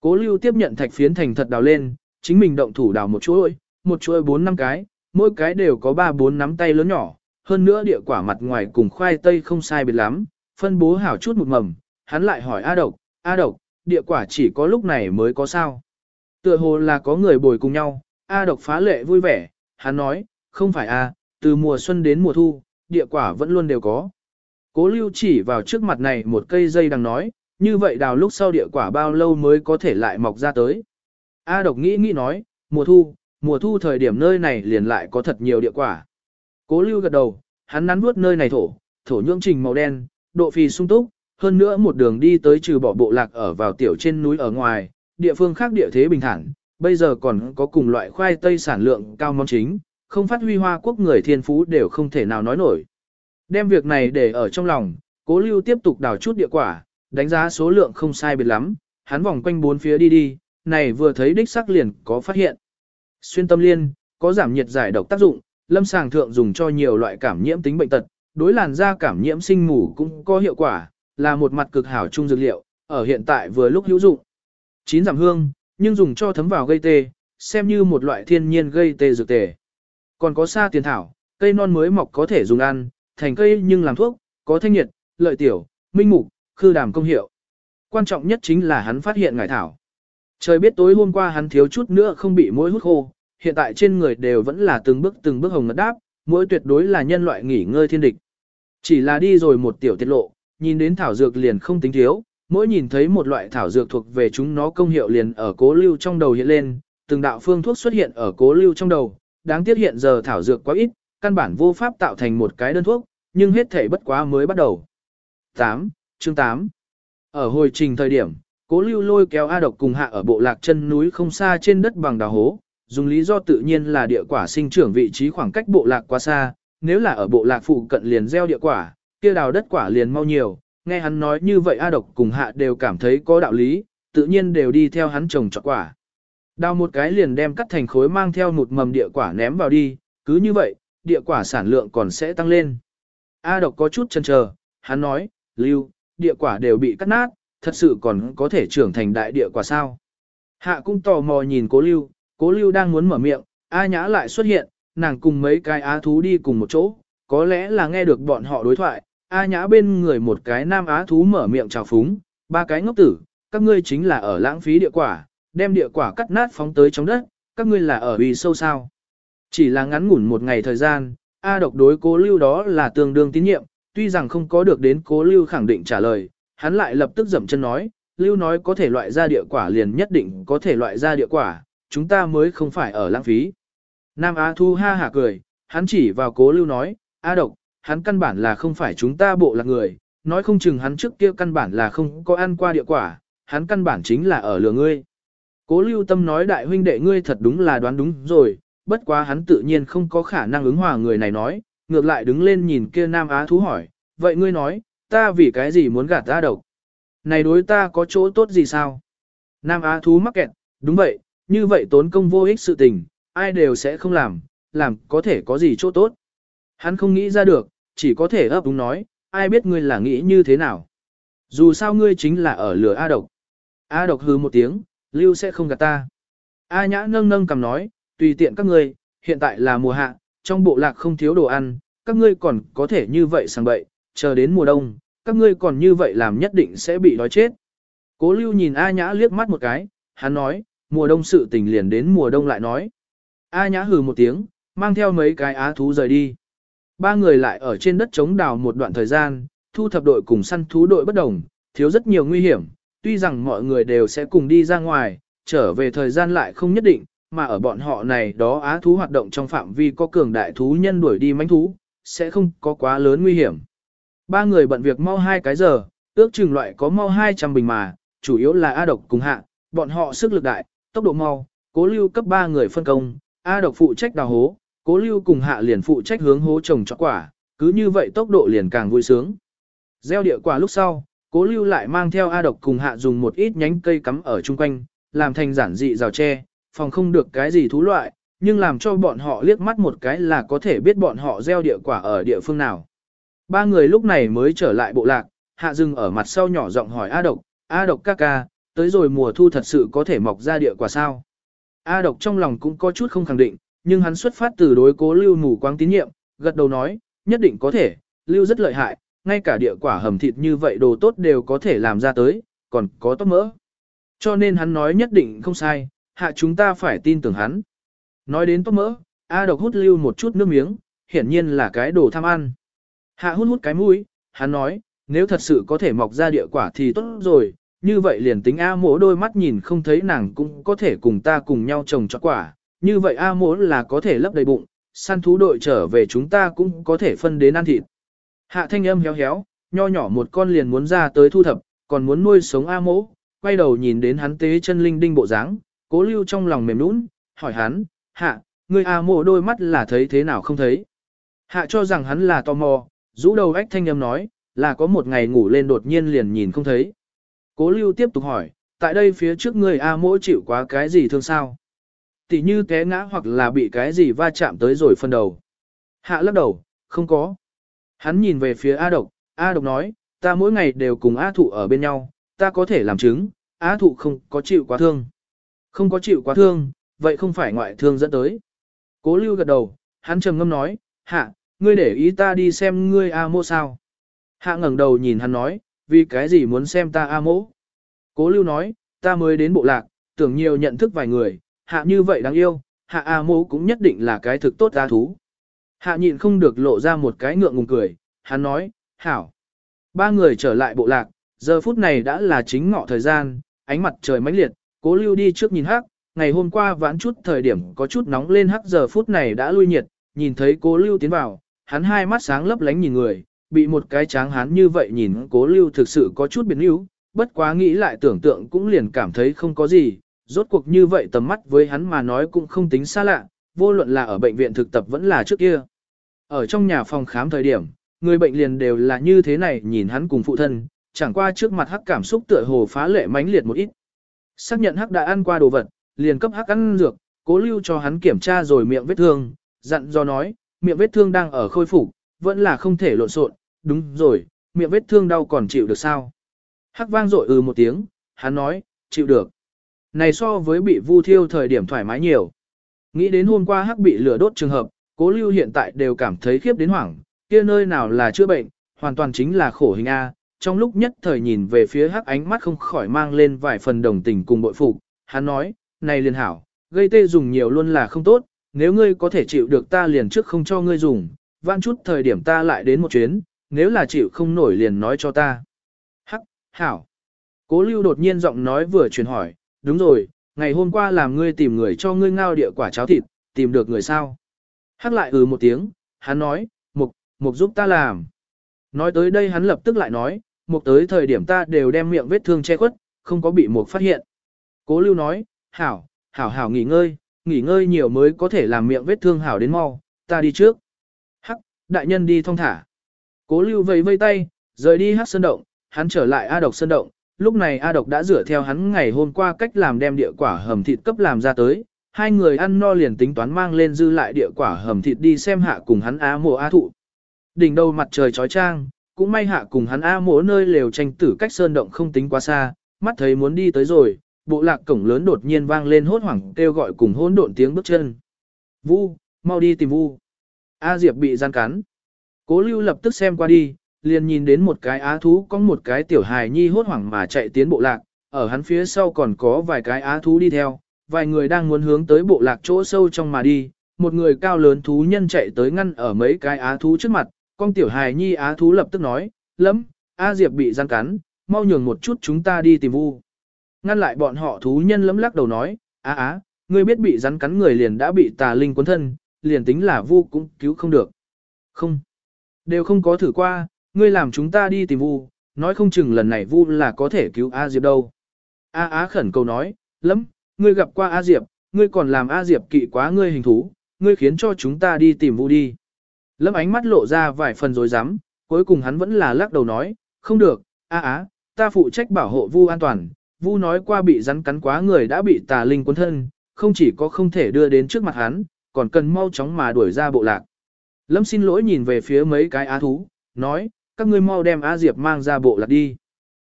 Cố lưu tiếp nhận thạch phiến thành thật đào lên, chính mình động thủ đào một chuỗi, một chuỗi bốn năm cái, mỗi cái đều có ba bốn nắm tay lớn nhỏ, hơn nữa địa quả mặt ngoài cùng khoai tây không sai biệt lắm, phân bố hảo chút một mầm, hắn lại hỏi A độc, A độc, địa quả chỉ có lúc này mới có sao. Tựa hồ là có người bồi cùng nhau, A độc phá lệ vui vẻ, hắn nói, không phải A, từ mùa xuân đến mùa thu, địa quả vẫn luôn đều có. Cố lưu chỉ vào trước mặt này một cây dây đang nói, như vậy đào lúc sau địa quả bao lâu mới có thể lại mọc ra tới. A độc nghĩ nghĩ nói, mùa thu, mùa thu thời điểm nơi này liền lại có thật nhiều địa quả. Cố lưu gật đầu, hắn nắn nuốt nơi này thổ, thổ nhưỡng trình màu đen, độ phì sung túc, hơn nữa một đường đi tới trừ bỏ bộ lạc ở vào tiểu trên núi ở ngoài, địa phương khác địa thế bình thản, bây giờ còn có cùng loại khoai tây sản lượng cao món chính, không phát huy hoa quốc người thiên phú đều không thể nào nói nổi. Đem việc này để ở trong lòng, cố lưu tiếp tục đào chút địa quả, đánh giá số lượng không sai biệt lắm, hắn vòng quanh bốn phía đi đi, này vừa thấy đích sắc liền có phát hiện. Xuyên tâm liên, có giảm nhiệt giải độc tác dụng, lâm sàng thượng dùng cho nhiều loại cảm nhiễm tính bệnh tật, đối làn da cảm nhiễm sinh mù cũng có hiệu quả, là một mặt cực hảo trung dược liệu, ở hiện tại vừa lúc hữu dụng. Chín giảm hương, nhưng dùng cho thấm vào gây tê, xem như một loại thiên nhiên gây tê dược tề. Còn có sa tiền thảo, cây non mới mọc có thể dùng ăn, thành cây nhưng làm thuốc, có thanh nhiệt, lợi tiểu, minh mục, khư đàm công hiệu. Quan trọng nhất chính là hắn phát hiện ngải thảo. Trời biết tối hôm qua hắn thiếu chút nữa không bị mũi hút khô, hiện tại trên người đều vẫn là từng bước từng bước hồng ngất đáp, mỗi tuyệt đối là nhân loại nghỉ ngơi thiên địch. Chỉ là đi rồi một tiểu tiết lộ, nhìn đến thảo dược liền không tính thiếu, mỗi nhìn thấy một loại thảo dược thuộc về chúng nó công hiệu liền ở cố lưu trong đầu hiện lên, từng đạo phương thuốc xuất hiện ở cố lưu trong đầu, đáng tiếc hiện giờ thảo dược quá ít, căn bản vô pháp tạo thành một cái đơn thuốc, nhưng hết thể bất quá mới bắt đầu. 8. Chương 8 Ở hồi trình thời điểm, cố lưu lôi kéo A độc cùng hạ ở bộ lạc chân núi không xa trên đất bằng đào hố, dùng lý do tự nhiên là địa quả sinh trưởng vị trí khoảng cách bộ lạc quá xa, nếu là ở bộ lạc phụ cận liền gieo địa quả, kia đào đất quả liền mau nhiều, nghe hắn nói như vậy A độc cùng hạ đều cảm thấy có đạo lý, tự nhiên đều đi theo hắn trồng trọt quả. Đào một cái liền đem cắt thành khối mang theo một mầm địa quả ném vào đi, cứ như vậy, địa quả sản lượng còn sẽ tăng lên. A độc có chút chần chờ, hắn nói, lưu, địa quả đều bị cắt nát, thật sự còn có thể trưởng thành đại địa quả sao. Hạ cũng tò mò nhìn cố lưu, cố lưu đang muốn mở miệng, A nhã lại xuất hiện, nàng cùng mấy cái á thú đi cùng một chỗ, có lẽ là nghe được bọn họ đối thoại, A nhã bên người một cái nam á thú mở miệng chào phúng, ba cái ngốc tử, các ngươi chính là ở lãng phí địa quả, đem địa quả cắt nát phóng tới trong đất, các ngươi là ở vì sâu sao. Chỉ là ngắn ngủn một ngày thời gian, A độc đối cố lưu đó là tương đương tín nhiệm, tuy rằng không có được đến cố lưu khẳng định trả lời, hắn lại lập tức dậm chân nói, lưu nói có thể loại ra địa quả liền nhất định có thể loại ra địa quả, chúng ta mới không phải ở lãng phí. Nam Á Thu ha hả cười, hắn chỉ vào cố lưu nói, A độc, hắn căn bản là không phải chúng ta bộ lạc người, nói không chừng hắn trước kia căn bản là không có ăn qua địa quả, hắn căn bản chính là ở lừa ngươi. Cố lưu tâm nói đại huynh đệ ngươi thật đúng là đoán đúng rồi, bất quá hắn tự nhiên không có khả năng ứng hòa người này nói, ngược lại đứng lên nhìn kia Nam Á thú hỏi, vậy ngươi nói, ta vì cái gì muốn gạt ta độc? Này đối ta có chỗ tốt gì sao? Nam Á thú mắc kẹt, đúng vậy, như vậy tốn công vô ích sự tình, ai đều sẽ không làm, làm có thể có gì chỗ tốt. Hắn không nghĩ ra được, chỉ có thể ấp úng nói, ai biết ngươi là nghĩ như thế nào. Dù sao ngươi chính là ở lửa A độc. A độc hừ một tiếng, lưu sẽ không gạt ta. A nhã nâng nâng cầm nói, tùy tiện các ngươi, hiện tại là mùa hạ, trong bộ lạc không thiếu đồ ăn, các ngươi còn có thể như vậy sang bậy, chờ đến mùa đông, các ngươi còn như vậy làm nhất định sẽ bị đói chết. Cố lưu nhìn A nhã liếc mắt một cái, hắn nói, mùa đông sự tình liền đến mùa đông lại nói. A nhã hừ một tiếng, mang theo mấy cái á thú rời đi. Ba người lại ở trên đất chống đào một đoạn thời gian, thu thập đội cùng săn thú đội bất đồng, thiếu rất nhiều nguy hiểm, tuy rằng mọi người đều sẽ cùng đi ra ngoài, trở về thời gian lại không nhất định, mà ở bọn họ này đó á thú hoạt động trong phạm vi có cường đại thú nhân đuổi đi manh thú, sẽ không có quá lớn nguy hiểm. Ba người bận việc mau hai cái giờ, ước chừng loại có mau 200 bình mà, chủ yếu là A độc cùng hạ, bọn họ sức lực đại, tốc độ mau, cố lưu cấp ba người phân công, A độc phụ trách đào hố, cố lưu cùng hạ liền phụ trách hướng hố trồng cho quả, cứ như vậy tốc độ liền càng vui sướng. Gieo địa quả lúc sau, cố lưu lại mang theo A độc cùng hạ dùng một ít nhánh cây cắm ở chung quanh, làm thành giản dị rào tre, phòng không được cái gì thú loại, nhưng làm cho bọn họ liếc mắt một cái là có thể biết bọn họ gieo địa quả ở địa phương nào. Ba người lúc này mới trở lại bộ lạc, hạ dừng ở mặt sau nhỏ giọng hỏi A độc, A độc ca ca, tới rồi mùa thu thật sự có thể mọc ra địa quả sao? A độc trong lòng cũng có chút không khẳng định, nhưng hắn xuất phát từ đối cố lưu mù quáng tín nhiệm, gật đầu nói, nhất định có thể, lưu rất lợi hại, ngay cả địa quả hầm thịt như vậy đồ tốt đều có thể làm ra tới, còn có tốt mỡ. Cho nên hắn nói nhất định không sai, hạ chúng ta phải tin tưởng hắn. Nói đến tốt mỡ, A độc hút lưu một chút nước miếng, hiển nhiên là cái đồ tham ăn. Hạ hút hút cái mũi, hắn nói, nếu thật sự có thể mọc ra địa quả thì tốt rồi, như vậy liền tính A mỗ đôi mắt nhìn không thấy nàng cũng có thể cùng ta cùng nhau trồng cho quả, như vậy A mỗ là có thể lấp đầy bụng, săn thú đội trở về chúng ta cũng có thể phân đến ăn thịt. Hạ thanh âm héo héo, nho nhỏ một con liền muốn ra tới thu thập, còn muốn nuôi sống A mỗ, quay đầu nhìn đến hắn tế chân linh đinh bộ dáng, cố lưu trong lòng mềm nũng, hỏi hắn, hạ, người A mỗ đôi mắt là thấy thế nào không thấy. Hạ cho rằng hắn là tò mò, rũ đầu ách thanh âm nói, là có một ngày ngủ lên đột nhiên liền nhìn không thấy. Cố lưu tiếp tục hỏi, tại đây phía trước người A mỗi chịu quá cái gì thương sao? Tỷ như té ngã hoặc là bị cái gì va chạm tới rồi phân đầu. Hạ lắc đầu, không có. Hắn nhìn về phía A độc, A độc nói, ta mỗi ngày đều cùng A thụ ở bên nhau, ta có thể làm chứng, A thụ không có chịu quá thương. Không có chịu quá thương, vậy không phải ngoại thương dẫn tới. Cố lưu gật đầu, hắn trầm ngâm nói, hạ, ngươi để ý ta đi xem ngươi A mô sao. Hạ ngẩng đầu nhìn hắn nói, vì cái gì muốn xem ta A mỗ. Cố lưu nói, ta mới đến bộ lạc, tưởng nhiều nhận thức vài người, hạ như vậy đáng yêu, hạ A mỗ cũng nhất định là cái thực tốt ra thú. Hạ nhịn không được lộ ra một cái ngượng ngùng cười, hắn nói, hảo. Ba người trở lại bộ lạc, giờ phút này đã là chính ngọ thời gian, ánh mặt trời mãnh liệt, cố lưu đi trước nhìn hắc, ngày hôm qua vãn chút thời điểm có chút nóng lên hắc giờ phút này đã lui nhiệt, nhìn thấy cố lưu tiến vào, hắn hai mắt sáng lấp lánh nhìn người, bị một cái tráng hán như vậy nhìn cố lưu thực sự có chút biến yếu, bất quá nghĩ lại tưởng tượng cũng liền cảm thấy không có gì, rốt cuộc như vậy tầm mắt với hắn mà nói cũng không tính xa lạ, vô luận là ở bệnh viện thực tập vẫn là trước kia. Ở trong nhà phòng khám thời điểm, người bệnh liền đều là như thế này nhìn hắn cùng phụ thân, chẳng qua trước mặt hắc cảm xúc tựa hồ phá lệ mãnh liệt một ít. Xác nhận hắc đã ăn qua đồ vật, liền cấp hắc ăn dược, cố lưu cho hắn kiểm tra rồi miệng vết thương, dặn do nói, miệng vết thương đang ở khôi phục, vẫn là không thể lộn xộn, đúng rồi, miệng vết thương đau còn chịu được sao? Hắc vang rội ừ một tiếng, hắn nói, chịu được. Này so với bị vu thiêu thời điểm thoải mái nhiều. Nghĩ đến hôm qua Hắc bị lửa đốt trường hợp, cố lưu hiện tại đều cảm thấy khiếp đến hoảng, kia nơi nào là chữa bệnh, hoàn toàn chính là khổ hình A. Trong lúc nhất thời nhìn về phía Hắc ánh mắt không khỏi mang lên vài phần đồng tình cùng bội phục, hắn nói, này liền hảo, gây tê dùng nhiều luôn là không tốt, nếu ngươi có thể chịu được ta liền trước không cho ngươi dùng, vãn chút thời điểm ta lại đến một chuyến, nếu là chịu không nổi liền nói cho ta. Hắc, hảo. Cố lưu đột nhiên giọng nói vừa truyền hỏi, đúng rồi, ngày hôm qua làm ngươi tìm người cho ngươi ngao địa quả cháo thịt, tìm được người sao? Hắc lại ừ một tiếng, hắn nói, mục, mục giúp ta làm. Nói tới đây hắn lập tức lại nói, mục tới thời điểm ta đều đem miệng vết thương che khuất, không có bị mục phát hiện. Cố lưu nói, hảo, hảo hảo nghỉ ngơi, nghỉ ngơi nhiều mới có thể làm miệng vết thương hảo đến mau, ta đi trước. Hắc, đại nhân đi thong thả. Cố lưu vây vây tay, rời đi hát sơn động, hắn trở lại A độc sơn động, lúc này A độc đã rửa theo hắn ngày hôm qua cách làm đem địa quả hầm thịt cấp làm ra tới, hai người ăn no liền tính toán mang lên dư lại địa quả hầm thịt đi xem hạ cùng hắn á mộ á thụ. Đỉnh đầu mặt trời chói trang, cũng may hạ cùng hắn á mộ nơi lều tranh tử cách sơn động không tính quá xa, mắt thấy muốn đi tới rồi, bộ lạc cổng lớn đột nhiên vang lên hốt hoảng kêu gọi cùng hỗn độn tiếng bước chân. Vu, mau đi tìm Vu. A Diệp bị gian cắn. Cố lưu lập tức xem qua đi, liền nhìn đến một cái á thú có một cái tiểu hài nhi hốt hoảng mà chạy tiến bộ lạc, ở hắn phía sau còn có vài cái á thú đi theo, vài người đang muốn hướng tới bộ lạc chỗ sâu trong mà đi, một người cao lớn thú nhân chạy tới ngăn ở mấy cái á thú trước mặt, con tiểu hài nhi á thú lập tức nói, lắm, A Diệp bị gian cắn, mau nhường một chút chúng ta đi tìm vu. Ngăn lại bọn họ thú nhân lấm lắc đầu nói, á á, ngươi biết bị rắn cắn người liền đã bị tà linh cuốn thân, liền tính là vu cũng cứu không được. Không, đều không có thử qua, ngươi làm chúng ta đi tìm vu, nói không chừng lần này vu là có thể cứu A Diệp đâu. A Á khẩn cầu nói, lắm, ngươi gặp qua A Diệp, ngươi còn làm A Diệp kỵ quá ngươi hình thú, ngươi khiến cho chúng ta đi tìm vu đi. Lâm ánh mắt lộ ra vài phần rồi dám, cuối cùng hắn vẫn là lắc đầu nói, không được, A Á, ta phụ trách bảo hộ vu an toàn, vu nói qua bị rắn cắn quá người đã bị tà linh cuốn thân, không chỉ có không thể đưa đến trước mặt hắn, còn cần mau chóng mà đuổi ra bộ lạc. Lâm xin lỗi nhìn về phía mấy cái á thú, nói, các ngươi mau đem á Diệp mang ra bộ lạc đi.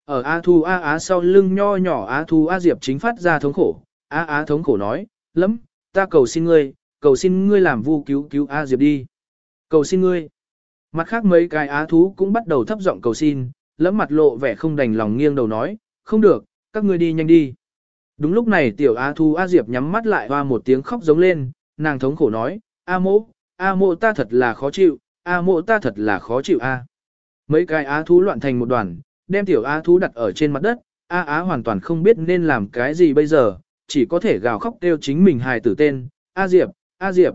Ở á Thu á Á sau lưng nho nhỏ á Thu á Diệp chính phát ra thống khổ, á Á thống khổ nói, lắm, ta cầu xin ngươi, cầu xin ngươi làm vu cứu cứu á Diệp đi. Cầu xin ngươi. Mặt khác mấy cái á thú cũng bắt đầu thấp giọng cầu xin, lẫm mặt lộ vẻ không đành lòng nghiêng đầu nói, không được, các ngươi đi nhanh đi. Đúng lúc này tiểu á thú á Diệp nhắm mắt lại hoa một tiếng khóc giống lên, nàng thống khổ nói, A mộ, A mộ ta thật là khó chịu, A mộ ta thật là khó chịu A. Mấy cái á thú loạn thành một đoàn, đem tiểu á thú đặt ở trên mặt đất, A á hoàn toàn không biết nên làm cái gì bây giờ, chỉ có thể gào khóc kêu chính mình hài tử tên, A Diệp, A Diệp.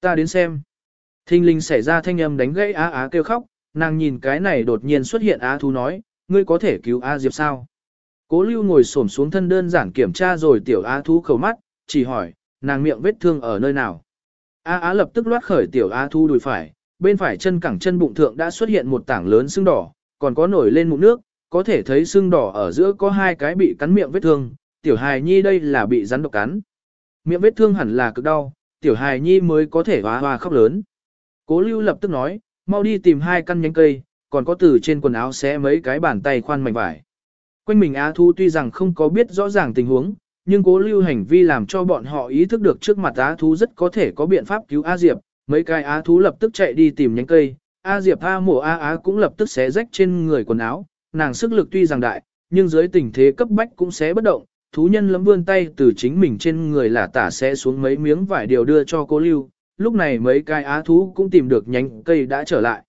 Ta đến xem. Thinh linh xảy ra thanh âm đánh gãy Á Á kêu khóc, nàng nhìn cái này đột nhiên xuất hiện Á thú nói, ngươi có thể cứu A Diệp sao? Cố lưu ngồi xổm xuống thân đơn giản kiểm tra rồi tiểu Á thú khẩu mắt, chỉ hỏi, nàng miệng vết thương ở nơi nào? A Á lập tức loát khởi tiểu Á thu đùi phải, bên phải chân cẳng chân bụng thượng đã xuất hiện một tảng lớn sưng đỏ, còn có nổi lên mụn nước, có thể thấy sưng đỏ ở giữa có hai cái bị cắn miệng vết thương, tiểu hài nhi đây là bị rắn độc cắn. Miệng vết thương hẳn là cực đau, tiểu hài nhi mới có thể hoa hoa khóc lớn. Cố lưu lập tức nói, mau đi tìm hai căn nhánh cây, còn có từ trên quần áo xé mấy cái bàn tay khoan mảnh vải. Quanh mình Á Thu tuy rằng không có biết rõ ràng tình huống, nhưng cố lưu hành vi làm cho bọn họ ý thức được trước mặt Á Thú rất có thể có biện pháp cứu A Diệp, mấy cái Á Thú lập tức chạy đi tìm nhánh cây, A Diệp A mổ A Á cũng lập tức xé rách trên người quần áo, nàng sức lực tuy rằng đại, nhưng dưới tình thế cấp bách cũng xé bất động, thú nhân lấm vươn tay từ chính mình trên người là tả xé xuống mấy miếng vải điều đưa cho cố lưu, lúc này mấy cái á thú cũng tìm được nhánh cây đã trở lại.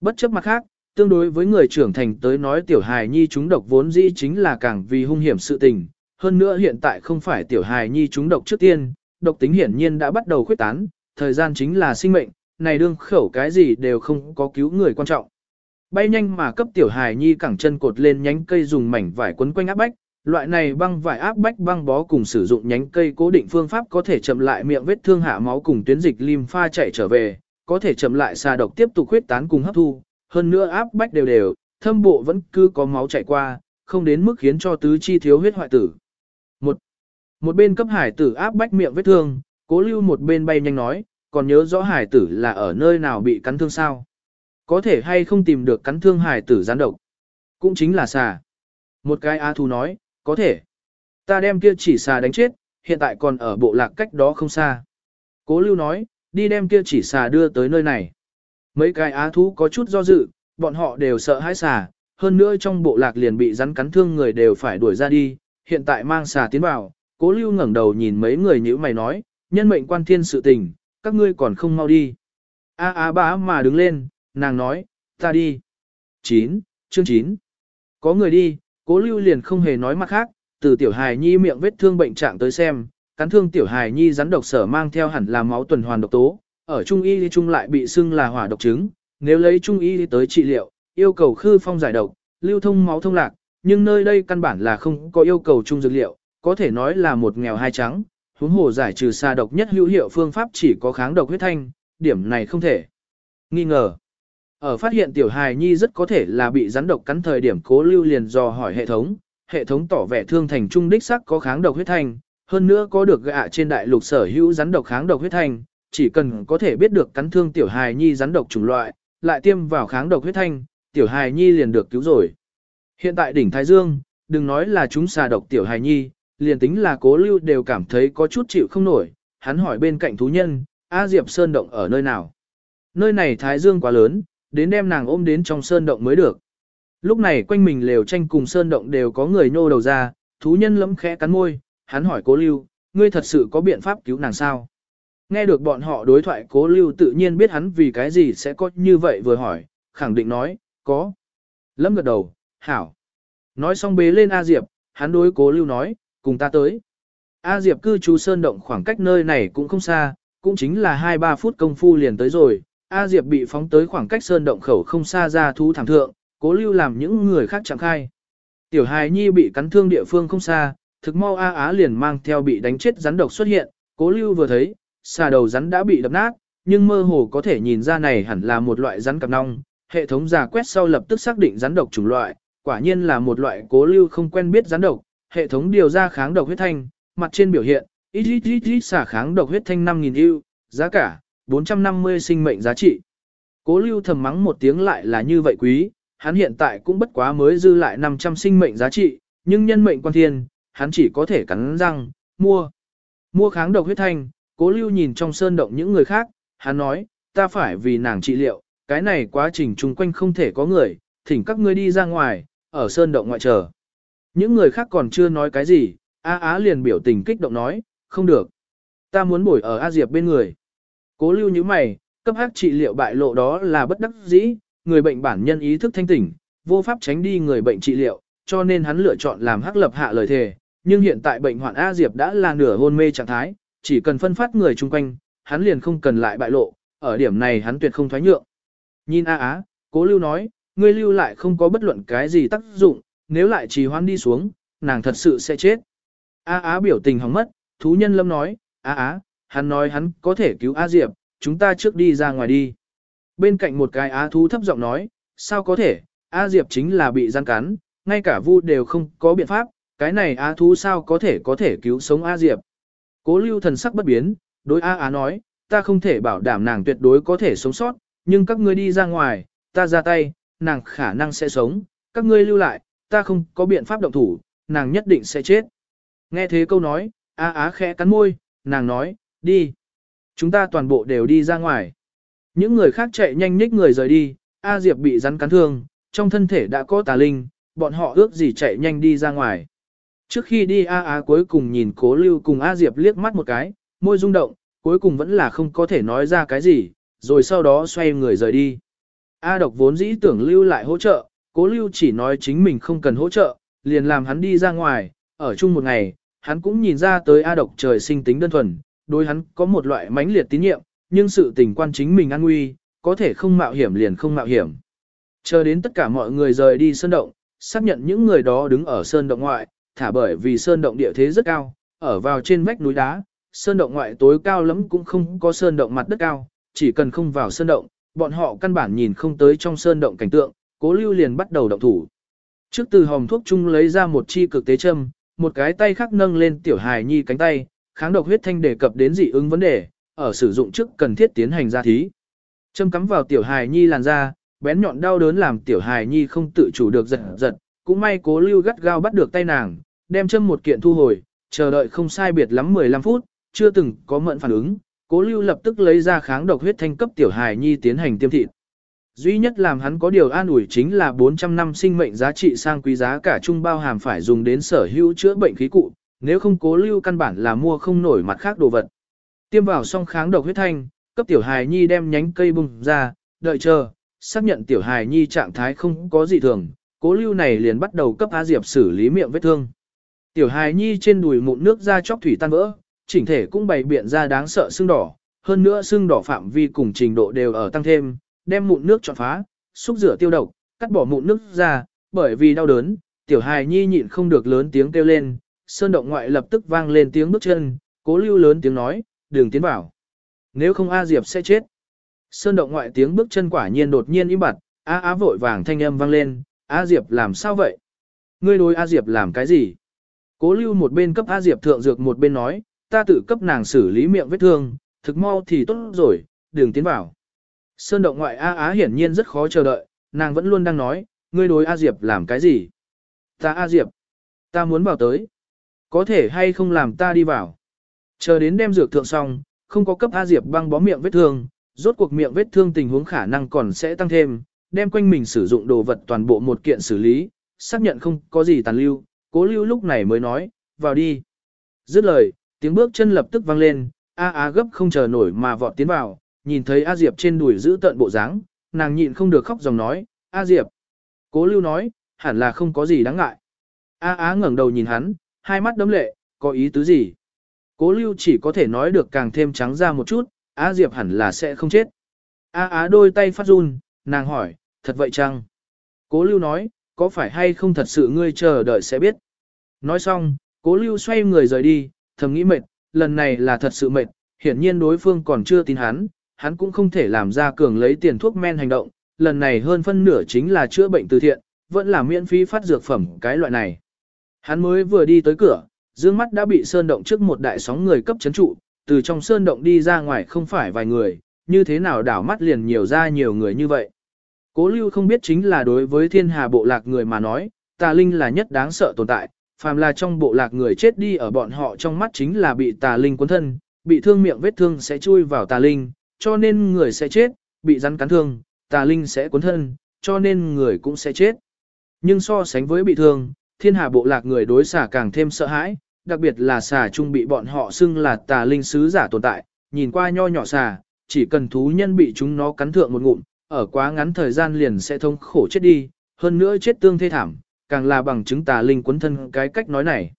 Bất chấp mặt khác, tương đối với người trưởng thành tới nói tiểu hài nhi chúng độc vốn dĩ chính là càng vì hung hiểm sự tình, hơn nữa hiện tại không phải tiểu hài nhi chúng độc trước tiên, độc tính hiển nhiên đã bắt đầu khuyết tán, thời gian chính là sinh mệnh, này đương khẩu cái gì đều không có cứu người quan trọng. Bay nhanh mà cấp tiểu hài nhi cẳng chân cột lên nhánh cây dùng mảnh vải quấn quanh áp bách, loại này băng vải áp bách băng bó cùng sử dụng nhánh cây cố định phương pháp có thể chậm lại miệng vết thương hạ máu cùng tuyến dịch lim pha chạy trở về, có thể chậm lại xà độc tiếp tục huyết tán cùng hấp thu, hơn nữa áp bách đều đều, thâm bộ vẫn cứ có máu chạy qua, không đến mức khiến cho tứ chi thiếu huyết hoại tử. Một, một bên cấp hải tử áp bách miệng vết thương, cố lưu một bên bay nhanh nói, còn nhớ rõ hải tử là ở nơi nào bị cắn thương sao. Có thể hay không tìm được cắn thương hải tử gián độc. Cũng chính là xà. Một cái A thú nói, có thể. Ta đem kia chỉ xà đánh chết, hiện tại còn ở bộ lạc cách đó không xa. Cố lưu nói, đi đem kia chỉ xà đưa tới nơi này. Mấy cái á thú có chút do dự, bọn họ đều sợ hãi xà, hơn nữa trong bộ lạc liền bị rắn cắn thương người đều phải đuổi ra đi, hiện tại mang xà tiến vào, cố lưu ngẩng đầu nhìn mấy người như mày nói, nhân mệnh quan thiên sự tình, các ngươi còn không mau đi. A á bá mà đứng lên, nàng nói, ta đi. 9, chương 9. Có người đi, Cố lưu liền không hề nói mặt khác, từ tiểu hài nhi miệng vết thương bệnh trạng tới xem, cắn thương tiểu hài nhi rắn độc sở mang theo hẳn là máu tuần hoàn độc tố, ở trung y trung lại bị xưng là hỏa độc chứng, nếu lấy trung y tới trị liệu, yêu cầu khư phong giải độc, lưu thông máu thông lạc, nhưng nơi đây căn bản là không có yêu cầu chung dược liệu, có thể nói là một nghèo hai trắng, huống hồ giải trừ xa độc nhất hữu hiệu phương pháp chỉ có kháng độc huyết thanh, điểm này không thể nghi ngờ. Ở phát hiện tiểu hài nhi rất có thể là bị rắn độc cắn thời điểm cố lưu liền dò hỏi hệ thống, hệ thống tỏ vẻ thương thành trung đích sắc có kháng độc huyết thanh, hơn nữa có được gạ trên đại lục sở hữu rắn độc kháng độc huyết thanh, chỉ cần có thể biết được cắn thương tiểu hài nhi rắn độc chủng loại, lại tiêm vào kháng độc huyết thanh, tiểu hài nhi liền được cứu rồi. Hiện tại đỉnh Thái Dương, đừng nói là chúng xà độc tiểu hài nhi, liền tính là cố lưu đều cảm thấy có chút chịu không nổi, hắn hỏi bên cạnh thú nhân, A Diệp Sơn Động ở nơi nào. Nơi này Thái Dương quá lớn, đến đem nàng ôm đến trong Sơn Động mới được. Lúc này quanh mình lều tranh cùng Sơn Động đều có người nhô đầu ra, thú nhân lấm khẽ cắn môi, hắn hỏi cố lưu, ngươi thật sự có biện pháp cứu nàng sao? Nghe được bọn họ đối thoại cố lưu tự nhiên biết hắn vì cái gì sẽ có như vậy vừa hỏi, khẳng định nói, có. Lâm gật đầu, hảo. Nói xong bế lên A Diệp, hắn đối cố lưu nói, cùng ta tới. A Diệp cư trú sơn động khoảng cách nơi này cũng không xa, cũng chính là 2-3 phút công phu liền tới rồi. A Diệp bị phóng tới khoảng cách sơn động khẩu không xa ra thú thảm thượng, cố lưu làm những người khác chẳng khai. Tiểu hài nhi bị cắn thương địa phương không xa, thực mau A Á liền mang theo bị đánh chết rắn độc xuất hiện, cố lưu vừa thấy, xà đầu rắn đã bị đập nát, nhưng mơ hồ có thể nhìn ra này hẳn là một loại rắn cặp nong. Hệ thống giả quét sau lập tức xác định rắn độc chủng loại, quả nhiên là một loại cố lưu không quen biết rắn độc, hệ thống điều ra kháng độc huyết thanh, mặt trên biểu hiện, ít ít ít ít xả kháng độc huyết thanh 5.000 yêu, giá cả, 450 sinh mệnh giá trị. Cố lưu thầm mắng một tiếng lại là như vậy quý, hắn hiện tại cũng bất quá mới dư lại 500 sinh mệnh giá trị, nhưng nhân mệnh quan thiên, hắn chỉ có thể cắn răng, mua. Mua kháng độc huyết thanh, cố lưu nhìn trong sơn động những người khác, hắn nói, ta phải vì nàng trị liệu, cái này quá trình chung quanh không thể có người, thỉnh các ngươi đi ra ngoài, ở sơn động ngoại chờ. Những người khác còn chưa nói cái gì, A Á liền biểu tình kích động nói, không được. Ta muốn bồi ở A Diệp bên người. Cố lưu như mày, cấp hắc trị liệu bại lộ đó là bất đắc dĩ, người bệnh bản nhân ý thức thanh tỉnh, vô pháp tránh đi người bệnh trị liệu, cho nên hắn lựa chọn làm hắc lập hạ lời thề. Nhưng hiện tại bệnh hoạn A Diệp đã là nửa hôn mê trạng thái, chỉ cần phân phát người chung quanh, hắn liền không cần lại bại lộ, ở điểm này hắn tuyệt không thoái nhượng. Nhìn A Á, cố lưu nói, ngươi lưu lại không có bất luận cái gì tác dụng, nếu lại trì hoãn đi xuống, nàng thật sự sẽ chết. A Á biểu tình hỏng mất, thú nhân lâm nói, A Á, hắn nói hắn có thể cứu A Diệp, chúng ta trước đi ra ngoài đi. Bên cạnh một cái Á thú thấp giọng nói, sao có thể, A Diệp chính là bị gian cắn, ngay cả vu đều không có biện pháp, cái này Á thú sao có thể có thể cứu sống A Diệp. Cố lưu thần sắc bất biến, đối A Á nói, ta không thể bảo đảm nàng tuyệt đối có thể sống sót, nhưng các ngươi đi ra ngoài, ta ra tay, nàng khả năng sẽ sống, các ngươi lưu lại, ta không có biện pháp động thủ, nàng nhất định sẽ chết. Nghe thế câu nói, Á Á khẽ cắn môi, nàng nói, đi. Chúng ta toàn bộ đều đi ra ngoài. Những người khác chạy nhanh nhích người rời đi, A Diệp bị rắn cắn thương, trong thân thể đã có tà linh, bọn họ ước gì chạy nhanh đi ra ngoài. Trước khi đi A Á cuối cùng nhìn cố lưu cùng A Diệp liếc mắt một cái, môi rung động, cuối cùng vẫn là không có thể nói ra cái gì, rồi sau đó xoay người rời đi. A độc vốn dĩ tưởng lưu lại hỗ trợ, cố lưu chỉ nói chính mình không cần hỗ trợ, liền làm hắn đi ra ngoài, ở chung một ngày, hắn cũng nhìn ra tới A độc trời sinh tính đơn thuần, đối hắn có một loại mãnh liệt tín nhiệm, nhưng sự tình quan chính mình an nguy, có thể không mạo hiểm liền không mạo hiểm. Chờ đến tất cả mọi người rời đi sơn động, xác nhận những người đó đứng ở sơn động ngoại, thả bởi vì sơn động địa thế rất cao, ở vào trên vách núi đá, sơn động ngoại tối cao lắm cũng không có sơn động mặt đất cao, chỉ cần không vào sơn động, bọn họ căn bản nhìn không tới trong sơn động cảnh tượng, cố lưu liền bắt đầu động thủ. Trước từ hòm thuốc chung lấy ra một chi cực tế châm, một cái tay khác nâng lên tiểu hài nhi cánh tay, kháng độc huyết thanh đề cập đến dị ứng vấn đề, ở sử dụng trước cần thiết tiến hành ra thí. Châm cắm vào tiểu hài nhi làn da, bén nhọn đau đớn làm tiểu hài nhi không tự chủ được giật giật, cũng may cố lưu gắt gao bắt được tay nàng, đem châm một kiện thu hồi, chờ đợi không sai biệt lắm 15 phút, chưa từng có mận phản ứng, cố lưu lập tức lấy ra kháng độc huyết thanh cấp tiểu hài nhi tiến hành tiêm thịt. Duy nhất làm hắn có điều an ủi chính là 400 năm sinh mệnh giá trị sang quý giá cả chung bao hàm phải dùng đến sở hữu chữa bệnh khí cụ, nếu không cố lưu căn bản là mua không nổi mặt khác đồ vật. Tiêm vào xong kháng độc huyết thanh, cấp tiểu hài nhi đem nhánh cây bung ra, đợi chờ, xác nhận tiểu hài nhi trạng thái không có gì thường, cố lưu này liền bắt đầu cấp A Diệp xử lý miệng vết thương. Tiểu hài nhi trên đùi mụn nước ra chóc thủy tan vỡ, chỉnh thể cũng bày biện ra đáng sợ sưng đỏ, hơn nữa sưng đỏ phạm vi cùng trình độ đều ở tăng thêm, đem mụn nước chọn phá, xúc rửa tiêu độc, cắt bỏ mụn nước ra, bởi vì đau đớn, tiểu hài nhi nhịn không được lớn tiếng kêu lên, sơn động ngoại lập tức vang lên tiếng bước chân, cố lưu lớn tiếng nói, đừng tiến vào. Nếu không A Diệp sẽ chết. Sơn động ngoại tiếng bước chân quả nhiên đột nhiên im bặt, A Á vội vàng thanh âm vang lên, A Diệp làm sao vậy? Ngươi đối A Diệp làm cái gì? Cố lưu một bên cấp A Diệp thượng dược một bên nói, ta tự cấp nàng xử lý miệng vết thương, thực mau thì tốt rồi, đừng tiến vào. Sơn động ngoại A Á hiển nhiên rất khó chờ đợi, nàng vẫn luôn đang nói, ngươi đối A Diệp làm cái gì? Ta A Diệp, ta muốn vào tới. Có thể hay không làm ta đi vào? Chờ đến đem dược thượng xong, không có cấp A Diệp băng bó miệng vết thương, rốt cuộc miệng vết thương tình huống khả năng còn sẽ tăng thêm, đem quanh mình sử dụng đồ vật toàn bộ một kiện xử lý, xác nhận không có gì tàn lưu, cố lưu lúc này mới nói, vào đi. Dứt lời, tiếng bước chân lập tức vang lên, A Á gấp không chờ nổi mà vọt tiến vào, nhìn thấy A Diệp trên đùi giữ tận bộ dáng, nàng nhịn không được khóc dòng nói, A Diệp. Cố lưu nói, hẳn là không có gì đáng ngại. A Á ngẩng đầu nhìn hắn, hai mắt đấm lệ, có ý tứ gì? Cố lưu chỉ có thể nói được càng thêm trắng ra một chút, A Diệp hẳn là sẽ không chết. A Á đôi tay phát run, nàng hỏi, thật vậy chăng? Cố lưu nói, có phải hay không thật sự ngươi chờ đợi sẽ biết. Nói xong, cố lưu xoay người rời đi, thầm nghĩ mệt, lần này là thật sự mệt, hiển nhiên đối phương còn chưa tin hắn, hắn cũng không thể làm ra cường lấy tiền thuốc men hành động, lần này hơn phân nửa chính là chữa bệnh từ thiện, vẫn là miễn phí phát dược phẩm cái loại này. Hắn mới vừa đi tới cửa, dương mắt đã bị sơn động trước một đại sóng người cấp chấn trụ, từ trong sơn động đi ra ngoài không phải vài người, như thế nào đảo mắt liền nhiều ra nhiều người như vậy. Cố lưu không biết chính là đối với thiên hà bộ lạc người mà nói, tà linh là nhất đáng sợ tồn tại, phàm là trong bộ lạc người chết đi ở bọn họ trong mắt chính là bị tà linh cuốn thân, bị thương miệng vết thương sẽ chui vào tà linh, cho nên người sẽ chết, bị rắn cắn thương, tà linh sẽ cuốn thân, cho nên người cũng sẽ chết. Nhưng so sánh với bị thương, thiên hà bộ lạc người đối xả càng thêm sợ hãi, đặc biệt là xà trung bị bọn họ xưng là tà linh sứ giả tồn tại, nhìn qua nho nhỏ xà, chỉ cần thú nhân bị chúng nó cắn thượng một ngụm, ở quá ngắn thời gian liền sẽ thông khổ chết đi, hơn nữa chết tương thê thảm, càng là bằng chứng tà linh quấn thân cái cách nói này.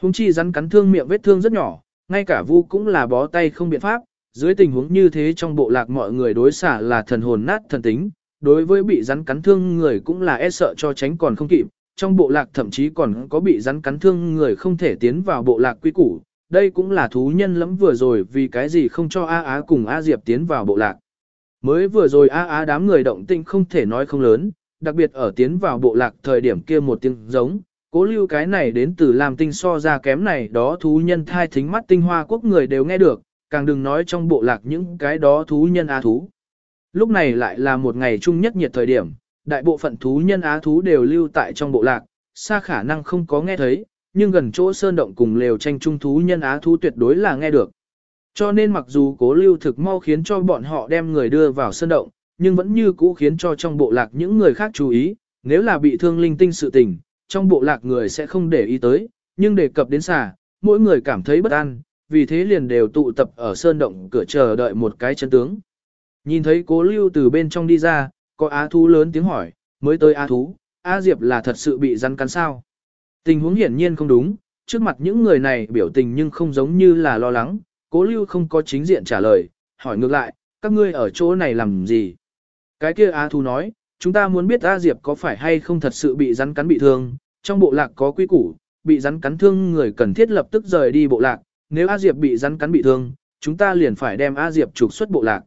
Hùng chi rắn cắn thương miệng vết thương rất nhỏ, ngay cả vu cũng là bó tay không biện pháp, dưới tình huống như thế trong bộ lạc mọi người đối xả là thần hồn nát thần tính, đối với bị rắn cắn thương người cũng là e sợ cho tránh còn không kịp, trong bộ lạc thậm chí còn có bị rắn cắn thương người không thể tiến vào bộ lạc quy củ, đây cũng là thú nhân lắm vừa rồi vì cái gì không cho A Á cùng A Diệp tiến vào bộ lạc. Mới vừa rồi A Á đám người động tinh không thể nói không lớn, đặc biệt ở tiến vào bộ lạc thời điểm kia một tiếng giống, cố lưu cái này đến từ làm tinh so ra kém này đó thú nhân thai thính mắt tinh hoa quốc người đều nghe được, càng đừng nói trong bộ lạc những cái đó thú nhân á thú. Lúc này lại là một ngày chung nhất nhiệt thời điểm, đại bộ phận thú nhân á thú đều lưu tại trong bộ lạc, xa khả năng không có nghe thấy, nhưng gần chỗ sơn động cùng lều tranh trung thú nhân á thú tuyệt đối là nghe được. Cho nên mặc dù cố lưu thực mau khiến cho bọn họ đem người đưa vào sơn động, nhưng vẫn như cũ khiến cho trong bộ lạc những người khác chú ý, nếu là bị thương linh tinh sự tình, trong bộ lạc người sẽ không để ý tới, nhưng đề cập đến xà, mỗi người cảm thấy bất an, vì thế liền đều tụ tập ở sơn động cửa chờ đợi một cái chân tướng. Nhìn thấy cố lưu từ bên trong đi ra, có á thú lớn tiếng hỏi, mới tới á thú, á diệp là thật sự bị rắn cắn sao. Tình huống hiển nhiên không đúng, trước mặt những người này biểu tình nhưng không giống như là lo lắng, cố lưu không có chính diện trả lời, hỏi ngược lại, các ngươi ở chỗ này làm gì? Cái kia á thú nói, chúng ta muốn biết A diệp có phải hay không thật sự bị rắn cắn bị thương, trong bộ lạc có quy củ, bị rắn cắn thương người cần thiết lập tức rời đi bộ lạc, nếu A Diệp bị rắn cắn bị thương, chúng ta liền phải đem A Diệp trục xuất bộ lạc.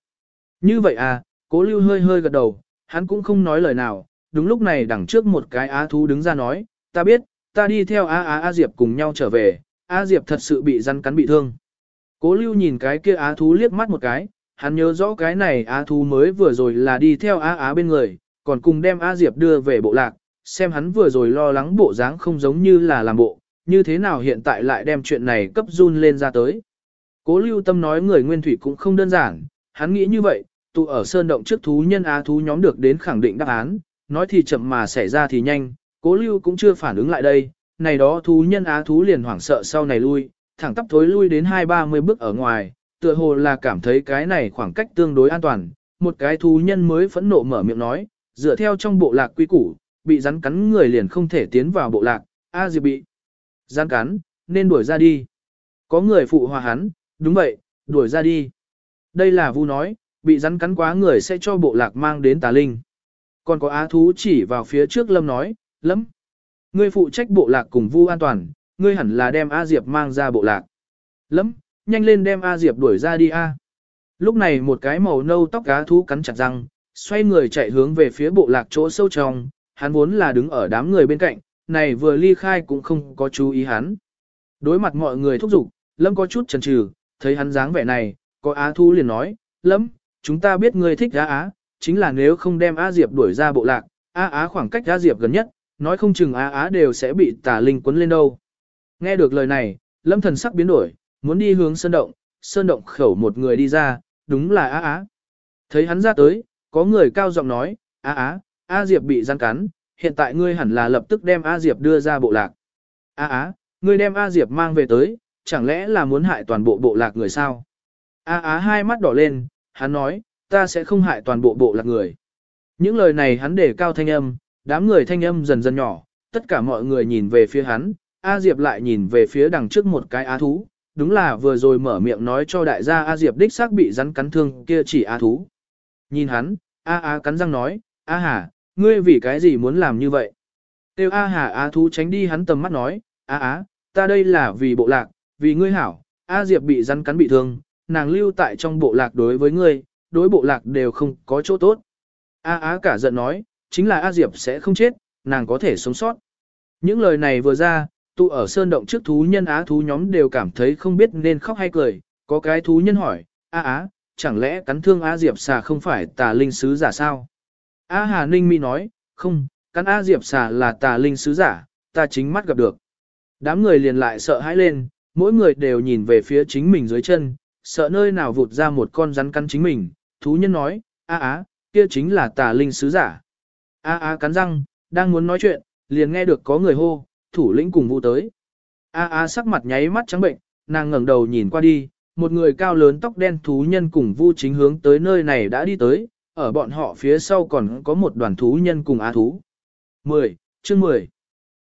Như vậy à, cố lưu hơi hơi gật đầu, hắn cũng không nói lời nào, đúng lúc này đằng trước một cái á thú đứng ra nói, ta biết, ta đi theo A A A Diệp cùng nhau trở về, A Diệp thật sự bị rắn cắn bị thương. Cố lưu nhìn cái kia á thú liếc mắt một cái, hắn nhớ rõ cái này á thú mới vừa rồi là đi theo á á bên người, còn cùng đem á Diệp đưa về bộ lạc, xem hắn vừa rồi lo lắng bộ dáng không giống như là làm bộ, như thế nào hiện tại lại đem chuyện này cấp run lên ra tới. Cố lưu tâm nói người nguyên thủy cũng không đơn giản, hắn nghĩ như vậy, tụ ở sơn động trước thú nhân á thú nhóm được đến khẳng định đáp án, nói thì chậm mà xảy ra thì nhanh, cố lưu cũng chưa phản ứng lại đây, này đó thú nhân á thú liền hoảng sợ sau này lui, thẳng tắp thối lui đến hai ba mươi bước ở ngoài, tựa hồ là cảm thấy cái này khoảng cách tương đối an toàn, một cái thú nhân mới phẫn nộ mở miệng nói, dựa theo trong bộ lạc quy củ, bị rắn cắn người liền không thể tiến vào bộ lạc, A Diệp bị Gian cắn, nên đuổi ra đi. Có người phụ hòa hắn, đúng vậy, đuổi ra đi. Đây là vu nói, bị rắn cắn quá người sẽ cho bộ lạc mang đến tà linh. Còn có á thú chỉ vào phía trước lâm nói, lâm Ngươi phụ trách bộ lạc cùng vu an toàn, ngươi hẳn là đem A Diệp mang ra bộ lạc. lâm nhanh lên đem A Diệp đuổi ra đi A. Lúc này một cái màu nâu tóc cá thú cắn chặt răng, xoay người chạy hướng về phía bộ lạc chỗ sâu trong, hắn vốn là đứng ở đám người bên cạnh, này vừa ly khai cũng không có chú ý hắn. Đối mặt mọi người thúc giục, Lâm có chút chần chừ, thấy hắn dáng vẻ này, có Á Thu liền nói, Lâm, chúng ta biết ngươi thích Á Á, chính là nếu không đem Á Diệp đuổi ra bộ lạc, Á Á khoảng cách Á Diệp gần nhất, nói không chừng Á Á đều sẽ bị tà linh quấn lên đâu. Nghe được lời này, Lâm thần sắc biến đổi, muốn đi hướng sơn động, sơn động khẩu một người đi ra, đúng là Á Á. Thấy hắn ra tới, có người cao giọng nói, Á Á, A Diệp bị gian cắn, hiện tại ngươi hẳn là lập tức đem A Diệp đưa ra bộ lạc. Á Á, ngươi đem A Diệp mang về tới, chẳng lẽ là muốn hại toàn bộ bộ lạc người sao? á Á hai mắt đỏ lên, hắn nói, ta sẽ không hại toàn bộ bộ lạc người. Những lời này hắn để cao thanh âm, đám người thanh âm dần dần nhỏ, tất cả mọi người nhìn về phía hắn, A Diệp lại nhìn về phía đằng trước một cái á thú, đúng là vừa rồi mở miệng nói cho đại gia A Diệp đích xác bị rắn cắn thương kia chỉ A thú. Nhìn hắn, A Á cắn răng nói, A Hà, ngươi vì cái gì muốn làm như vậy? Tiêu A Hà A thú tránh đi hắn tầm mắt nói, A Á, ta đây là vì bộ lạc, vì ngươi hảo, A Diệp bị rắn cắn bị thương, nàng lưu tại trong bộ lạc đối với ngươi, đối bộ lạc đều không có chỗ tốt. A Á cả giận nói, chính là A Diệp sẽ không chết, nàng có thể sống sót. Những lời này vừa ra, tụ ở sơn động trước thú nhân á thú nhóm đều cảm thấy không biết nên khóc hay cười, có cái thú nhân hỏi, A Á, chẳng lẽ cắn thương A Diệp xà không phải tà linh sứ giả sao? A Hà Ninh Mi nói, không, cắn A Diệp xà là tà linh sứ giả, ta chính mắt gặp được. Đám người liền lại sợ hãi lên, mỗi người đều nhìn về phía chính mình dưới chân, sợ nơi nào vụt ra một con rắn cắn chính mình. Thú nhân nói, A Á, kia chính là tà linh sứ giả. A Á cắn răng, đang muốn nói chuyện, liền nghe được có người hô, thủ lĩnh cùng vu tới. A A sắc mặt nháy mắt trắng bệnh, nàng ngẩng đầu nhìn qua đi, một người cao lớn tóc đen thú nhân cùng vu chính hướng tới nơi này đã đi tới, ở bọn họ phía sau còn có một đoàn thú nhân cùng á thú. 10. Chương 10.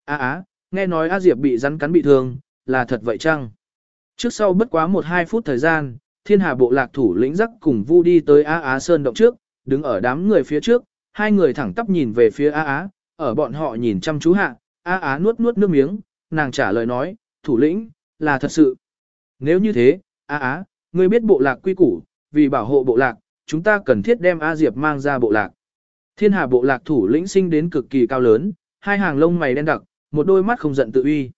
A Á, nghe nói A Diệp bị rắn cắn bị thương, là thật vậy chăng? Trước sau bất quá 1-2 phút thời gian, thiên hà bộ lạc thủ lĩnh dắt cùng vu đi tới A Á Sơn động trước, đứng ở đám người phía trước, hai người thẳng tắp nhìn về phía A Á, ở bọn họ nhìn chăm chú hạ, A Á nuốt nuốt nước miếng, nàng trả lời nói, thủ lĩnh, là thật sự. Nếu như thế, A Á, ngươi biết bộ lạc quy củ, vì bảo hộ bộ lạc, chúng ta cần thiết đem A Diệp mang ra bộ lạc. Thiên hà bộ lạc thủ lĩnh sinh đến cực kỳ cao lớn, hai hàng lông mày đen đặc, một đôi mắt không giận tự uy.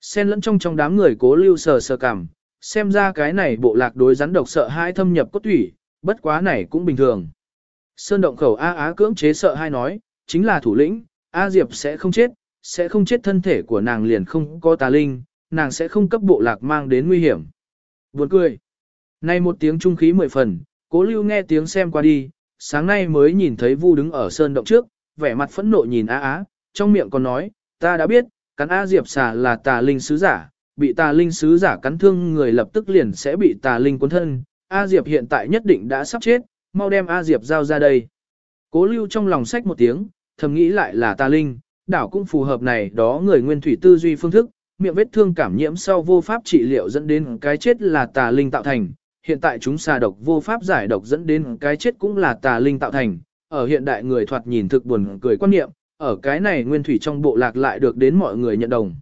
Xen lẫn trong trong đám người cố lưu sờ sờ cảm, xem ra cái này bộ lạc đối rắn độc sợ hai thâm nhập cốt thủy, bất quá này cũng bình thường. Sơn động khẩu A Á cưỡng chế sợ hai nói, chính là thủ lĩnh, A Diệp sẽ không chết, sẽ không chết thân thể của nàng liền không có tà linh, nàng sẽ không cấp bộ lạc mang đến nguy hiểm. Buồn cười. Nay một tiếng trung khí mười phần, cố lưu nghe tiếng xem qua đi, sáng nay mới nhìn thấy Vu đứng ở sơn động trước, vẻ mặt phẫn nộ nhìn Á Á, trong miệng còn nói, ta đã biết, cắn A Diệp xà là tà linh sứ giả, bị tà linh sứ giả cắn thương người lập tức liền sẽ bị tà linh cuốn thân, A Diệp hiện tại nhất định đã sắp chết, mau đem A Diệp giao ra đây. Cố lưu trong lòng sách một tiếng, thầm nghĩ lại là tà linh, đảo cũng phù hợp này đó người nguyên thủy tư duy phương thức, miệng vết thương cảm nhiễm sau vô pháp trị liệu dẫn đến cái chết là tà linh tạo thành, hiện tại chúng xà độc vô pháp giải độc dẫn đến cái chết cũng là tà linh tạo thành, ở hiện đại người thoạt nhìn thực buồn cười quan niệm, ở cái này nguyên thủy trong bộ lạc lại được đến mọi người nhận đồng.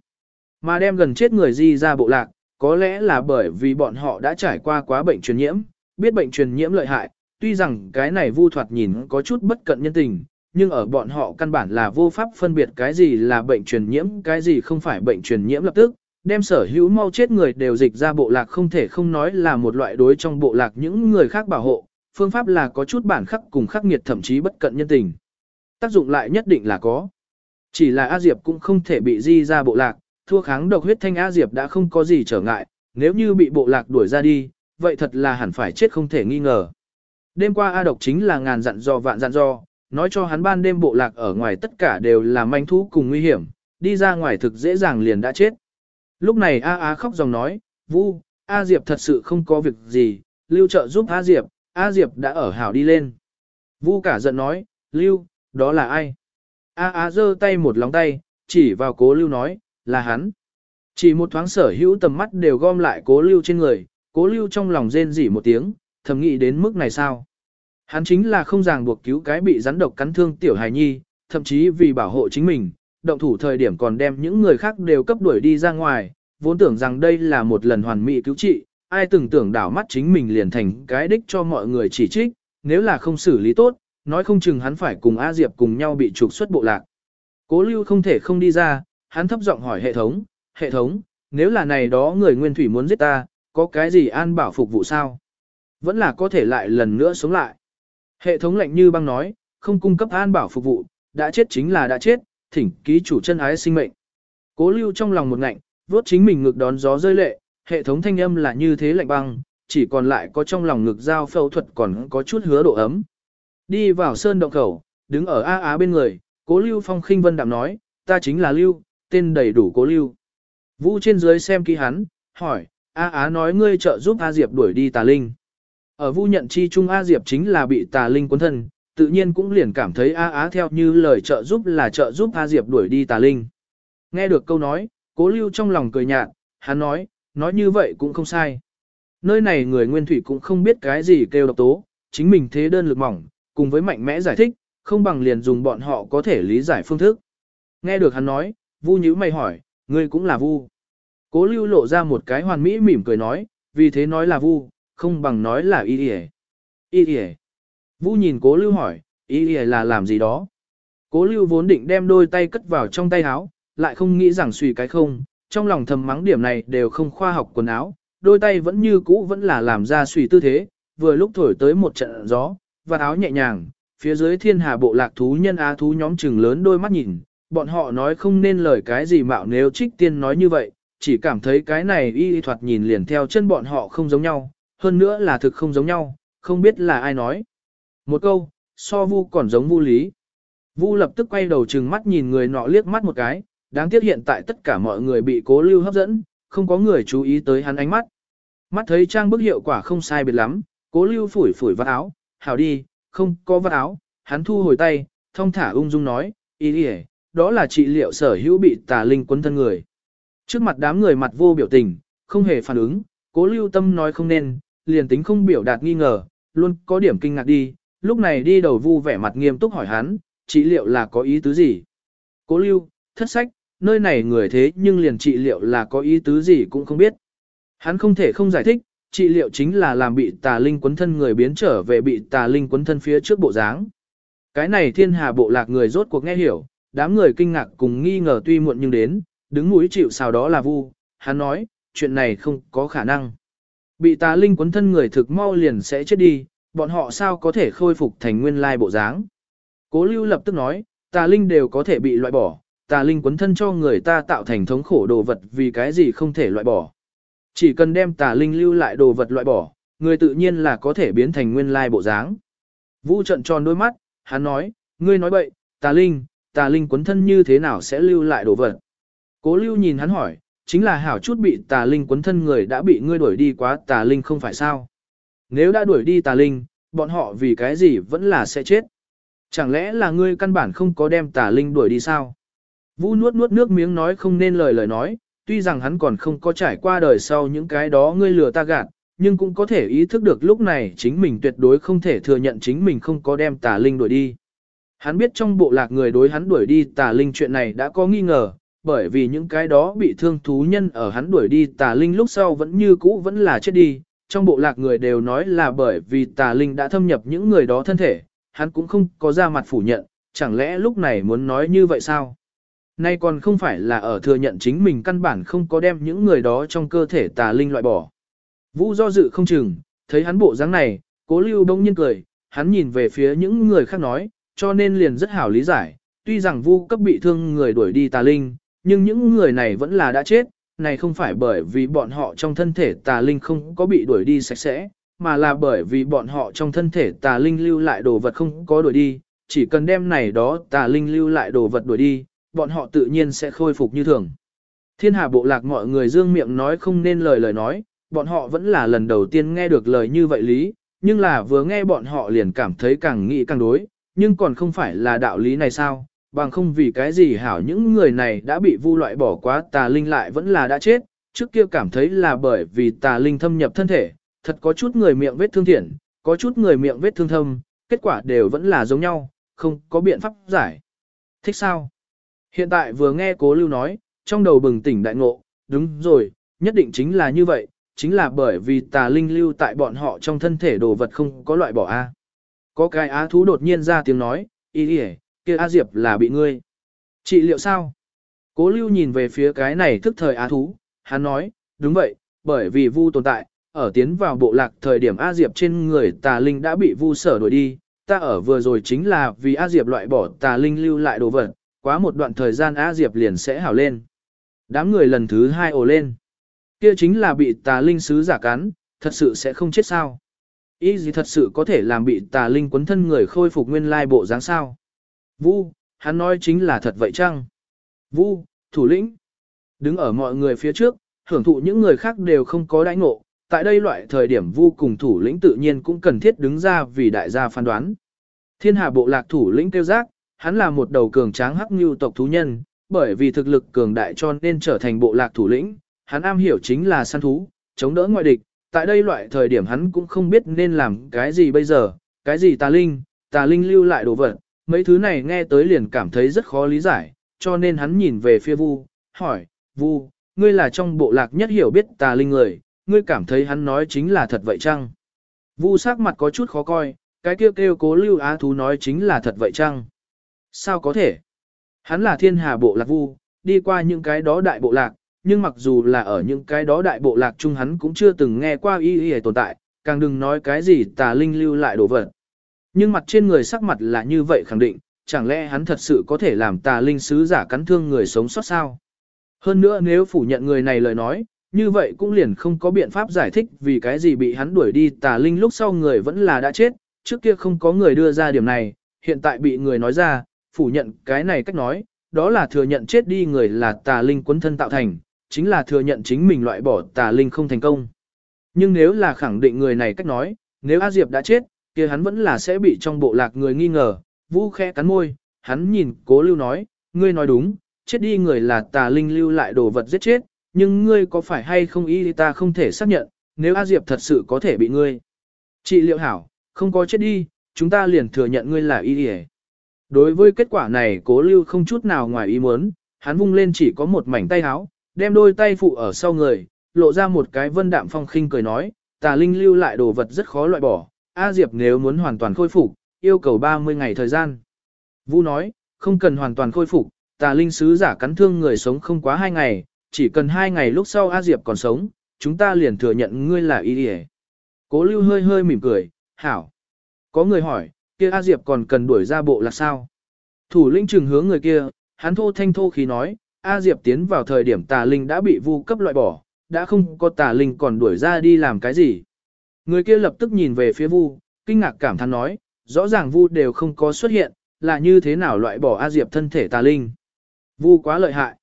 Mà đem gần chết người di ra bộ lạc, có lẽ là bởi vì bọn họ đã trải qua quá bệnh truyền nhiễm, biết bệnh truyền nhiễm lợi hại, tuy rằng cái này vu thoạt nhìn có chút bất cận nhân tình, nhưng ở bọn họ căn bản là vô pháp phân biệt cái gì là bệnh truyền nhiễm, cái gì không phải bệnh truyền nhiễm lập tức, đem sở hữu mau chết người đều dịch ra bộ lạc không thể không nói là một loại đối trong bộ lạc những người khác bảo hộ, phương pháp là có chút bản khắc cùng khắc nghiệt thậm chí bất cận nhân tình. Tác dụng lại nhất định là có. Chỉ là A Diệp cũng không thể bị di ra bộ lạc, thua kháng độc huyết thanh A Diệp đã không có gì trở ngại, nếu như bị bộ lạc đuổi ra đi, vậy thật là hẳn phải chết không thể nghi ngờ. Đêm qua A độc chính là ngàn dặn do vạn dặn do, nói cho hắn ban đêm bộ lạc ở ngoài tất cả đều là manh thú cùng nguy hiểm, đi ra ngoài thực dễ dàng liền đã chết. Lúc này A Á khóc dòng nói, Vu, A Diệp thật sự không có việc gì, Lưu trợ giúp A Diệp, A Diệp đã ở hảo đi lên. Vu cả giận nói, Lưu, đó là ai? A Á giơ tay một lòng tay, chỉ vào cố Lưu nói, là hắn. Chỉ một thoáng sở hữu tầm mắt đều gom lại cố Lưu trên người, cố Lưu trong lòng rên rỉ một tiếng, thầm nghĩ đến mức này sao? Hắn chính là không ràng buộc cứu cái bị rắn độc cắn thương tiểu hài nhi, thậm chí vì bảo hộ chính mình, động thủ thời điểm còn đem những người khác đều cấp đuổi đi ra ngoài, vốn tưởng rằng đây là một lần hoàn mỹ cứu trị, ai từng tưởng đảo mắt chính mình liền thành cái đích cho mọi người chỉ trích, nếu là không xử lý tốt, nói không chừng hắn phải cùng A Diệp cùng nhau bị trục xuất bộ lạc. Cố lưu không thể không đi ra, hắn thấp giọng hỏi hệ thống, hệ thống, nếu là này đó người nguyên thủy muốn giết ta, có cái gì an bảo phục vụ sao? Vẫn là có thể lại lần nữa sống lại. Hệ thống lệnh như băng nói, không cung cấp an bảo phục vụ, đã chết chính là đã chết, thỉnh ký chủ chân ái sinh mệnh. Cố lưu trong lòng một ngạnh, vuốt chính mình ngực đón gió rơi lệ, hệ thống thanh âm là như thế lạnh băng, chỉ còn lại có trong lòng ngực giao phẫu thuật còn có chút hứa độ ấm. Đi vào sơn động khẩu, đứng ở A Á bên người, cố lưu phong khinh vân đạm nói, ta chính là lưu, tên đầy đủ cố lưu. Vũ trên dưới xem kỹ hắn, hỏi, A Á nói ngươi trợ giúp A Diệp đuổi đi tà linh. Ở Vu nhận chi trung A Diệp chính là bị tà linh cuốn thân, tự nhiên cũng liền cảm thấy A Á theo như lời trợ giúp là trợ giúp A Diệp đuổi đi tà linh. Nghe được câu nói, cố lưu trong lòng cười nhạt, hắn nói, nói như vậy cũng không sai. Nơi này người nguyên thủy cũng không biết cái gì kêu độc tố, chính mình thế đơn lực mỏng, cùng với mạnh mẽ giải thích, không bằng liền dùng bọn họ có thể lý giải phương thức. Nghe được hắn nói, Vu nhữ mày hỏi, ngươi cũng là Vu. Cố lưu lộ ra một cái hoàn mỹ mỉm cười nói, vì thế nói là Vu, không bằng nói là y y. Y y. Vu nhìn cố lưu hỏi, y y là làm gì đó? Cố lưu vốn định đem đôi tay cất vào trong tay áo, lại không nghĩ rằng suy cái không, trong lòng thầm mắng điểm này đều không khoa học quần áo, đôi tay vẫn như cũ vẫn là làm ra suy tư thế, vừa lúc thổi tới một trận gió, và áo nhẹ nhàng, phía dưới thiên hà bộ lạc thú nhân á thú nhóm chừng lớn đôi mắt nhìn, bọn họ nói không nên lời cái gì mạo nếu trích tiên nói như vậy, chỉ cảm thấy cái này y thoạt nhìn liền theo chân bọn họ không giống nhau, hơn nữa là thực không giống nhau, không biết là ai nói. Một câu, so vu còn giống vu lý. Vu lập tức quay đầu trừng mắt nhìn người nọ liếc mắt một cái, đáng tiếc hiện tại tất cả mọi người bị cố lưu hấp dẫn, không có người chú ý tới hắn ánh mắt. Mắt thấy trang bức hiệu quả không sai biệt lắm, cố lưu phủi phủi vắt áo, hảo đi, không có vắt áo, hắn thu hồi tay, thông thả ung dung nói, ý đi đó là trị liệu sở hữu bị tà linh quấn thân người. Trước mặt đám người mặt vô biểu tình, không hề phản ứng, cố lưu tâm nói không nên, liền tính không biểu đạt nghi ngờ, luôn có điểm kinh ngạc đi, lúc này đi đầu vu vẻ mặt nghiêm túc hỏi hắn, trị liệu là có ý tứ gì? Cố lưu, thất sách, nơi này người thế nhưng liền trị liệu là có ý tứ gì cũng không biết. Hắn không thể không giải thích, trị liệu chính là làm bị tà linh quấn thân người biến trở về bị tà linh quấn thân phía trước bộ dáng. Cái này thiên hà bộ lạc người rốt cuộc nghe hiểu, đám người kinh ngạc cùng nghi ngờ tuy muộn nhưng đến, đứng mũi chịu sao đó là vu, hắn nói, chuyện này không có khả năng. Bị tà linh quấn thân người thực mau liền sẽ chết đi, bọn họ sao có thể khôi phục thành nguyên lai bộ dáng. Cố lưu lập tức nói, tà linh đều có thể bị loại bỏ, tà linh quấn thân cho người ta tạo thành thống khổ đồ vật vì cái gì không thể loại bỏ. Chỉ cần đem tà linh lưu lại đồ vật loại bỏ, người tự nhiên là có thể biến thành nguyên lai bộ dáng. Vũ trận tròn đôi mắt, hắn nói, ngươi nói bậy, tà linh, tà linh quấn thân như thế nào sẽ lưu lại đồ vật. Cố lưu nhìn hắn hỏi, chính là hảo chút bị tà linh quấn thân người đã bị ngươi đuổi đi quá tà linh không phải sao. Nếu đã đuổi đi tà linh, bọn họ vì cái gì vẫn là sẽ chết. Chẳng lẽ là ngươi căn bản không có đem tà linh đuổi đi sao? Vũ nuốt nuốt nước miếng nói không nên lời lời nói, tuy rằng hắn còn không có trải qua đời sau những cái đó ngươi lừa ta gạt, nhưng cũng có thể ý thức được lúc này chính mình tuyệt đối không thể thừa nhận chính mình không có đem tà linh đuổi đi. Hắn biết trong bộ lạc người đối hắn đuổi đi tà linh chuyện này đã có nghi ngờ, bởi vì những cái đó bị thương thú nhân ở hắn đuổi đi tà linh lúc sau vẫn như cũ vẫn là chết đi. Trong bộ lạc người đều nói là bởi vì tà linh đã thâm nhập những người đó thân thể, hắn cũng không có ra mặt phủ nhận, chẳng lẽ lúc này muốn nói như vậy sao? Nay còn không phải là ở thừa nhận chính mình căn bản không có đem những người đó trong cơ thể tà linh loại bỏ. Vũ do dự không chừng, thấy hắn bộ dáng này, cố lưu đông nhiên cười, hắn nhìn về phía những người khác nói, cho nên liền rất hảo lý giải, tuy rằng vu cấp bị thương người đuổi đi tà linh, nhưng những người này vẫn là đã chết, này không phải bởi vì bọn họ trong thân thể tà linh không có bị đuổi đi sạch sẽ, mà là bởi vì bọn họ trong thân thể tà linh lưu lại đồ vật không có đuổi đi, chỉ cần đem này đó tà linh lưu lại đồ vật đuổi đi, bọn họ tự nhiên sẽ khôi phục như thường. Thiên hà bộ lạc mọi người dương miệng nói không nên lời lời nói, bọn họ vẫn là lần đầu tiên nghe được lời như vậy lý, nhưng là vừa nghe bọn họ liền cảm thấy càng nghĩ càng đối, nhưng còn không phải là đạo lý này sao, bằng không vì cái gì hảo những người này đã bị vu loại bỏ quá tà linh lại vẫn là đã chết, trước kia cảm thấy là bởi vì tà linh thâm nhập thân thể, thật có chút người miệng vết thương thiện, có chút người miệng vết thương thâm, kết quả đều vẫn là giống nhau, không có biện pháp giải. Thích sao? Hiện tại vừa nghe cố lưu nói, trong đầu bừng tỉnh đại ngộ, đúng rồi, nhất định chính là như vậy, chính là bởi vì tà linh lưu tại bọn họ trong thân thể đồ vật không có loại bỏ A. Có cái á thú đột nhiên ra tiếng nói, ý đi kia A Diệp là bị ngươi. Trị liệu sao? Cố lưu nhìn về phía cái này thức thời á thú, hắn nói, đúng vậy, bởi vì vu tồn tại, ở tiến vào bộ lạc thời điểm A Diệp trên người tà linh đã bị vu sở đuổi đi, ta ở vừa rồi chính là vì A Diệp loại bỏ tà linh lưu lại đồ vật, quá một đoạn thời gian A Diệp liền sẽ hảo lên. Đám người lần thứ hai ồ lên. Kia chính là bị tà linh sứ giả cắn, thật sự sẽ không chết sao. Ý gì thật sự có thể làm bị tà linh quấn thân người khôi phục nguyên lai bộ dáng sao. Vu, hắn nói chính là thật vậy chăng? Vu, thủ lĩnh. Đứng ở mọi người phía trước, hưởng thụ những người khác đều không có đãi ngộ. Tại đây loại thời điểm vu cùng thủ lĩnh tự nhiên cũng cần thiết đứng ra vì đại gia phán đoán. Thiên hà bộ lạc thủ lĩnh tiêu giác, hắn là một đầu cường tráng hắc lưu tộc thú nhân, bởi vì thực lực cường đại cho nên trở thành bộ lạc thủ lĩnh, hắn am hiểu chính là săn thú, chống đỡ ngoại địch, tại đây loại thời điểm hắn cũng không biết nên làm cái gì bây giờ, cái gì tà linh, tà linh lưu lại đồ vật, mấy thứ này nghe tới liền cảm thấy rất khó lý giải, cho nên hắn nhìn về phía Vu, hỏi, Vu, ngươi là trong bộ lạc nhất hiểu biết tà linh người, ngươi cảm thấy hắn nói chính là thật vậy chăng? Vu sắc mặt có chút khó coi, cái kêu kêu cố lưu á thú nói chính là thật vậy chăng? Sao có thể? Hắn là thiên hà bộ lạc Vu, đi qua những cái đó đại bộ lạc, nhưng mặc dù là ở những cái đó đại bộ lạc chung hắn cũng chưa từng nghe qua y y tồn tại, càng đừng nói cái gì tà linh lưu lại đồ vật. Nhưng mặt trên người sắc mặt là như vậy khẳng định, chẳng lẽ hắn thật sự có thể làm tà linh sứ giả cắn thương người sống sót sao? Hơn nữa nếu phủ nhận người này lời nói, như vậy cũng liền không có biện pháp giải thích vì cái gì bị hắn đuổi đi tà linh lúc sau người vẫn là đã chết, trước kia không có người đưa ra điểm này, hiện tại bị người nói ra, phủ nhận cái này cách nói, đó là thừa nhận chết đi người là tà linh quấn thân tạo thành, chính là thừa nhận chính mình loại bỏ tà linh không thành công. Nhưng nếu là khẳng định người này cách nói, nếu A Diệp đã chết, kia hắn vẫn là sẽ bị trong bộ lạc người nghi ngờ, vũ khẽ cắn môi, hắn nhìn cố lưu nói, ngươi nói đúng, chết đi người là tà linh lưu lại đồ vật giết chết, nhưng ngươi có phải hay không ý ta không thể xác nhận, nếu A Diệp thật sự có thể bị ngươi. Chị liệu hảo, không có chết đi, chúng ta liền thừa nhận ngươi là y Đối với kết quả này cố lưu không chút nào ngoài ý muốn, hắn vung lên chỉ có một mảnh tay háo, đem đôi tay phụ ở sau người, lộ ra một cái vân đạm phong khinh cười nói, tà linh lưu lại đồ vật rất khó loại bỏ, A Diệp nếu muốn hoàn toàn khôi phục, yêu cầu 30 ngày thời gian. Vu nói, không cần hoàn toàn khôi phục, tà linh sứ giả cắn thương người sống không quá 2 ngày, chỉ cần 2 ngày lúc sau A Diệp còn sống, chúng ta liền thừa nhận ngươi là y địa. Cố lưu hơi hơi mỉm cười, hảo. Có người hỏi, kia A Diệp còn cần đuổi ra bộ là sao? Thủ lĩnh trừng hướng người kia, hắn thô thanh thô khí nói, A Diệp tiến vào thời điểm tà linh đã bị vu cấp loại bỏ, đã không có tà linh còn đuổi ra đi làm cái gì. Người kia lập tức nhìn về phía vu, kinh ngạc cảm thán nói, rõ ràng vu đều không có xuất hiện, là như thế nào loại bỏ A Diệp thân thể tà linh. Vu quá lợi hại.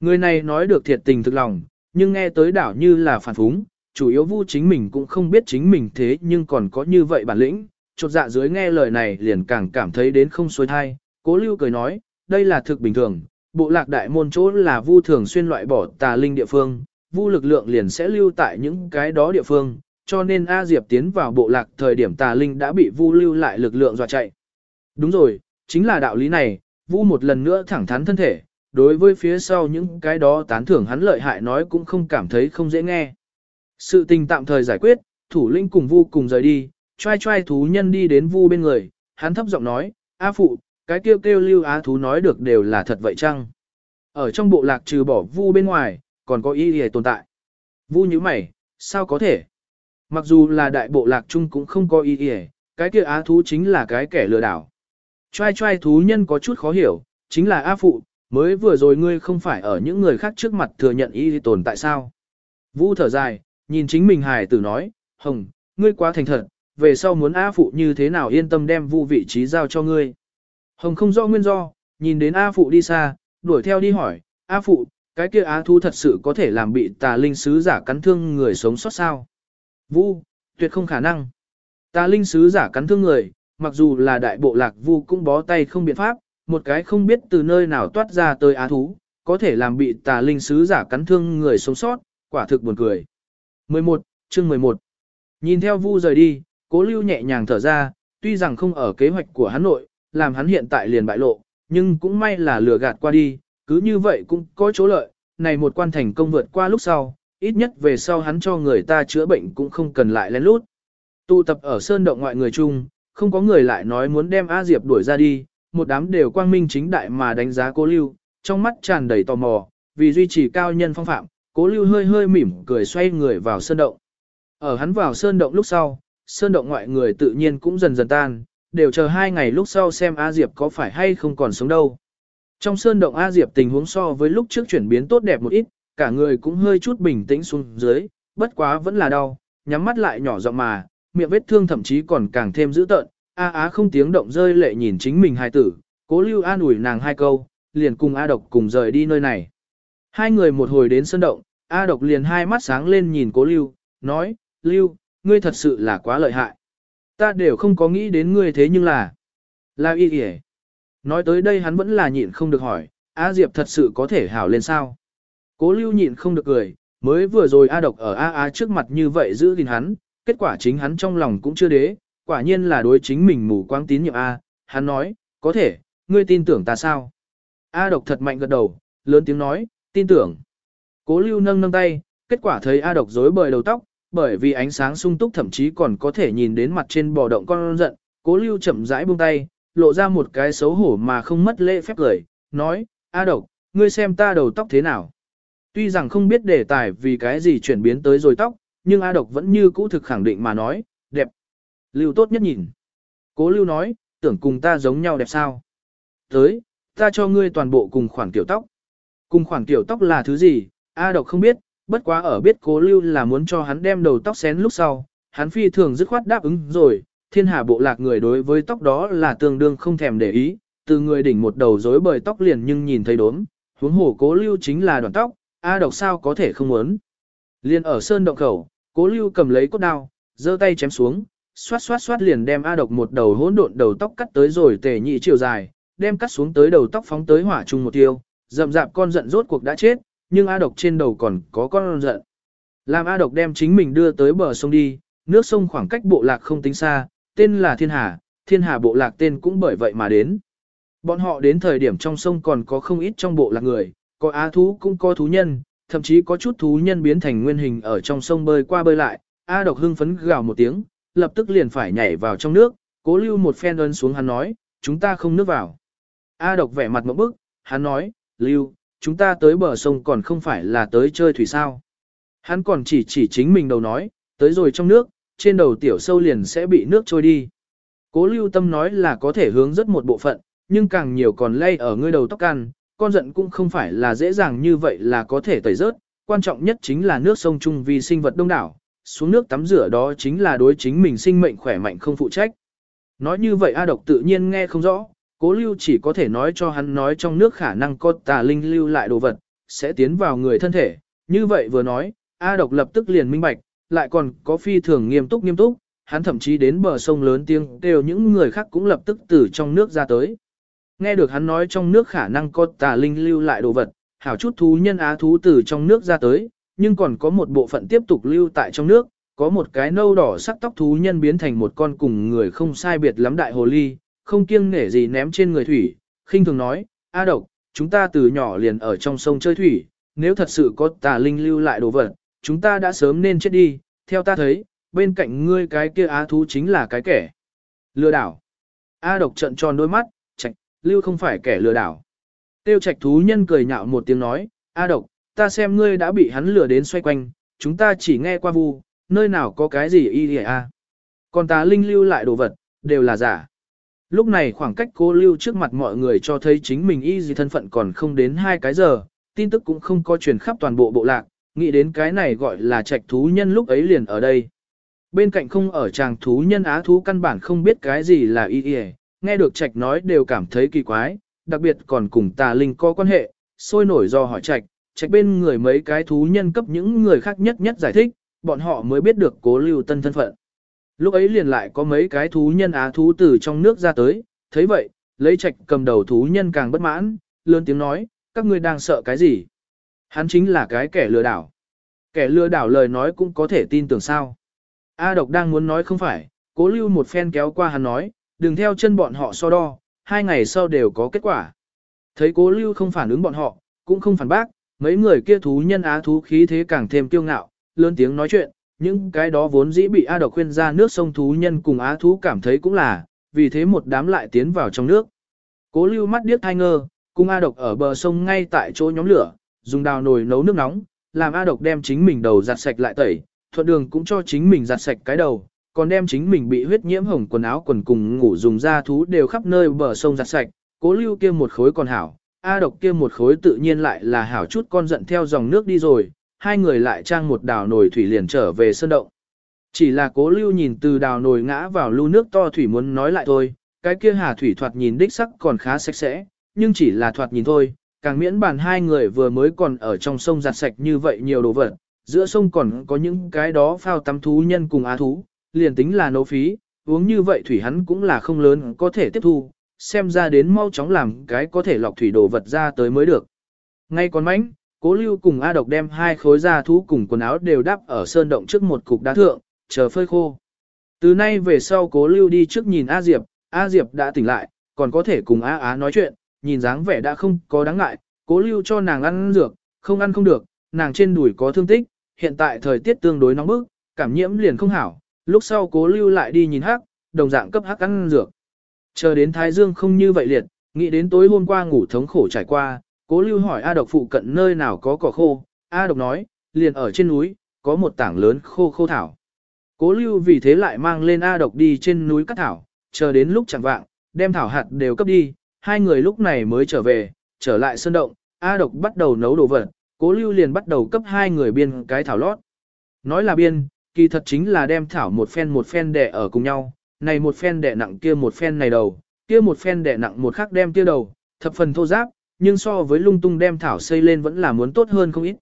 Người này nói được thiệt tình thực lòng, nhưng nghe tới đảo như là phản phúng, chủ yếu vu chính mình cũng không biết chính mình thế nhưng còn có như vậy bản lĩnh. Chột dạ dưới nghe lời này liền càng cảm thấy đến không xuôi thai, cố lưu cười nói, đây là thực bình thường, bộ lạc đại môn chỗ là vu thường xuyên loại bỏ tà linh địa phương, vu lực lượng liền sẽ lưu tại những cái đó địa phương, cho nên A Diệp tiến vào bộ lạc thời điểm tà linh đã bị vu lưu lại lực lượng dọa chạy. Đúng rồi, chính là đạo lý này, vu một lần nữa thẳng thắn thân thể, đối với phía sau những cái đó tán thưởng hắn lợi hại nói cũng không cảm thấy không dễ nghe. Sự tình tạm thời giải quyết, thủ linh cùng vu cùng rời đi, trai trai thú nhân đi đến vu bên người, hắn thấp giọng nói, A phụ, cái kêu kêu lưu á thú nói được đều là thật vậy chăng? Ở trong bộ lạc trừ bỏ vu bên ngoài, còn có ý gì tồn tại. Vu như mày, sao có thể? Mặc dù là đại bộ lạc chung cũng không có ý nghĩa, cái kia á thú chính là cái kẻ lừa đảo. Trai trai thú nhân có chút khó hiểu, chính là a phụ, mới vừa rồi ngươi không phải ở những người khác trước mặt thừa nhận ý tồn tại sao? Vu thở dài, nhìn chính mình hài tử nói, hồng, ngươi quá thành thật, về sau muốn a phụ như thế nào yên tâm đem vu vị trí giao cho ngươi. Hồng không rõ nguyên do, nhìn đến A Phụ đi xa, đuổi theo đi hỏi, A Phụ, cái kia Á Thu thật sự có thể làm bị tà linh sứ giả cắn thương người sống sót sao? Vu, tuyệt không khả năng. Ta linh sứ giả cắn thương người, mặc dù là đại bộ lạc Vu cũng bó tay không biện pháp, một cái không biết từ nơi nào toát ra tới Á Thú, có thể làm bị tà linh sứ giả cắn thương người sống sót, quả thực buồn cười. 11, chương 11 Nhìn theo Vu rời đi, cố lưu nhẹ nhàng thở ra, tuy rằng không ở kế hoạch của hắn nội, làm hắn hiện tại liền bại lộ, nhưng cũng may là lừa gạt qua đi, cứ như vậy cũng có chỗ lợi, này một quan thành công vượt qua lúc sau, ít nhất về sau hắn cho người ta chữa bệnh cũng không cần lại lén lút. Tụ tập ở sơn động ngoại người chung, không có người lại nói muốn đem A Diệp đuổi ra đi, một đám đều quang minh chính đại mà đánh giá cố lưu, trong mắt tràn đầy tò mò, vì duy trì cao nhân phong phạm, cố lưu hơi hơi mỉm cười xoay người vào sơn động. Ở hắn vào sơn động lúc sau, sơn động ngoại người tự nhiên cũng dần dần tan, đều chờ hai ngày lúc sau xem A Diệp có phải hay không còn sống đâu. Trong sơn động A Diệp tình huống so với lúc trước chuyển biến tốt đẹp một ít, cả người cũng hơi chút bình tĩnh xuống dưới, bất quá vẫn là đau, nhắm mắt lại nhỏ giọng mà, miệng vết thương thậm chí còn càng thêm dữ tợn, A Á không tiếng động rơi lệ nhìn chính mình hai tử, cố lưu an ủi nàng hai câu, liền cùng A Độc cùng rời đi nơi này. Hai người một hồi đến sân động, A Độc liền hai mắt sáng lên nhìn cố lưu, nói, lưu, ngươi thật sự là quá lợi hại. Ta đều không có nghĩ đến ngươi thế nhưng là, là y. Nói tới đây hắn vẫn là nhịn không được hỏi, A Diệp thật sự có thể hảo lên sao? Cố lưu nhịn không được cười, mới vừa rồi A độc ở A A trước mặt như vậy giữ gìn hắn, kết quả chính hắn trong lòng cũng chưa đế, quả nhiên là đối chính mình mù quáng tín nhiệm A, hắn nói, có thể, ngươi tin tưởng ta sao? A độc thật mạnh gật đầu, lớn tiếng nói, tin tưởng. Cố lưu nâng nâng tay, kết quả thấy A độc rối bời đầu tóc, bởi vì ánh sáng sung túc thậm chí còn có thể nhìn đến mặt trên bò động con giận, cố lưu chậm rãi buông tay, lộ ra một cái xấu hổ mà không mất lễ phép cười, nói, A độc, ngươi xem ta đầu tóc thế nào. Tuy rằng không biết đề tài vì cái gì chuyển biến tới rồi tóc, nhưng A độc vẫn như cũ thực khẳng định mà nói, đẹp. Lưu tốt nhất nhìn. Cố lưu nói, tưởng cùng ta giống nhau đẹp sao. Tới, ta cho ngươi toàn bộ cùng khoản kiểu tóc. Cùng khoản kiểu tóc là thứ gì, A độc không biết, bất quá ở biết cố lưu là muốn cho hắn đem đầu tóc xén lúc sau, hắn phi thường dứt khoát đáp ứng rồi, thiên hà bộ lạc người đối với tóc đó là tương đương không thèm để ý, từ người đỉnh một đầu rối bời tóc liền nhưng nhìn thấy đốm, huống hồ cố lưu chính là đoạn tóc, A độc sao có thể không muốn. Liên ở sơn động khẩu, cố lưu cầm lấy cốt đao, giơ tay chém xuống, xoát xoát xoát liền đem A độc một đầu hỗn độn đầu tóc cắt tới rồi tề nhị chiều dài, đem cắt xuống tới đầu tóc phóng tới hỏa trung một tiêu, rậm rạp con giận rốt cuộc đã chết, nhưng A độc trên đầu còn có con giận. Làm A độc đem chính mình đưa tới bờ sông đi, nước sông khoảng cách bộ lạc không tính xa, tên là Thiên Hà, Thiên Hà bộ lạc tên cũng bởi vậy mà đến. Bọn họ đến thời điểm trong sông còn có không ít trong bộ lạc người, có á thú cũng có thú nhân, thậm chí có chút thú nhân biến thành nguyên hình ở trong sông bơi qua bơi lại. A độc hưng phấn gào một tiếng, lập tức liền phải nhảy vào trong nước, cố lưu một phen ơn xuống hắn nói, chúng ta không nước vào. A độc vẻ mặt một bức, hắn nói, lưu, chúng ta tới bờ sông còn không phải là tới chơi thủy sao. Hắn còn chỉ chỉ chính mình đầu nói, tới rồi trong nước, trên đầu tiểu sâu liền sẽ bị nước trôi đi. Cố lưu tâm nói là có thể hướng rất một bộ phận, nhưng càng nhiều còn lay ở ngươi đầu tóc can, con giận cũng không phải là dễ dàng như vậy là có thể tẩy rớt, quan trọng nhất chính là nước sông chung vì sinh vật đông đảo, xuống nước tắm rửa đó chính là đối chính mình sinh mệnh khỏe mạnh không phụ trách. Nói như vậy A độc tự nhiên nghe không rõ, cố lưu chỉ có thể nói cho hắn nói trong nước khả năng có tà linh lưu lại đồ vật, sẽ tiến vào người thân thể, như vậy vừa nói, A độc lập tức liền minh bạch, lại còn có phi thường nghiêm túc nghiêm túc, hắn thậm chí đến bờ sông lớn tiếng kêu những người khác cũng lập tức từ trong nước ra tới. Nghe được hắn nói trong nước khả năng có tà linh lưu lại đồ vật, hảo chút thú nhân á thú từ trong nước ra tới, nhưng còn có một bộ phận tiếp tục lưu tại trong nước, có một cái nâu đỏ sắc tóc thú nhân biến thành một con cùng người không sai biệt lắm đại hồ ly, không kiêng nể gì ném trên người thủy, khinh thường nói, A độc, chúng ta từ nhỏ liền ở trong sông chơi thủy, nếu thật sự có tà linh lưu lại đồ vật, chúng ta đã sớm nên chết đi, theo ta thấy, bên cạnh ngươi cái kia á thú chính là cái kẻ lừa đảo. A độc trận tròn đôi mắt, lưu không phải kẻ lừa đảo. Tiêu trạch thú nhân cười nhạo một tiếng nói, A độc, ta xem ngươi đã bị hắn lừa đến xoay quanh, chúng ta chỉ nghe qua vu, nơi nào có cái gì y a. Còn ta linh lưu lại đồ vật, đều là giả. Lúc này khoảng cách cô lưu trước mặt mọi người cho thấy chính mình y gì thân phận còn không đến hai cái giờ, tin tức cũng không có truyền khắp toàn bộ bộ lạc, nghĩ đến cái này gọi là trạch thú nhân lúc ấy liền ở đây. Bên cạnh không ở chàng thú nhân á thú căn bản không biết cái gì là y y, nghe được trạch nói đều cảm thấy kỳ quái, đặc biệt còn cùng tà linh có quan hệ, sôi nổi do hỏi trạch, trạch bên người mấy cái thú nhân cấp những người khác nhất nhất giải thích, bọn họ mới biết được cố lưu tân thân phận. Lúc ấy liền lại có mấy cái thú nhân á thú từ trong nước ra tới, thấy vậy, lấy trạch cầm đầu thú nhân càng bất mãn, lớn tiếng nói, các ngươi đang sợ cái gì? Hắn chính là cái kẻ lừa đảo. Kẻ lừa đảo lời nói cũng có thể tin tưởng sao. A độc đang muốn nói không phải, cố lưu một phen kéo qua hắn nói, đừng theo chân bọn họ so đo, hai ngày sau đều có kết quả. Thấy cố lưu không phản ứng bọn họ, cũng không phản bác, mấy người kia thú nhân á thú khí thế càng thêm kiêu ngạo, lớn tiếng nói chuyện, những cái đó vốn dĩ bị A độc khuyên ra nước sông thú nhân cùng á thú cảm thấy cũng là, vì thế một đám lại tiến vào trong nước. Cố lưu mắt điếc thai ngơ, cùng A độc ở bờ sông ngay tại chỗ nhóm lửa, dùng đào nồi nấu nước nóng, làm A độc đem chính mình đầu giặt sạch lại tẩy, thuận đường cũng cho chính mình giặt sạch cái đầu, còn đem chính mình bị huyết nhiễm hồng quần áo quần cùng ngủ dùng da thú đều khắp nơi bờ sông giặt sạch, cố lưu kia một khối còn hảo, A độc kia một khối tự nhiên lại là hảo chút con giận theo dòng nước đi rồi, hai người lại trang một đào nồi thủy liền trở về sơn động. Chỉ là cố lưu nhìn từ đào nồi ngã vào lưu nước to thủy muốn nói lại thôi, cái kia hà thủy thoạt nhìn đích sắc còn khá sạch sẽ, nhưng chỉ là thoạt nhìn thôi, càng miễn bàn hai người vừa mới còn ở trong sông giặt sạch như vậy nhiều đồ vật, giữa sông còn có những cái đó phao tắm thú nhân cùng á thú, liền tính là nấu phí, uống như vậy thủy hắn cũng là không lớn có thể tiếp thu, xem ra đến mau chóng làm cái có thể lọc thủy đồ vật ra tới mới được. Ngay còn mánh, cố lưu cùng A độc đem hai khối da thú cùng quần áo đều đắp ở sơn động trước một cục đá thượng, chờ phơi khô. Từ nay về sau cố lưu đi trước nhìn A Diệp, A Diệp đã tỉnh lại, còn có thể cùng A Á nói chuyện, nhìn dáng vẻ đã không có đáng ngại, cố lưu cho nàng ăn dược, không ăn không được, nàng trên đùi có thương tích, hiện tại thời tiết tương đối nóng bức, cảm nhiễm liền không hảo, lúc sau cố lưu lại đi nhìn hắc, đồng dạng cấp hắc ăn dược. Chờ đến Thái Dương không như vậy liệt, nghĩ đến tối hôm qua ngủ thống khổ trải qua, cố lưu hỏi A độc phụ cận nơi nào có cỏ khô, A độc nói, liền ở trên núi, có một tảng lớn khô khô thảo. Cố lưu vì thế lại mang lên A độc đi trên núi cắt thảo, chờ đến lúc chẳng vạng, đem thảo hạt đều cấp đi, hai người lúc này mới trở về, trở lại sơn động, A độc bắt đầu nấu đồ vật, cố lưu liền bắt đầu cấp hai người biên cái thảo lót. Nói là biên, kỳ thật chính là đem thảo một phen một phen đẻ ở cùng nhau, này một phen đẻ nặng kia một phen này đầu, kia một phen đẻ nặng một khắc đem kia đầu, thập phần thô giáp, nhưng so với lung tung đem thảo xây lên vẫn là muốn tốt hơn không ít.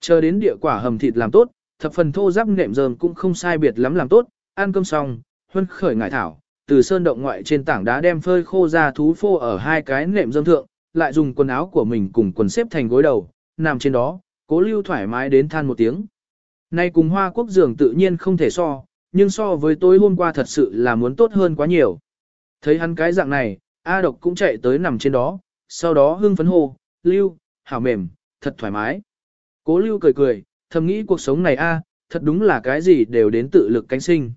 Chờ đến địa quả hầm thịt làm tốt, thập phần thô giáp nệm dơm cũng không sai biệt lắm làm tốt, ăn cơm xong, huân khởi ngải thảo, từ sơn động ngoại trên tảng đá đem phơi khô ra thú phô ở hai cái nệm dơm thượng, lại dùng quần áo của mình cùng quần xếp thành gối đầu, nằm trên đó, cố lưu thoải mái đến than một tiếng. Nay cùng hoa quốc giường tự nhiên không thể so, nhưng so với tối hôm qua thật sự là muốn tốt hơn quá nhiều. Thấy hắn cái dạng này, A độc cũng chạy tới nằm trên đó, sau đó hưng phấn hô, lưu, hảo mềm, thật thoải mái. Cố lưu cười cười, thầm nghĩ cuộc sống này a, thật đúng là cái gì đều đến tự lực cánh sinh.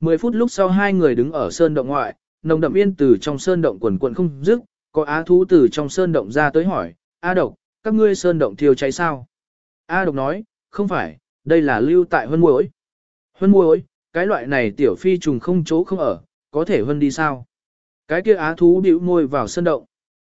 Mười phút lúc sau hai người đứng ở sơn động ngoại, nồng đậm yên từ trong sơn động quần quần không dứt, có á thú từ trong sơn động ra tới hỏi, A độc, các ngươi sơn động thiêu cháy sao? A độc nói, không phải, đây là lưu tại huân muối. Huân muối, cái loại này tiểu phi trùng không chỗ không ở, có thể huân đi sao? Cái kia á thú bĩu môi vào sân động.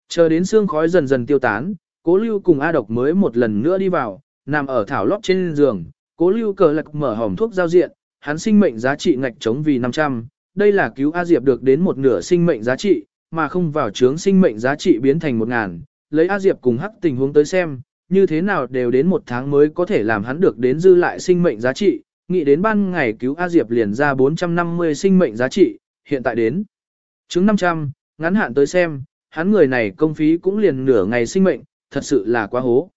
Chờ đến xương khói dần dần tiêu tán, cố lưu cùng A độc mới một lần nữa đi vào, nằm ở thảo lót trên giường, cố lưu cờ lạc mở hòm thuốc giao diện, hắn sinh mệnh giá trị ngạch chống vì 500, đây là cứu A Diệp được đến một nửa sinh mệnh giá trị, mà không vào chướng sinh mệnh giá trị biến thành 1.000, lấy A Diệp cùng hắc tình huống tới xem, như thế nào đều đến một tháng mới có thể làm hắn được đến dư lại sinh mệnh giá trị, nghĩ đến ban ngày cứu A Diệp liền ra 450 sinh mệnh giá trị, hiện tại đến chứng 500, ngắn hạn tới xem, hắn người này công phí cũng liền nửa ngày sinh mệnh, thật sự là quá hố.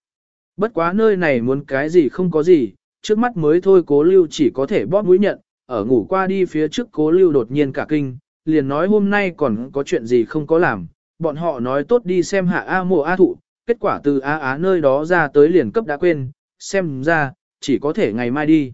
Bất quá nơi này muốn cái gì không có gì, trước mắt mới thôi cố lưu chỉ có thể bóp mũi nhận, ở ngủ qua đi phía trước cố lưu đột nhiên cả kinh, liền nói hôm nay còn có chuyện gì không có làm, bọn họ nói tốt đi xem hạ A mộ A thụ, kết quả từ á Á nơi đó ra tới liền cấp đã quên, xem ra, chỉ có thể ngày mai đi.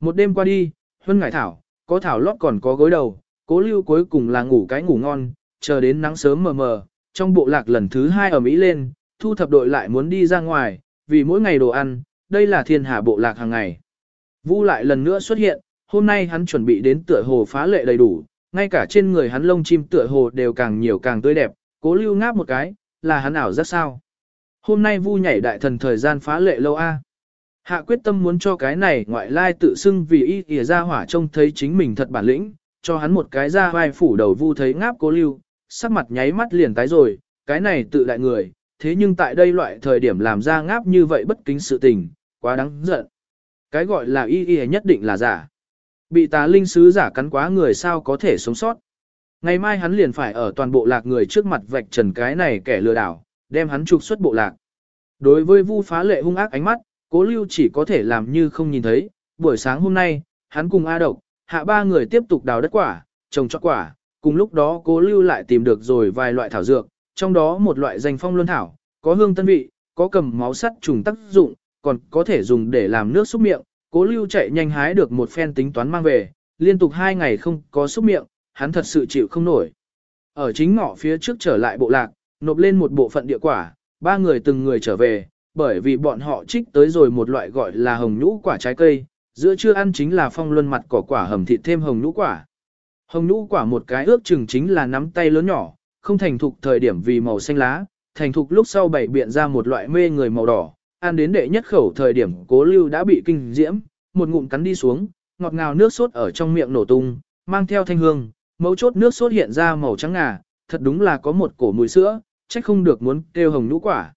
Một đêm qua đi, huân ngải thảo, có thảo lót còn có gối đầu, cố lưu cuối cùng là ngủ cái ngủ ngon, chờ đến nắng sớm mờ mờ, trong bộ lạc lần thứ hai ở Mỹ lên, thu thập đội lại muốn đi ra ngoài, vì mỗi ngày đồ ăn, đây là thiên hà bộ lạc hàng ngày. Vu lại lần nữa xuất hiện, hôm nay hắn chuẩn bị đến tựa hồ phá lệ đầy đủ, ngay cả trên người hắn lông chim tựa hồ đều càng nhiều càng tươi đẹp, cố lưu ngáp một cái, là hắn ảo rất sao. Hôm nay Vu nhảy đại thần thời gian phá lệ lâu a. Hạ quyết tâm muốn cho cái này ngoại lai tự xưng vì y ỉa ra hỏa trông thấy chính mình thật bản lĩnh, cho hắn một cái ra vai phủ đầu Vu thấy ngáp cố lưu, sắc mặt nháy mắt liền tái rồi, cái này tự đại người, thế nhưng tại đây loại thời điểm làm ra ngáp như vậy bất kính sự tình, quá đáng giận. Cái gọi là y y nhất định là giả. Bị tà linh sứ giả cắn quá người sao có thể sống sót. Ngày mai hắn liền phải ở toàn bộ lạc người trước mặt vạch trần cái này kẻ lừa đảo, đem hắn trục xuất bộ lạc. Đối với vu phá lệ hung ác ánh mắt, cố lưu chỉ có thể làm như không nhìn thấy. Buổi sáng hôm nay, hắn cùng A Độc, hạ ba người tiếp tục đào đất quả, trồng cho quả. Cùng lúc đó cố lưu lại tìm được rồi vài loại thảo dược, trong đó một loại danh phong luân thảo, có hương tân vị, có cầm máu sắt trùng tác dụng, còn có thể dùng để làm nước xúc miệng. Cố lưu chạy nhanh hái được một phen tính toán mang về, liên tục hai ngày không có xúc miệng, hắn thật sự chịu không nổi. Ở chính ngõ phía trước trở lại bộ lạc, nộp lên một bộ phận địa quả, ba người từng người trở về, bởi vì bọn họ trích tới rồi một loại gọi là hồng nhũ quả trái cây, giữa trưa ăn chính là phong luân mặt cỏ quả hầm thịt thêm hồng nhũ quả. Hồng nhũ quả một cái ước chừng chính là nắm tay lớn nhỏ, không thành thục thời điểm vì màu xanh lá, thành thục lúc sau bảy biện ra một loại mê người màu đỏ, ăn đến đệ nhất khẩu thời điểm cố lưu đã bị kinh diễm, một ngụm cắn đi xuống, ngọt ngào nước sốt ở trong miệng nổ tung, mang theo thanh hương, mấu chốt nước sốt hiện ra màu trắng ngà, thật đúng là có một cổ mùi sữa, trách không được muốn kêu hồng nhũ quả.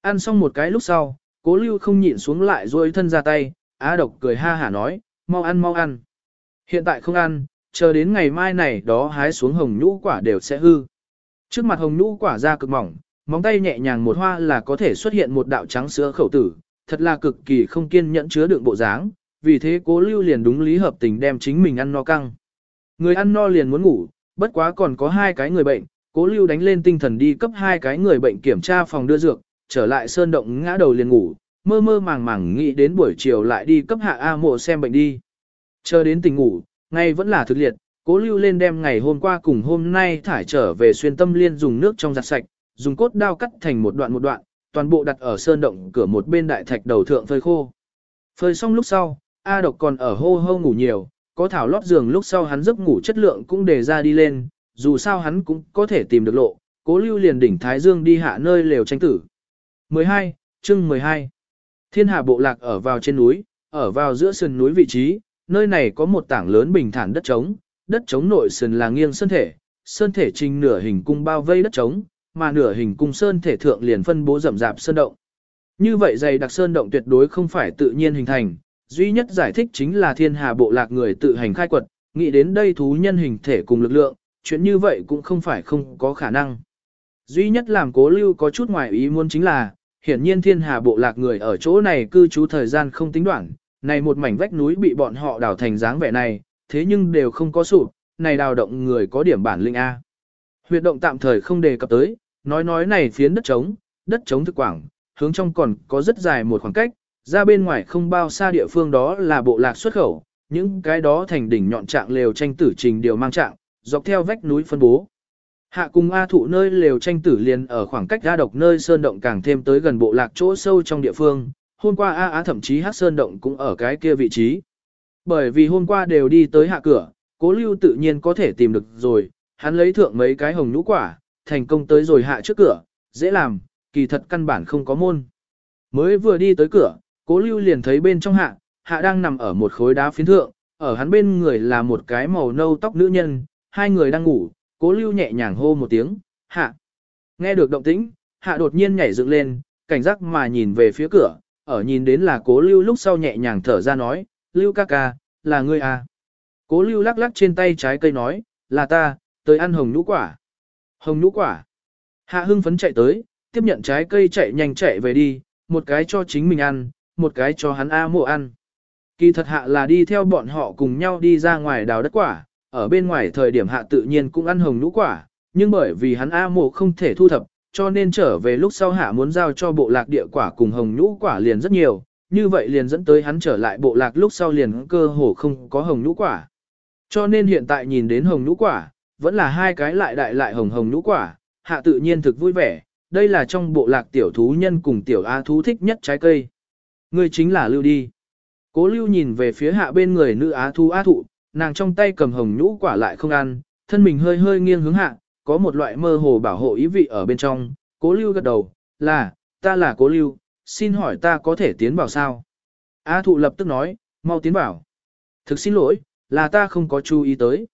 Ăn xong một cái lúc sau, cố lưu không nhịn xuống lại rồi thân ra tay, á độc cười ha hả nói, mau ăn mau ăn. Hiện tại không ăn, chờ đến ngày mai này đó hái xuống hồng nhũ quả đều sẽ hư. Trước mặt hồng nhũ quả ra cực mỏng, móng tay nhẹ nhàng một hoa là có thể xuất hiện một đạo trắng sữa khẩu tử, thật là cực kỳ không kiên nhẫn chứa đựng bộ dáng, vì thế cố lưu liền đúng lý hợp tình đem chính mình ăn no căng. Người ăn no liền muốn ngủ, bất quá còn có hai cái người bệnh, cố lưu đánh lên tinh thần đi cấp hai cái người bệnh kiểm tra phòng đưa dược, trở lại sơn động ngã đầu liền ngủ, mơ mơ màng màng nghĩ đến buổi chiều lại đi cấp hạ A mộ xem bệnh đi. Chờ đến tỉnh ngủ, ngay vẫn là thực liệt, cố lưu lên đem ngày hôm qua cùng hôm nay thải trở về xuyên tâm liên dùng nước trong giặt sạch, dùng cốt đao cắt thành một đoạn một đoạn, toàn bộ đặt ở sơn động cửa một bên đại thạch đầu thượng phơi khô. Phơi xong lúc sau, A độc còn ở hô hô ngủ nhiều, có thảo lót giường lúc sau hắn giấc ngủ chất lượng cũng đề ra đi lên, dù sao hắn cũng có thể tìm được lộ, cố lưu liền đỉnh Thái Dương đi hạ nơi lều tranh tử. 12. chương 12. Thiên hà bộ lạc ở vào trên núi, ở vào giữa sườn núi vị trí, nơi này có một tảng lớn bình thản đất trống, đất trống nội sườn là nghiêng sơn thể, sơn thể trình nửa hình cung bao vây đất trống, mà nửa hình cung sơn thể thượng liền phân bố rậm rạp sơn động. Như vậy dày đặc sơn động tuyệt đối không phải tự nhiên hình thành, duy nhất giải thích chính là thiên hà bộ lạc người tự hành khai quật, nghĩ đến đây thú nhân hình thể cùng lực lượng, chuyện như vậy cũng không phải không có khả năng. Duy nhất làm cố lưu có chút ngoài ý muốn chính là, hiển nhiên thiên hà bộ lạc người ở chỗ này cư trú thời gian không tính đoạn, này một mảnh vách núi bị bọn họ đào thành dáng vẻ này, thế nhưng đều không có sụp, này đào động người có điểm bản linh A. Huyệt động tạm thời không đề cập tới, nói nói này phiến đất trống, đất trống thực quảng, hướng trong còn có rất dài một khoảng cách, ra bên ngoài không bao xa địa phương đó là bộ lạc xuất khẩu, những cái đó thành đỉnh nhọn trạng lều tranh tử trình điều mang trạng, dọc theo vách núi phân bố. Hạ cùng A thụ nơi lều tranh tử liền ở khoảng cách A độc nơi sơn động càng thêm tới gần bộ lạc chỗ sâu trong địa phương, hôm qua A Á thậm chí hát sơn động cũng ở cái kia vị trí. Bởi vì hôm qua đều đi tới hạ cửa, cố lưu tự nhiên có thể tìm được rồi, hắn lấy thượng mấy cái hồng nhũ quả, thành công tới rồi hạ trước cửa, dễ làm, kỳ thật căn bản không có môn. Mới vừa đi tới cửa, cố lưu liền thấy bên trong hạ, hạ đang nằm ở một khối đá phiến thượng, ở hắn bên người là một cái màu nâu tóc nữ nhân, hai người đang ngủ, cố lưu nhẹ nhàng hô một tiếng, hạ. Nghe được động tĩnh, hạ đột nhiên nhảy dựng lên, cảnh giác mà nhìn về phía cửa, ở nhìn đến là cố lưu lúc sau nhẹ nhàng thở ra nói, lưu ca ca, là ngươi à. Cố lưu lắc lắc trên tay trái cây nói, là ta, tới ăn hồng nhũ quả. Hồng nhũ quả. Hạ hưng phấn chạy tới, tiếp nhận trái cây chạy nhanh chạy về đi, một cái cho chính mình ăn, một cái cho hắn A mộ ăn. Kỳ thật hạ là đi theo bọn họ cùng nhau đi ra ngoài đào đất quả, ở bên ngoài thời điểm hạ tự nhiên cũng ăn hồng nhũ quả, nhưng bởi vì hắn A mộ không thể thu thập, cho nên trở về lúc sau hạ muốn giao cho bộ lạc địa quả cùng hồng nhũ quả liền rất nhiều, như vậy liền dẫn tới hắn trở lại bộ lạc lúc sau liền cơ hồ không có hồng nhũ quả. Cho nên hiện tại nhìn đến hồng nhũ quả, vẫn là hai cái lại đại lại hồng hồng nhũ quả, hạ tự nhiên thực vui vẻ, đây là trong bộ lạc tiểu thú nhân cùng tiểu A thú thích nhất trái cây. người chính là lưu đi. Cố lưu nhìn về phía hạ bên người nữ á thú á thụ, nàng trong tay cầm hồng nhũ quả lại không ăn, thân mình hơi hơi nghiêng hướng hạ, có một loại mơ hồ bảo hộ ý vị ở bên trong. Cố lưu gật đầu, là, ta là cố lưu, xin hỏi ta có thể tiến vào sao? Á thụ lập tức nói, mau tiến vào. Thực xin lỗi, là ta không có chú ý tới.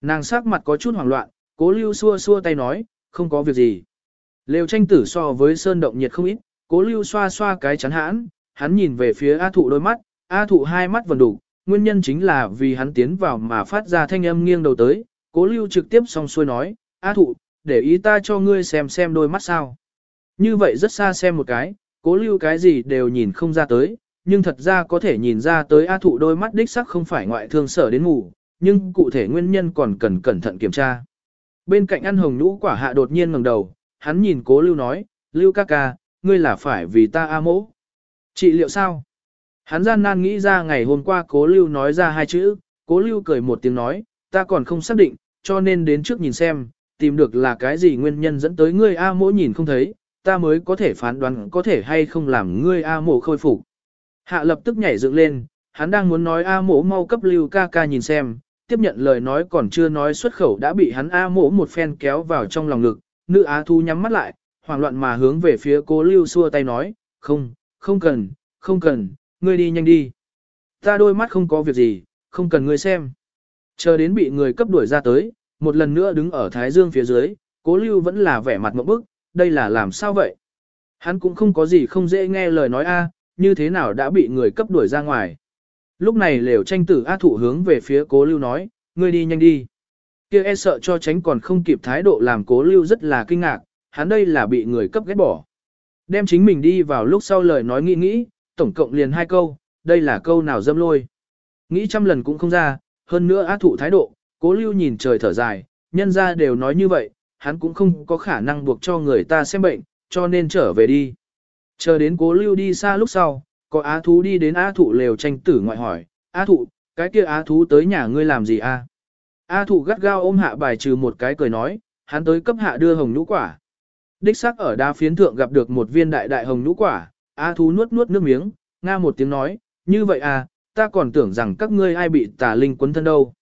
Nàng sắc mặt có chút hoảng loạn, cố lưu xua xua tay nói, không có việc gì. Lều tranh tử so với sơn động nhiệt không ít, cố lưu xoa xoa cái chắn hãn, hắn nhìn về phía A thụ đôi mắt, A thụ hai mắt vần đủ, nguyên nhân chính là vì hắn tiến vào mà phát ra thanh âm nghiêng đầu tới, cố lưu trực tiếp song xuôi nói, A thụ, để ý ta cho ngươi xem xem đôi mắt sao. Như vậy rất xa xem một cái, cố lưu cái gì đều nhìn không ra tới, nhưng thật ra có thể nhìn ra tới A thụ đôi mắt đích sắc không phải ngoại thương sở đến ngủ, nhưng cụ thể nguyên nhân còn cần cẩn thận kiểm tra. Bên cạnh ăn hồng nhũ quả hạ đột nhiên ngẩng đầu, hắn nhìn cố lưu nói, lưu ca ca, ngươi là phải vì ta A mỗ. Trị liệu sao? Hắn gian nan nghĩ ra ngày hôm qua cố lưu nói ra hai chữ, cố lưu cười một tiếng nói, ta còn không xác định, cho nên đến trước nhìn xem, tìm được là cái gì nguyên nhân dẫn tới ngươi A mỗ nhìn không thấy, ta mới có thể phán đoán có thể hay không làm ngươi A Mỗ khôi phục. Hạ lập tức nhảy dựng lên, hắn đang muốn nói A mỗ mau cấp lưu ca ca nhìn xem, tiếp nhận lời nói còn chưa nói xuất khẩu đã bị hắn A mỗ một phen kéo vào trong lòng ngực, nữ á thu nhắm mắt lại, hoảng loạn mà hướng về phía cố lưu xua tay nói, không, không cần, không cần, ngươi đi nhanh đi. Ta đôi mắt không có việc gì, không cần ngươi xem. Chờ đến bị người cấp đuổi ra tới, một lần nữa đứng ở Thái Dương phía dưới, cố lưu vẫn là vẻ mặt mộng bức, đây là làm sao vậy? Hắn cũng không có gì không dễ nghe lời nói a, à, như thế nào đã bị người cấp đuổi ra ngoài. Lúc này lều tranh tử A thụ hướng về phía cố lưu nói, ngươi đi nhanh đi. kia e sợ cho tránh còn không kịp thái độ làm cố lưu rất là kinh ngạc, hắn đây là bị người cấp ghét bỏ. Đem chính mình đi vào lúc sau lời nói nghĩ nghĩ, tổng cộng liền hai câu, đây là câu nào dâm lôi. Nghĩ trăm lần cũng không ra, hơn nữa á thụ thái độ, cố lưu nhìn trời thở dài, nhân ra đều nói như vậy, hắn cũng không có khả năng buộc cho người ta xem bệnh, cho nên trở về đi. Chờ đến cố lưu đi xa lúc sau, có á thú đi đến á thụ lều tranh tử ngoại hỏi, á thụ, cái kia á thú tới nhà ngươi làm gì a? À? Á thụ gắt gao ôm hạ bài trừ một cái cười nói, hắn tới cấp hạ đưa hồng nhũ quả. Đích xác ở đa phiến thượng gặp được một viên đại đại hồng nhũ quả, A thú nuốt nuốt nước miếng, nga một tiếng nói, như vậy à, ta còn tưởng rằng các ngươi ai bị tà linh quấn thân đâu.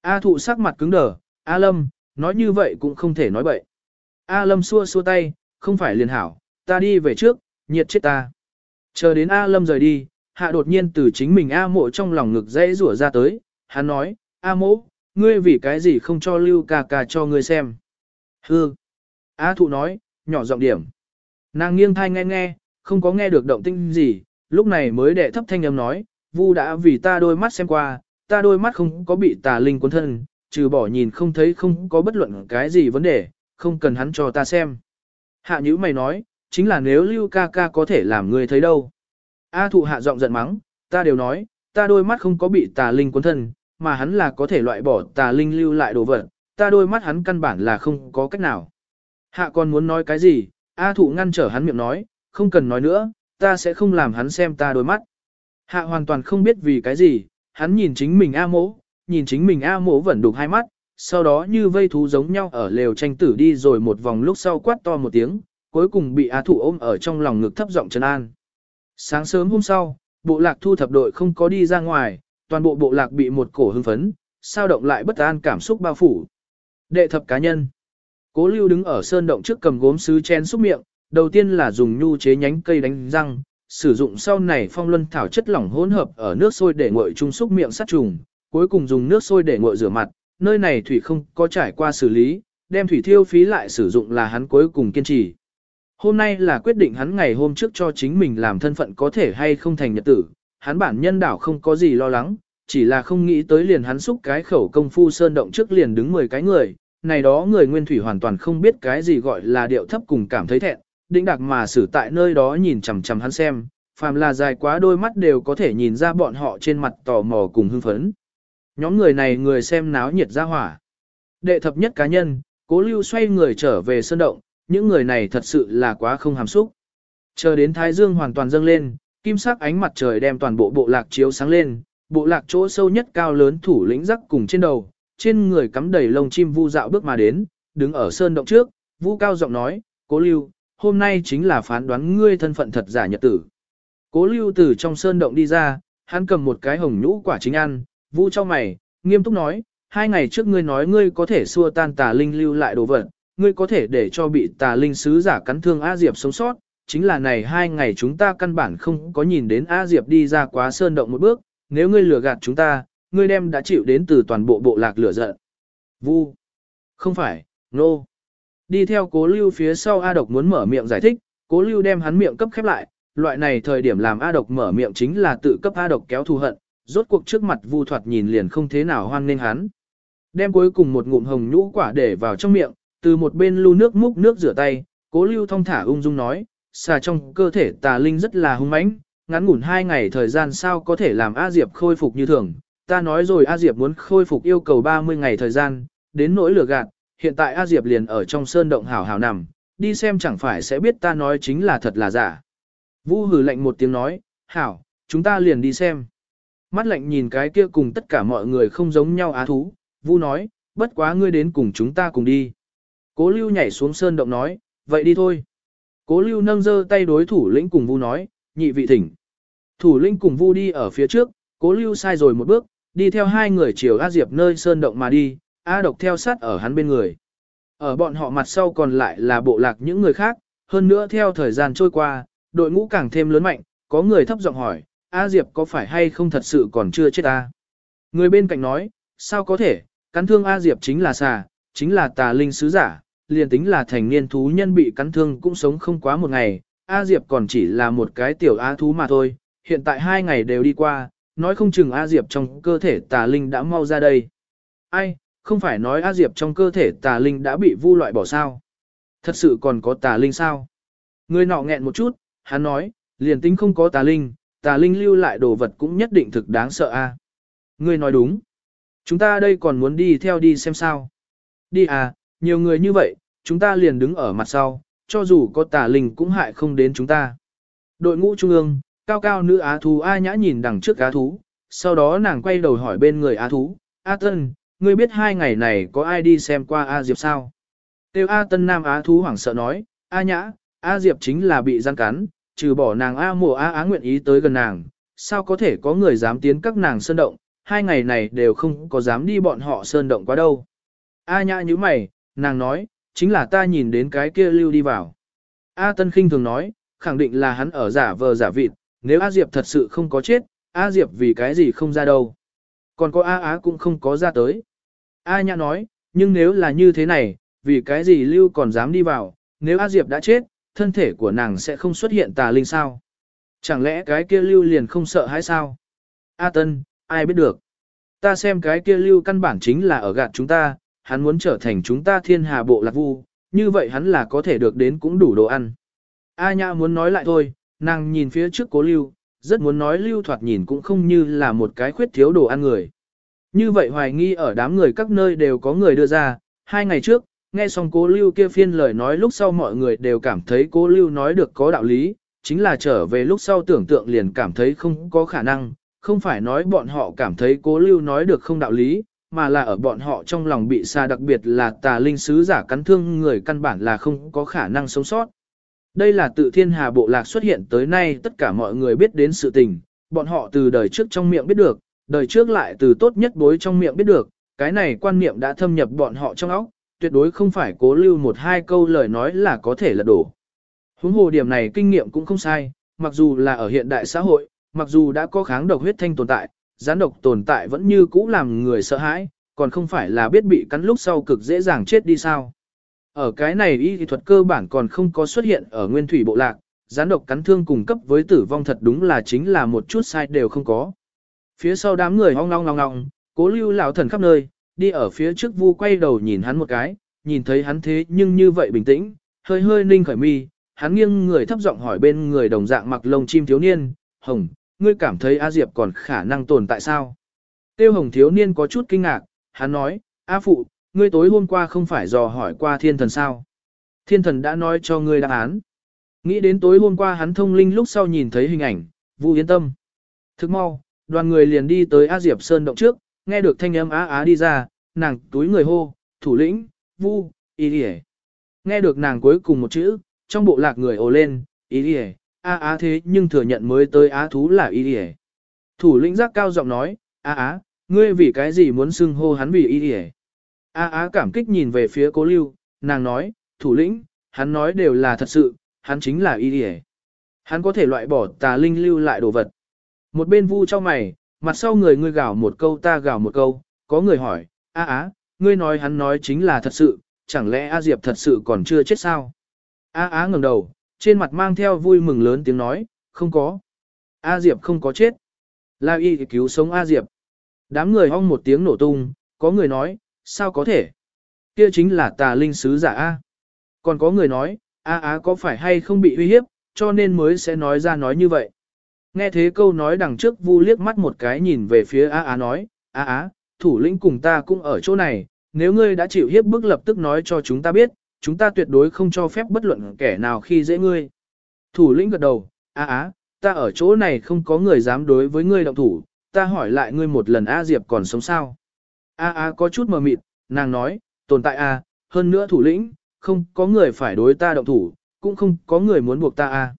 A thụ sắc mặt cứng đờ, A lâm, nói như vậy cũng không thể nói bậy. A lâm xua xua tay, không phải liền hảo, ta đi về trước, nhiệt chết ta. Chờ đến A lâm rời đi, hạ đột nhiên từ chính mình A mộ trong lòng ngực dây rủa ra tới, hắn nói, A mộ, ngươi vì cái gì không cho lưu ca ca cho ngươi xem. Hư. A thụ nói, nhỏ giọng điểm. Nàng nghiêng thai nghe nghe, không có nghe được động tinh gì, lúc này mới đệ thấp thanh âm nói, Vu đã vì ta đôi mắt xem qua, ta đôi mắt không có bị tà linh cuốn thân, trừ bỏ nhìn không thấy không có bất luận cái gì vấn đề, không cần hắn cho ta xem. Hạ nhữ mày nói, chính là nếu lưu ca ca có thể làm người thấy đâu. A thụ hạ giọng giận mắng, ta đều nói, ta đôi mắt không có bị tà linh cuốn thân, mà hắn là có thể loại bỏ tà linh lưu lại đồ vật, ta đôi mắt hắn căn bản là không có cách nào. Hạ còn muốn nói cái gì, A thụ ngăn trở hắn miệng nói, không cần nói nữa, ta sẽ không làm hắn xem ta đôi mắt. Hạ hoàn toàn không biết vì cái gì, hắn nhìn chính mình A mỗ, nhìn chính mình A mỗ vẫn đục hai mắt, sau đó như vây thú giống nhau ở lều tranh tử đi rồi một vòng lúc sau quát to một tiếng, cuối cùng bị A thủ ôm ở trong lòng ngực thấp giọng trấn an. Sáng sớm hôm sau, bộ lạc thu thập đội không có đi ra ngoài, toàn bộ bộ lạc bị một cổ hưng phấn, sao động lại bất an cảm xúc bao phủ. Đệ thập cá nhân. Cố lưu đứng ở sơn động trước cầm gốm sứ chén xúc miệng, đầu tiên là dùng nhu chế nhánh cây đánh răng, sử dụng sau này phong luân thảo chất lỏng hỗn hợp ở nước sôi để nguội trung xúc miệng sát trùng, cuối cùng dùng nước sôi để nguội rửa mặt, nơi này thủy không có trải qua xử lý, đem thủy thiêu phí lại sử dụng là hắn cuối cùng kiên trì. Hôm nay là quyết định hắn ngày hôm trước cho chính mình làm thân phận có thể hay không thành nhật tử, hắn bản nhân đảo không có gì lo lắng, chỉ là không nghĩ tới liền hắn xúc cái khẩu công phu sơn động trước liền đứng 10 cái người, này đó người nguyên thủy hoàn toàn không biết cái gì gọi là điệu thấp cùng cảm thấy thẹn, đĩnh đặc mà xử tại nơi đó nhìn chằm chằm hắn xem, phàm là dài quá đôi mắt đều có thể nhìn ra bọn họ trên mặt tò mò cùng hưng phấn. Nhóm người này người xem náo nhiệt ra hỏa. Đệ thập nhất cá nhân, cố lưu xoay người trở về sơn động, những người này thật sự là quá không hàm xúc. Chờ đến Thái Dương hoàn toàn dâng lên, kim sắc ánh mặt trời đem toàn bộ bộ lạc chiếu sáng lên, bộ lạc chỗ sâu nhất cao lớn thủ lĩnh rắc cùng trên đầu, trên người cắm đầy lông chim vu dạo bước mà đến, đứng ở sơn động trước, vu cao giọng nói, cố lưu, hôm nay chính là phán đoán ngươi thân phận thật giả nhật tử. Cố lưu từ trong sơn động đi ra, hắn cầm một cái hồng nhũ quả chính ăn, vu cho mày, nghiêm túc nói, hai ngày trước ngươi nói ngươi có thể xua tan tà linh lưu lại đồ vật, ngươi có thể để cho bị tà linh sứ giả cắn thương A Diệp sống sót, chính là này hai ngày chúng ta căn bản không có nhìn đến A Diệp đi ra quá sơn động một bước, nếu ngươi lừa gạt chúng ta, ngươi đem đã chịu đến từ toàn bộ bộ lạc lửa giận. Vu. Không phải, nô. No. Đi theo cố lưu phía sau A độc muốn mở miệng giải thích, cố lưu đem hắn miệng cấp khép lại, loại này thời điểm làm A độc mở miệng chính là tự cấp A độc kéo thù hận, rốt cuộc trước mặt vu thoạt nhìn liền không thế nào hoan nghênh hắn. Đem cuối cùng một ngụm hồng nhũ quả để vào trong miệng, từ một bên lưu nước múc nước rửa tay, cố lưu thong thả ung dung nói, xà trong cơ thể tà linh rất là hung mãnh, ngắn ngủn hai ngày thời gian sao có thể làm A Diệp khôi phục như thường. Ta nói rồi A Diệp muốn khôi phục yêu cầu 30 ngày thời gian, đến nỗi lửa gạt, hiện tại A Diệp liền ở trong sơn động hảo hảo nằm, đi xem chẳng phải sẽ biết ta nói chính là thật là giả. Vu hử lạnh một tiếng nói, hảo, chúng ta liền đi xem. Mắt lạnh nhìn cái kia cùng tất cả mọi người không giống nhau á thú, Vu nói, bất quá ngươi đến cùng chúng ta cùng đi. Cố lưu nhảy xuống sơn động nói, vậy đi thôi. Cố lưu nâng giơ tay đối thủ lĩnh cùng vu nói, nhị vị thỉnh. Thủ lĩnh cùng vu đi ở phía trước, cố lưu sai rồi một bước, đi theo hai người chiều A Diệp nơi sơn động mà đi, A độc theo sát ở hắn bên người. Ở bọn họ mặt sau còn lại là bộ lạc những người khác, hơn nữa theo thời gian trôi qua, đội ngũ càng thêm lớn mạnh, có người thấp giọng hỏi, A Diệp có phải hay không thật sự còn chưa chết A? Người bên cạnh nói, sao có thể, cắn thương A Diệp chính là xà, chính là tà linh sứ giả, liền tính là thành niên thú nhân bị cắn thương cũng sống không quá một ngày, A Diệp còn chỉ là một cái tiểu A thú mà thôi, hiện tại hai ngày đều đi qua, nói không chừng A Diệp trong cơ thể tà linh đã mau ra đây. Ai, không phải nói A Diệp trong cơ thể tà linh đã bị vu loại bỏ sao? Thật sự còn có tà linh sao? Người nọ nghẹn một chút, hắn nói, liền tính không có tà linh, tà linh lưu lại đồ vật cũng nhất định thực đáng sợ a. Người nói đúng. Chúng ta đây còn muốn đi theo đi xem sao. Đi à, nhiều người như vậy, chúng ta liền đứng ở mặt sau, cho dù có tà linh cũng hại không đến chúng ta. Đội ngũ trung ương, cao cao nữ á thú A nhã nhìn đằng trước á thú, sau đó nàng quay đầu hỏi bên người á thú, A Tân, ngươi biết hai ngày này có ai đi xem qua A Diệp sao? Tiêu A Tân Nam Á thú hoảng sợ nói, A nhã, A Diệp chính là bị gian cắn, trừ bỏ nàng A mùa A Á nguyện ý tới gần nàng, sao có thể có người dám tiến các nàng sơn động, hai ngày này đều không có dám đi bọn họ sơn động quá đâu. A nhã như mày, nàng nói, chính là ta nhìn đến cái kia lưu đi vào. A Tân khinh thường nói, khẳng định là hắn ở giả vờ giả vịt, nếu A Diệp thật sự không có chết, A Diệp vì cái gì không ra đâu. Còn có A Á cũng không có ra tới. A Nhã nói, nhưng nếu là như thế này, vì cái gì Lưu còn dám đi vào, nếu A Diệp đã chết, thân thể của nàng sẽ không xuất hiện tà linh sao. Chẳng lẽ cái kia Lưu liền không sợ hay sao? A Tân, ai biết được. Ta xem cái kia Lưu căn bản chính là ở gạt chúng ta, hắn muốn trở thành chúng ta thiên hà bộ lạc vu, như vậy hắn là có thể được đến cũng đủ đồ ăn. A Nhã muốn nói lại thôi, nàng nhìn phía trước cố Lưu, rất muốn nói Lưu thoạt nhìn cũng không như là một cái khuyết thiếu đồ ăn người. Như vậy hoài nghi ở đám người các nơi đều có người đưa ra, hai ngày trước, nghe xong cố lưu kia phiên lời nói lúc sau mọi người đều cảm thấy cố lưu nói được có đạo lý, chính là trở về lúc sau tưởng tượng liền cảm thấy không có khả năng, không phải nói bọn họ cảm thấy cố lưu nói được không đạo lý, mà là ở bọn họ trong lòng bị xa đặc biệt là tà linh sứ giả cắn thương người căn bản là không có khả năng sống sót. Đây là tự thiên hà bộ lạc xuất hiện tới nay tất cả mọi người biết đến sự tình, bọn họ từ đời trước trong miệng biết được, đời trước lại từ tốt nhất bối trong miệng biết được, cái này quan niệm đã thâm nhập bọn họ trong óc, tuyệt đối không phải cố lưu một hai câu lời nói là có thể lật đổ. Huống hồ điểm này kinh nghiệm cũng không sai, mặc dù là ở hiện đại xã hội, mặc dù đã có kháng độc huyết thanh tồn tại, gián độc tồn tại vẫn như cũ làm người sợ hãi, còn không phải là biết bị cắn lúc sau cực dễ dàng chết đi sao. Ở cái này y thuật cơ bản còn không có xuất hiện ở nguyên thủy bộ lạc, gián độc cắn thương cùng cấp với tử vong thật đúng là chính là một chút sai đều không có. Phía sau đám người ong long ong ong, cố lưu lão thần khắp nơi, đi ở phía trước vu quay đầu nhìn hắn một cái, nhìn thấy hắn thế nhưng như vậy bình tĩnh, hơi hơi ninh khởi mi, hắn nghiêng người thấp giọng hỏi bên người đồng dạng mặc lông chim thiếu niên, hồng, ngươi cảm thấy A Diệp còn khả năng tồn tại sao? Tiêu hồng thiếu niên có chút kinh ngạc, hắn nói, A phụ, ngươi tối hôm qua không phải dò hỏi qua thiên thần sao? Thiên thần đã nói cho ngươi đáp án. Nghĩ đến tối hôm qua hắn thông linh lúc sau nhìn thấy hình ảnh, vu yên tâm. Thức mau, đoàn người liền đi tới A Diệp Sơn động trước, nghe được thanh âm á á đi ra, nàng túi người hô, thủ lĩnh, vu, ý đi Nghe được nàng cuối cùng một chữ, trong bộ lạc người ồ lên, ý đi á á thế nhưng thừa nhận mới tới á thú là ý đi Thủ lĩnh giác cao giọng nói, á á, ngươi vì cái gì muốn xưng hô hắn vì ý đi Á á cảm kích nhìn về phía cố lưu, nàng nói, thủ lĩnh, hắn nói đều là thật sự, hắn chính là ý đi Hắn có thể loại bỏ tà linh lưu lại đồ vật. Một bên vu cho mày, mặt sau người ngươi gào một câu ta gào một câu, có người hỏi, a á, ngươi nói hắn nói chính là thật sự, chẳng lẽ A Diệp thật sự còn chưa chết sao? A á ngẩng đầu, trên mặt mang theo vui mừng lớn tiếng nói, không có. A Diệp không có chết. La y cứu sống A Diệp. Đám người hong một tiếng nổ tung, có người nói, sao có thể? Kia chính là tà linh sứ giả A. Còn có người nói, A Á có phải hay không bị uy hiếp, cho nên mới sẽ nói ra nói như vậy. Nghe thế câu nói đằng trước vu liếc mắt một cái nhìn về phía A Á nói, A Á, thủ lĩnh cùng ta cũng ở chỗ này, nếu ngươi đã chịu hiếp bức lập tức nói cho chúng ta biết, chúng ta tuyệt đối không cho phép bất luận kẻ nào khi dễ ngươi. Thủ lĩnh gật đầu, A Á, ta ở chỗ này không có người dám đối với ngươi động thủ, ta hỏi lại ngươi một lần A Diệp còn sống sao. A Á có chút mờ mịt, nàng nói, tồn tại A, hơn nữa thủ lĩnh, không có người phải đối ta động thủ, cũng không có người muốn buộc ta a.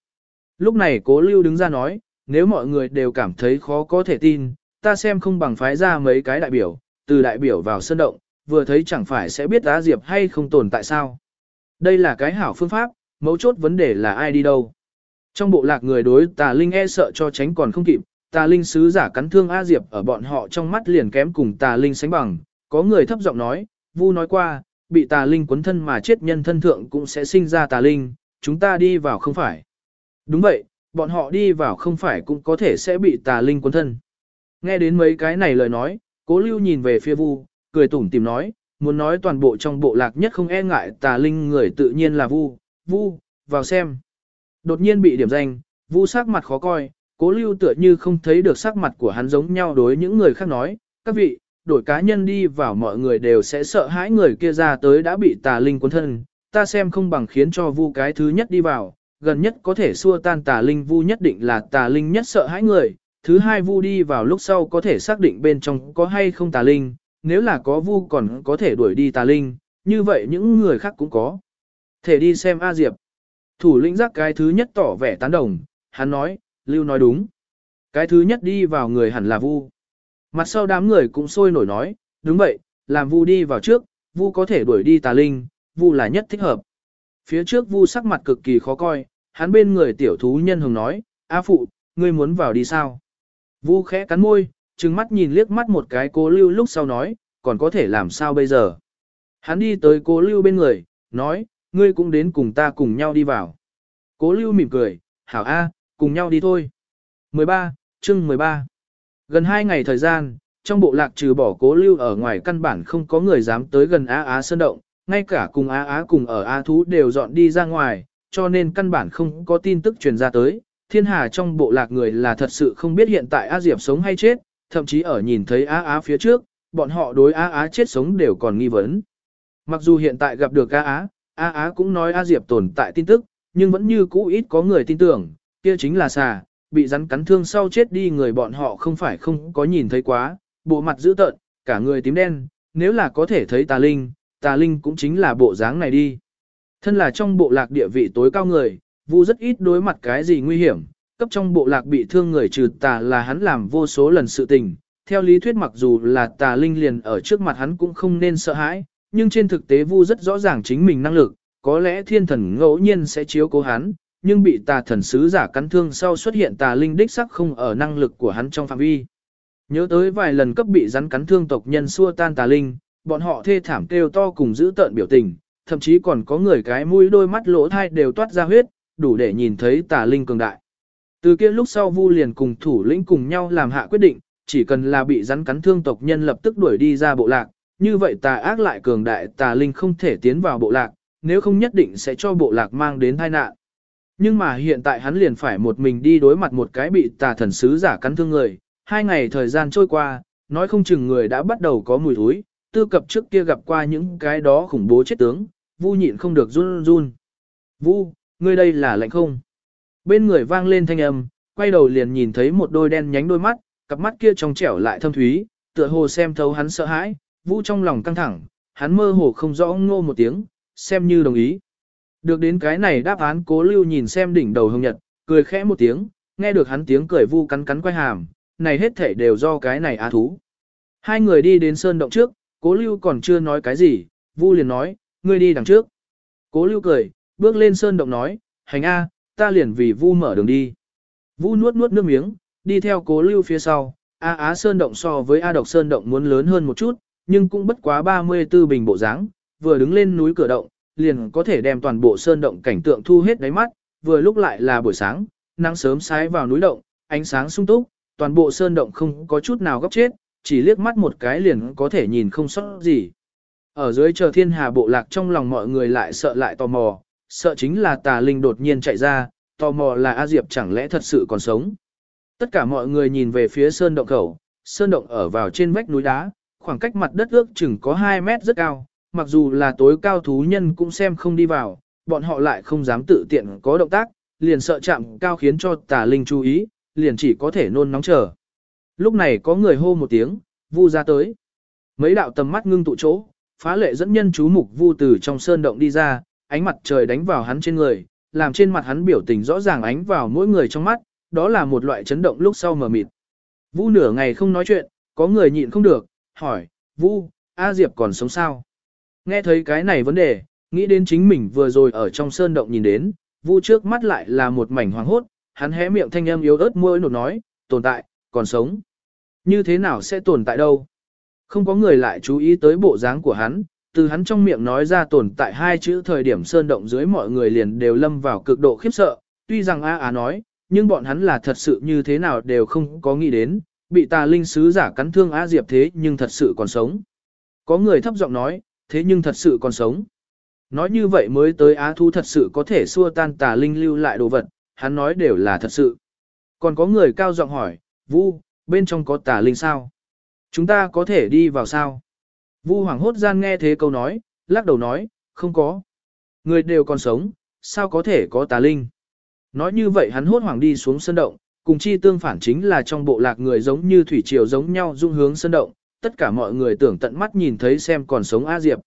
Lúc này cố lưu đứng ra nói, nếu mọi người đều cảm thấy khó có thể tin, ta xem không bằng phái ra mấy cái đại biểu, từ đại biểu vào sân động, vừa thấy chẳng phải sẽ biết Á Diệp hay không tồn tại sao. Đây là cái hảo phương pháp, mấu chốt vấn đề là ai đi đâu. Trong bộ lạc người đối tà linh e sợ cho tránh còn không kịp, tà linh sứ giả cắn thương A Diệp ở bọn họ trong mắt liền kém cùng tà linh sánh bằng, có người thấp giọng nói, Vu nói qua, bị tà linh quấn thân mà chết nhân thân thượng cũng sẽ sinh ra tà linh, chúng ta đi vào không phải. Đúng vậy, bọn họ đi vào không phải cũng có thể sẽ bị tà linh cuốn thân. Nghe đến mấy cái này lời nói, cố lưu nhìn về phía Vu, cười tủm tìm nói, muốn nói toàn bộ trong bộ lạc nhất không e ngại tà linh người tự nhiên là Vu, Vu, vào xem. Đột nhiên bị điểm danh, Vu sắc mặt khó coi, cố lưu tựa như không thấy được sắc mặt của hắn giống nhau đối những người khác nói, các vị, đổi cá nhân đi vào mọi người đều sẽ sợ hãi người kia ra tới đã bị tà linh cuốn thân, ta xem không bằng khiến cho vu cái thứ nhất đi vào, gần nhất có thể xua tan tà linh vu nhất định là tà linh nhất sợ hãi người, thứ hai vu đi vào lúc sau có thể xác định bên trong có hay không tà linh, nếu là có vu còn có thể đuổi đi tà linh, như vậy những người khác cũng có. Thể đi xem A Diệp. Thủ lĩnh giác cái thứ nhất tỏ vẻ tán đồng, hắn nói, Lưu nói đúng. Cái thứ nhất đi vào người hẳn là vu. Mặt sau đám người cũng sôi nổi nói, đúng vậy, làm vu đi vào trước, vu có thể đuổi đi tà linh, vu là nhất thích hợp. Phía trước vu sắc mặt cực kỳ khó coi, hắn bên người tiểu thú nhân hồng nói, A phụ, ngươi muốn vào đi sao? Vu khẽ cắn môi, trừng mắt nhìn liếc mắt một cái cố lưu lúc sau nói, còn có thể làm sao bây giờ? Hắn đi tới cố lưu bên người, nói, ngươi cũng đến cùng ta cùng nhau đi vào. Cố lưu mỉm cười, hảo A, cùng nhau đi thôi. 13, chương 13 Gần 2 ngày thời gian, trong bộ lạc trừ bỏ cố lưu ở ngoài căn bản không có người dám tới gần Á Á Sơn Động, ngay cả cùng Á Á cùng ở Á Thú đều dọn đi ra ngoài, cho nên căn bản không có tin tức truyền ra tới. Thiên hà trong bộ lạc người là thật sự không biết hiện tại A Diệp sống hay chết, thậm chí ở nhìn thấy Á Á phía trước, bọn họ đối Á Á chết sống đều còn nghi vấn. Mặc dù hiện tại gặp được Á Á, Á Á cũng nói A Diệp tồn tại tin tức, nhưng vẫn như cũ ít có người tin tưởng, kia chính là xà, bị rắn cắn thương sau chết đi người bọn họ không phải không có nhìn thấy quá, bộ mặt dữ tợn, cả người tím đen, nếu là có thể thấy tà linh, tà linh cũng chính là bộ dáng này đi. Thân là trong bộ lạc địa vị tối cao người, Vu rất ít đối mặt cái gì nguy hiểm, cấp trong bộ lạc bị thương người trừ tà là hắn làm vô số lần sự tình. Theo lý thuyết mặc dù là tà linh liền ở trước mặt hắn cũng không nên sợ hãi, nhưng trên thực tế Vu rất rõ ràng chính mình năng lực, có lẽ thiên thần ngẫu nhiên sẽ chiếu cố hắn, nhưng bị tà thần sứ giả cắn thương sau xuất hiện tà linh đích sắc không ở năng lực của hắn trong phạm vi. Nhớ tới vài lần cấp bị rắn cắn thương tộc nhân xua tan tà linh, bọn họ thê thảm kêu to cùng giữ tợn biểu tình, thậm chí còn có người cái mũi đôi mắt lỗ thai đều toát ra huyết, đủ để nhìn thấy tà linh cường đại. Từ kia lúc sau Vu liền cùng thủ lĩnh cùng nhau làm hạ quyết định, chỉ cần là bị rắn cắn thương tộc nhân lập tức đuổi đi ra bộ lạc, như vậy tà ác lại cường đại tà linh không thể tiến vào bộ lạc, nếu không nhất định sẽ cho bộ lạc mang đến tai nạn. Nhưng mà hiện tại hắn liền phải một mình đi đối mặt một cái bị tà thần sứ giả cắn thương người, hai ngày thời gian trôi qua, nói không chừng người đã bắt đầu có mùi thối, tư cập trước kia gặp qua những cái đó khủng bố chết tướng, vu nhịn không được run run. Vu, ngươi đây là lạnh không? Bên người vang lên thanh âm, quay đầu liền nhìn thấy một đôi đen nhánh đôi mắt, cặp mắt kia trong trẻo lại thâm thúy, tựa hồ xem thấu hắn sợ hãi, vu trong lòng căng thẳng, hắn mơ hồ không rõ ngô một tiếng, xem như đồng ý. Được đến cái này đáp án cố lưu nhìn xem đỉnh đầu hồng nhật, cười khẽ một tiếng, nghe được hắn tiếng cười vu cắn cắn quay hàm, này hết thể đều do cái này á thú. Hai người đi đến sơn động trước, cố lưu còn chưa nói cái gì, vu liền nói, ngươi đi đằng trước. Cố lưu cười, bước lên sơn động nói, hành A, ta liền vì vu mở đường đi. Vu nuốt nuốt nước miếng, đi theo cố lưu phía sau, A Á Sơn Động so với A Độc Sơn Động muốn lớn hơn một chút, nhưng cũng bất quá 34 bình bộ dáng, vừa đứng lên núi cửa động, liền có thể đem toàn bộ sơn động cảnh tượng thu hết đáy mắt, vừa lúc lại là buổi sáng, nắng sớm sái vào núi động, ánh sáng sung túc, toàn bộ sơn động không có chút nào góc chết, chỉ liếc mắt một cái liền có thể nhìn không sót gì. Ở dưới chờ thiên hà bộ lạc trong lòng mọi người lại sợ lại tò mò, sợ chính là tà linh đột nhiên chạy ra, tò mò là A Diệp chẳng lẽ thật sự còn sống. Tất cả mọi người nhìn về phía sơn động khẩu, sơn động ở vào trên vách núi đá, khoảng cách mặt đất ước chừng có 2 mét rất cao, mặc dù là tối cao thú nhân cũng xem không đi vào, bọn họ lại không dám tự tiện có động tác, liền sợ chạm cao khiến cho tà linh chú ý, liền chỉ có thể nôn nóng chờ. Lúc này có người hô một tiếng, vu ra tới. Mấy đạo tầm mắt ngưng tụ chỗ, phá lệ dẫn nhân chú mục vu từ trong sơn động đi ra, ánh mặt trời đánh vào hắn trên người, làm trên mặt hắn biểu tình rõ ràng ánh vào mỗi người trong mắt, đó là một loại chấn động lúc sau mờ mịt. Vu nửa ngày không nói chuyện, có người nhịn không được, hỏi, Vu, A Diệp còn sống sao? Nghe thấy cái này vấn đề, nghĩ đến chính mình vừa rồi ở trong sơn động nhìn đến, Vu trước mắt lại là một mảnh hoàng hốt, hắn hé miệng thanh âm yếu ớt môi nột nói, tồn tại, còn sống. Như thế nào sẽ tồn tại đâu? Không có người lại chú ý tới bộ dáng của hắn, từ hắn trong miệng nói ra tồn tại hai chữ thời điểm sơn động dưới mọi người liền đều lâm vào cực độ khiếp sợ, tuy rằng A Á nói, nhưng bọn hắn là thật sự như thế nào đều không có nghĩ đến, bị tà linh sứ giả cắn thương A Diệp thế nhưng thật sự còn sống. Có người thấp giọng nói, thế nhưng thật sự còn sống. Nói như vậy mới tới Á Thu thật sự có thể xua tan tà linh lưu lại đồ vật, hắn nói đều là thật sự. Còn có người cao giọng hỏi, Vu, bên trong có tà linh sao? Chúng ta có thể đi vào sao? Vu Hoàng hốt gian nghe thế câu nói, lắc đầu nói, không có. Người đều còn sống, sao có thể có tà linh? Nói như vậy hắn hốt hoảng đi xuống sân động, cùng chi tương phản chính là trong bộ lạc người giống như thủy triều giống nhau dung hướng sân động, tất cả mọi người tưởng tận mắt nhìn thấy xem còn sống A Diệp.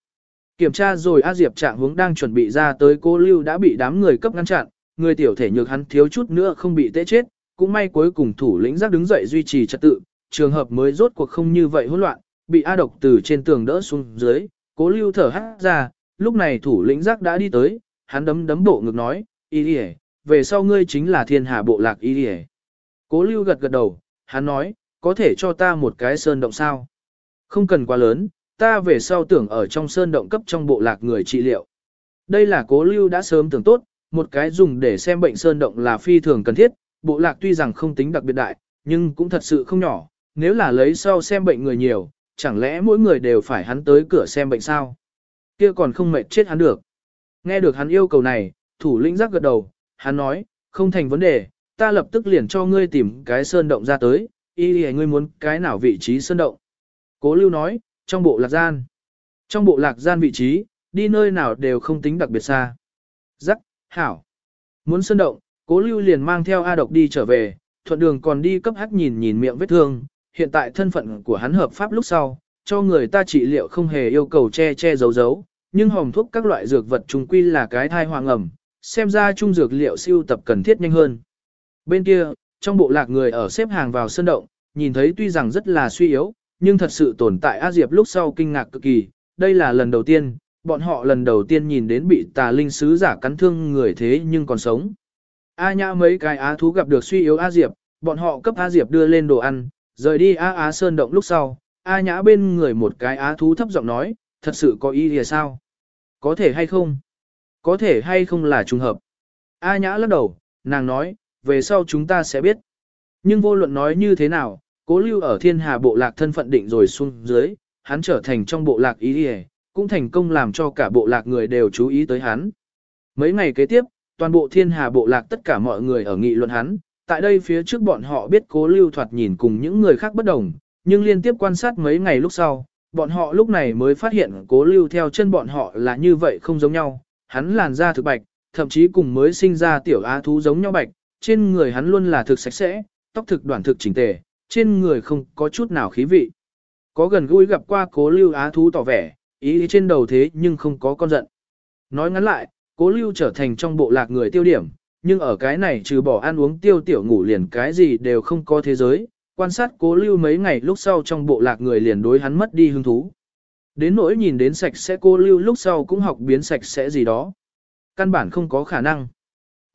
Kiểm tra rồi A Diệp trạng hướng đang chuẩn bị ra tới cô Lưu đã bị đám người cấp ngăn chặn, người tiểu thể nhược hắn thiếu chút nữa không bị tê chết, cũng may cuối cùng thủ lĩnh giác đứng dậy duy trì trật tự, trường hợp mới rốt cuộc không như vậy hỗn loạn, bị A độc từ trên tường đỡ xuống dưới, cố lưu thở hát ra, lúc này thủ lĩnh giác đã đi tới, hắn đấm đấm bộ ngực nói, y đi về sau ngươi chính là thiên hà bộ lạc y đi Cố lưu gật gật đầu, hắn nói, có thể cho ta một cái sơn động sao? Không cần quá lớn, ta về sau tưởng ở trong sơn động cấp trong bộ lạc người trị liệu. Đây là cố lưu đã sớm tưởng tốt, một cái dùng để xem bệnh sơn động là phi thường cần thiết, bộ lạc tuy rằng không tính đặc biệt đại, nhưng cũng thật sự không nhỏ, nếu là lấy sau xem bệnh người nhiều, chẳng lẽ mỗi người đều phải hắn tới cửa xem bệnh sao? Kia còn không mệt chết hắn được. Nghe được hắn yêu cầu này, thủ lĩnh giác gật đầu, hắn nói, không thành vấn đề, ta lập tức liền cho ngươi tìm cái sơn động ra tới, y lì ngươi muốn cái nào vị trí sơn động. Cố lưu nói, trong bộ lạc gian. Trong bộ lạc gian vị trí, đi nơi nào đều không tính đặc biệt xa. Giác, hảo. Muốn sơn động, cố lưu liền mang theo A độc đi trở về, thuận đường còn đi cấp hắc nhìn nhìn miệng vết thương, hiện tại thân phận của hắn hợp pháp lúc sau, cho người ta trị liệu không hề yêu cầu che che giấu giấu, nhưng hồng thuốc các loại dược vật trùng quy là cái thai hoàng ẩm, xem ra trung dược liệu siêu tập cần thiết nhanh hơn. Bên kia, trong bộ lạc người ở xếp hàng vào sân động, nhìn thấy tuy rằng rất là suy yếu, nhưng thật sự tồn tại A Diệp lúc sau kinh ngạc cực kỳ, đây là lần đầu tiên, bọn họ lần đầu tiên nhìn đến bị tà linh sứ giả cắn thương người thế nhưng còn sống. A nhã mấy cái á thú gặp được suy yếu A Diệp, bọn họ cấp A Diệp đưa lên đồ ăn, rời đi A Á Sơn động lúc sau, A nhã bên người một cái á thú thấp giọng nói, thật sự có ý nghĩa sao? Có thể hay không? Có thể hay không là trùng hợp? A nhã lắc đầu, nàng nói, về sau chúng ta sẽ biết. Nhưng vô luận nói như thế nào, cố lưu ở thiên hà bộ lạc thân phận định rồi xuống dưới, hắn trở thành trong bộ lạc ý nghĩa, cũng thành công làm cho cả bộ lạc người đều chú ý tới hắn. Mấy ngày kế tiếp, toàn bộ thiên hà bộ lạc tất cả mọi người ở nghị luận hắn, tại đây phía trước bọn họ biết cố lưu thoạt nhìn cùng những người khác bất đồng, nhưng liên tiếp quan sát mấy ngày lúc sau, bọn họ lúc này mới phát hiện cố lưu theo chân bọn họ là như vậy không giống nhau, hắn làn da thực bạch, thậm chí cùng mới sinh ra tiểu á thú giống nhau bạch, trên người hắn luôn là thực sạch sẽ, tóc thực đoạn thực chỉnh tề, trên người không có chút nào khí vị. Có gần gũi gặp qua cố lưu á thú tỏ vẻ, ý trên đầu thế nhưng không có con giận. Nói ngắn lại, cố lưu trở thành trong bộ lạc người tiêu điểm, nhưng ở cái này trừ bỏ ăn uống tiêu tiểu ngủ liền cái gì đều không có thế giới, quan sát cố lưu mấy ngày lúc sau trong bộ lạc người liền đối hắn mất đi hứng thú. Đến nỗi nhìn đến sạch sẽ cô lưu lúc sau cũng học biến sạch sẽ gì đó. Căn bản không có khả năng.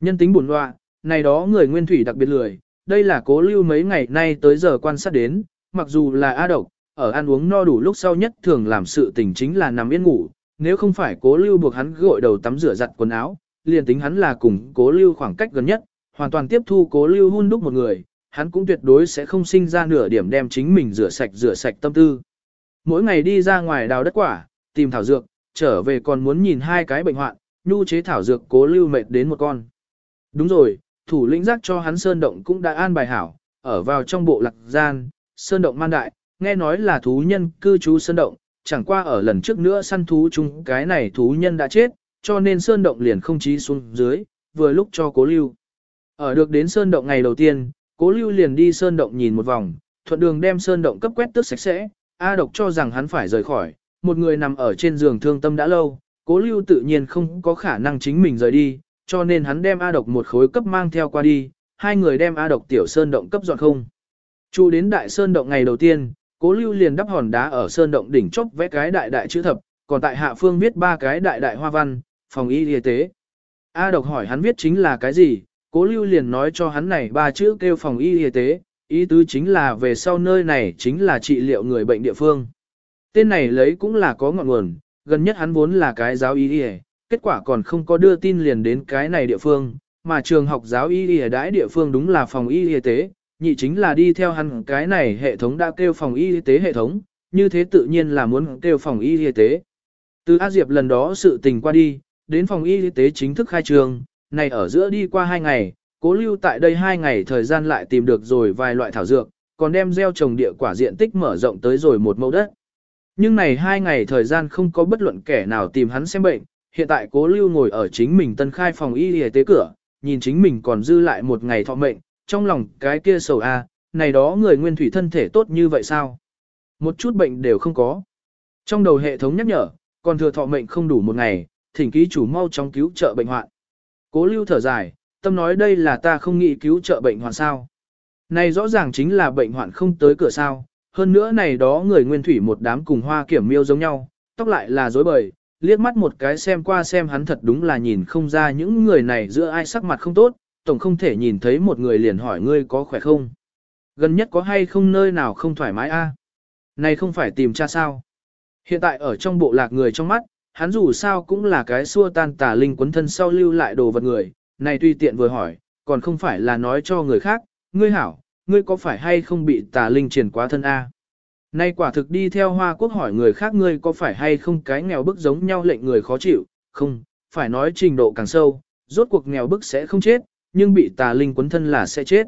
Nhân tính buồn loạ, này đó người nguyên thủy đặc biệt lười, đây là cố lưu mấy ngày nay tới giờ quan sát đến, mặc dù là A độc, ở ăn uống no đủ lúc sau nhất thường làm sự tình chính là nằm yên ngủ, nếu không phải cố lưu buộc hắn gội đầu tắm rửa giặt quần áo, liền tính hắn là cùng cố lưu khoảng cách gần nhất, hoàn toàn tiếp thu cố lưu hun đúc một người, hắn cũng tuyệt đối sẽ không sinh ra nửa điểm đem chính mình rửa sạch rửa sạch tâm tư. Mỗi ngày đi ra ngoài đào đất quả, tìm thảo dược, trở về còn muốn nhìn hai cái bệnh hoạn, nhu chế thảo dược cố lưu mệt đến một con. Đúng rồi, thủ lĩnh giác cho hắn sơn động cũng đã an bài hảo, ở vào trong bộ lạc gian, sơn động man đại, nghe nói là thú nhân cư trú sơn động, chẳng qua ở lần trước nữa săn thú chung cái này thú nhân đã chết, cho nên sơn động liền không chí xuống dưới, vừa lúc cho cố lưu. Ở được đến sơn động ngày đầu tiên, cố lưu liền đi sơn động nhìn một vòng, thuận đường đem sơn động cấp quét tước sạch sẽ, A độc cho rằng hắn phải rời khỏi, một người nằm ở trên giường thương tâm đã lâu, cố lưu tự nhiên không có khả năng chính mình rời đi, cho nên hắn đem A độc một khối cấp mang theo qua đi, hai người đem A độc tiểu sơn động cấp dọn không. Chu đến đại sơn động ngày đầu tiên, cố lưu liền đắp hòn đá ở sơn động đỉnh chốc vẽ cái đại đại chữ thập, còn tại hạ phương viết ba cái đại đại hoa văn, phòng y y tế. A độc hỏi hắn viết chính là cái gì, cố lưu liền nói cho hắn này ba chữ kêu phòng y y tế, ý tứ chính là về sau nơi này chính là trị liệu người bệnh địa phương. Tên này lấy cũng là có ngọn nguồn, gần nhất hắn vốn là cái giáo y y, kết quả còn không có đưa tin liền đến cái này địa phương, mà trường học giáo y y đãi địa phương đúng là phòng y y tế, nhị chính là đi theo hắn cái này hệ thống đã kêu phòng y tế hệ thống, như thế tự nhiên là muốn kêu phòng y y tế. Từ A Diệp lần đó sự tình qua đi, đến phòng y tế chính thức khai trường, này ở giữa đi qua hai ngày, cố lưu tại đây hai ngày thời gian lại tìm được rồi vài loại thảo dược, còn đem gieo trồng địa quả diện tích mở rộng tới rồi một mẫu đất. Nhưng này hai ngày thời gian không có bất luận kẻ nào tìm hắn xem bệnh, hiện tại cố lưu ngồi ở chính mình tân khai phòng y y tế cửa, nhìn chính mình còn dư lại một ngày thọ mệnh, trong lòng cái kia sầu a, này đó người nguyên thủy thân thể tốt như vậy sao? Một chút bệnh đều không có. Trong đầu hệ thống nhắc nhở, còn thừa thọ mệnh không đủ một ngày, thỉnh ký chủ mau chóng cứu trợ bệnh hoạn. Cố lưu thở dài, tâm nói đây là ta không nghĩ cứu trợ bệnh hoạn sao. Này rõ ràng chính là bệnh hoạn không tới cửa sao, hơn nữa này đó người nguyên thủy một đám cùng hoa kiểm miêu giống nhau, tóc lại là dối bời, liếc mắt một cái xem qua xem hắn thật đúng là nhìn không ra những người này giữa ai sắc mặt không tốt, tổng không thể nhìn thấy một người liền hỏi ngươi có khỏe không. Gần nhất có hay không nơi nào không thoải mái a? Này không phải tìm cha sao? Hiện tại ở trong bộ lạc người trong mắt, hắn dù sao cũng là cái xua tan tà linh quấn thân sau lưu lại đồ vật người, này tuy tiện vừa hỏi, còn không phải là nói cho người khác, ngươi hảo, ngươi có phải hay không bị tà linh triển quá thân A. Nay quả thực đi theo Hoa Quốc hỏi người khác ngươi có phải hay không cái nghèo bức giống nhau lệnh người khó chịu, không, phải nói trình độ càng sâu, rốt cuộc nghèo bức sẽ không chết, nhưng bị tà linh quấn thân là sẽ chết.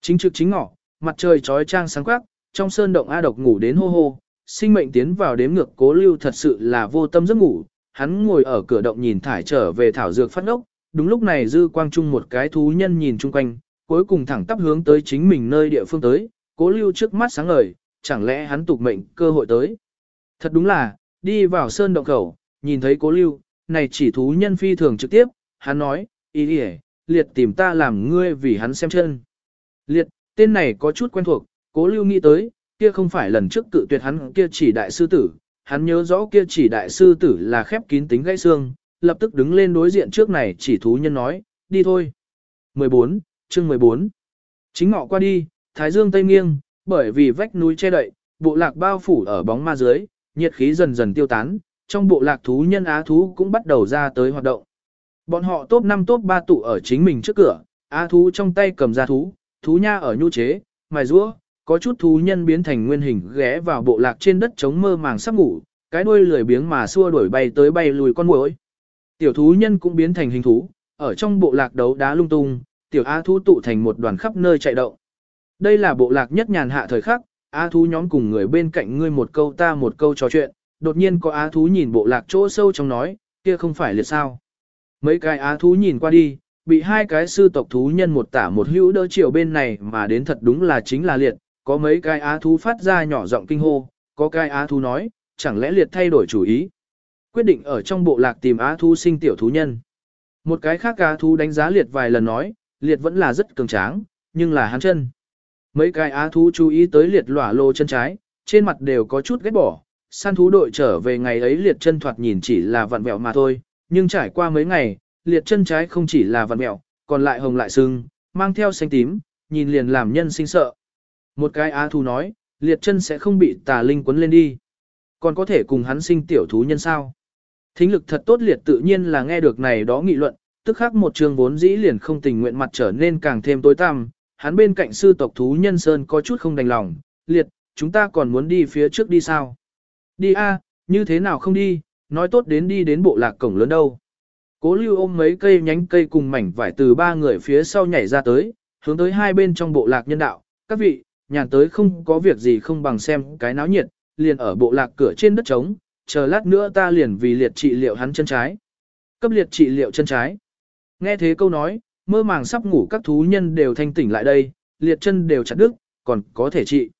Chính trực chính ngọ, mặt trời trói trang sáng quắc, trong sơn động A độc ngủ đến hô hô, sinh mệnh tiến vào đếm ngược cố lưu thật sự là vô tâm giấc ngủ, hắn ngồi ở cửa động nhìn thải trở về thảo dược phát ngốc, đúng lúc này dư quang trung một cái thú nhân nhìn chung quanh, cuối cùng thẳng tắp hướng tới chính mình nơi địa phương tới, cố lưu trước mắt sáng ngời, chẳng lẽ hắn tục mệnh cơ hội tới. Thật đúng là, đi vào sơn động khẩu, nhìn thấy cố lưu, này chỉ thú nhân phi thường trực tiếp, hắn nói, ý đi liệt tìm ta làm ngươi vì hắn xem chân. Liệt, tên này có chút quen thuộc, cố lưu nghĩ tới, kia không phải lần trước cự tuyệt hắn kia chỉ đại sư tử, hắn nhớ rõ kia chỉ đại sư tử là khép kín tính gãy xương, lập tức đứng lên đối diện trước này chỉ thú nhân nói, đi thôi. 14, chương 14. Chính ngọ qua đi, thái dương tây nghiêng, bởi vì vách núi che đậy, bộ lạc bao phủ ở bóng ma dưới, nhiệt khí dần dần tiêu tán, trong bộ lạc thú nhân á thú cũng bắt đầu ra tới hoạt động. Bọn họ top 5 top 3 tụ ở chính mình trước cửa, á thú trong tay cầm ra thú, thú nha ở nhu chế, mài rúa có chút thú nhân biến thành nguyên hình ghé vào bộ lạc trên đất chống mơ màng sắp ngủ, cái đuôi lười biếng mà xua đuổi bay tới bay lùi con muỗi. Tiểu thú nhân cũng biến thành hình thú, ở trong bộ lạc đấu đá lung tung, tiểu a thú tụ thành một đoàn khắp nơi chạy động. Đây là bộ lạc nhất nhàn hạ thời khắc, a thú nhóm cùng người bên cạnh ngươi một câu ta một câu trò chuyện, đột nhiên có a thú nhìn bộ lạc chỗ sâu trong nói, kia không phải liệt sao. Mấy cái á thú nhìn qua đi, bị hai cái sư tộc thú nhân một tả một hữu đỡ chiều bên này mà đến thật đúng là chính là liệt, có mấy cái á thú phát ra nhỏ giọng kinh hô, có cái á thú nói, chẳng lẽ liệt thay đổi chủ ý. Quyết định ở trong bộ lạc tìm á thú sinh tiểu thú nhân. Một cái khác á thú đánh giá liệt vài lần nói, liệt vẫn là rất cường tráng, nhưng là hắn chân. Mấy cái á thú chú ý tới liệt lỏa lô chân trái, trên mặt đều có chút ghét bỏ. Săn thú đội trở về ngày ấy liệt chân thoạt nhìn chỉ là vặn vẹo mà thôi, nhưng trải qua mấy ngày, liệt chân trái không chỉ là vặn vẹo, còn lại hồng lại sưng, mang theo xanh tím, nhìn liền làm nhân sinh sợ. Một cái á thú nói, liệt chân sẽ không bị tà linh quấn lên đi. Còn có thể cùng hắn sinh tiểu thú nhân sao? Thính lực thật tốt liệt tự nhiên là nghe được này đó nghị luận, tức khắc một trường vốn dĩ liền không tình nguyện mặt trở nên càng thêm tối tăm, hắn bên cạnh sư tộc thú nhân Sơn có chút không đành lòng, liệt, chúng ta còn muốn đi phía trước đi sao? Đi a, như thế nào không đi, nói tốt đến đi đến bộ lạc cổng lớn đâu. Cố lưu ôm mấy cây nhánh cây cùng mảnh vải từ ba người phía sau nhảy ra tới, hướng tới hai bên trong bộ lạc nhân đạo, các vị, nhàn tới không có việc gì không bằng xem cái náo nhiệt, liền ở bộ lạc cửa trên đất trống, chờ lát nữa ta liền vì liệt trị liệu hắn chân trái. Cấp liệt trị liệu chân trái. Nghe thế câu nói, mơ màng sắp ngủ các thú nhân đều thanh tỉnh lại đây, liệt chân đều chặt đứt, còn có thể trị.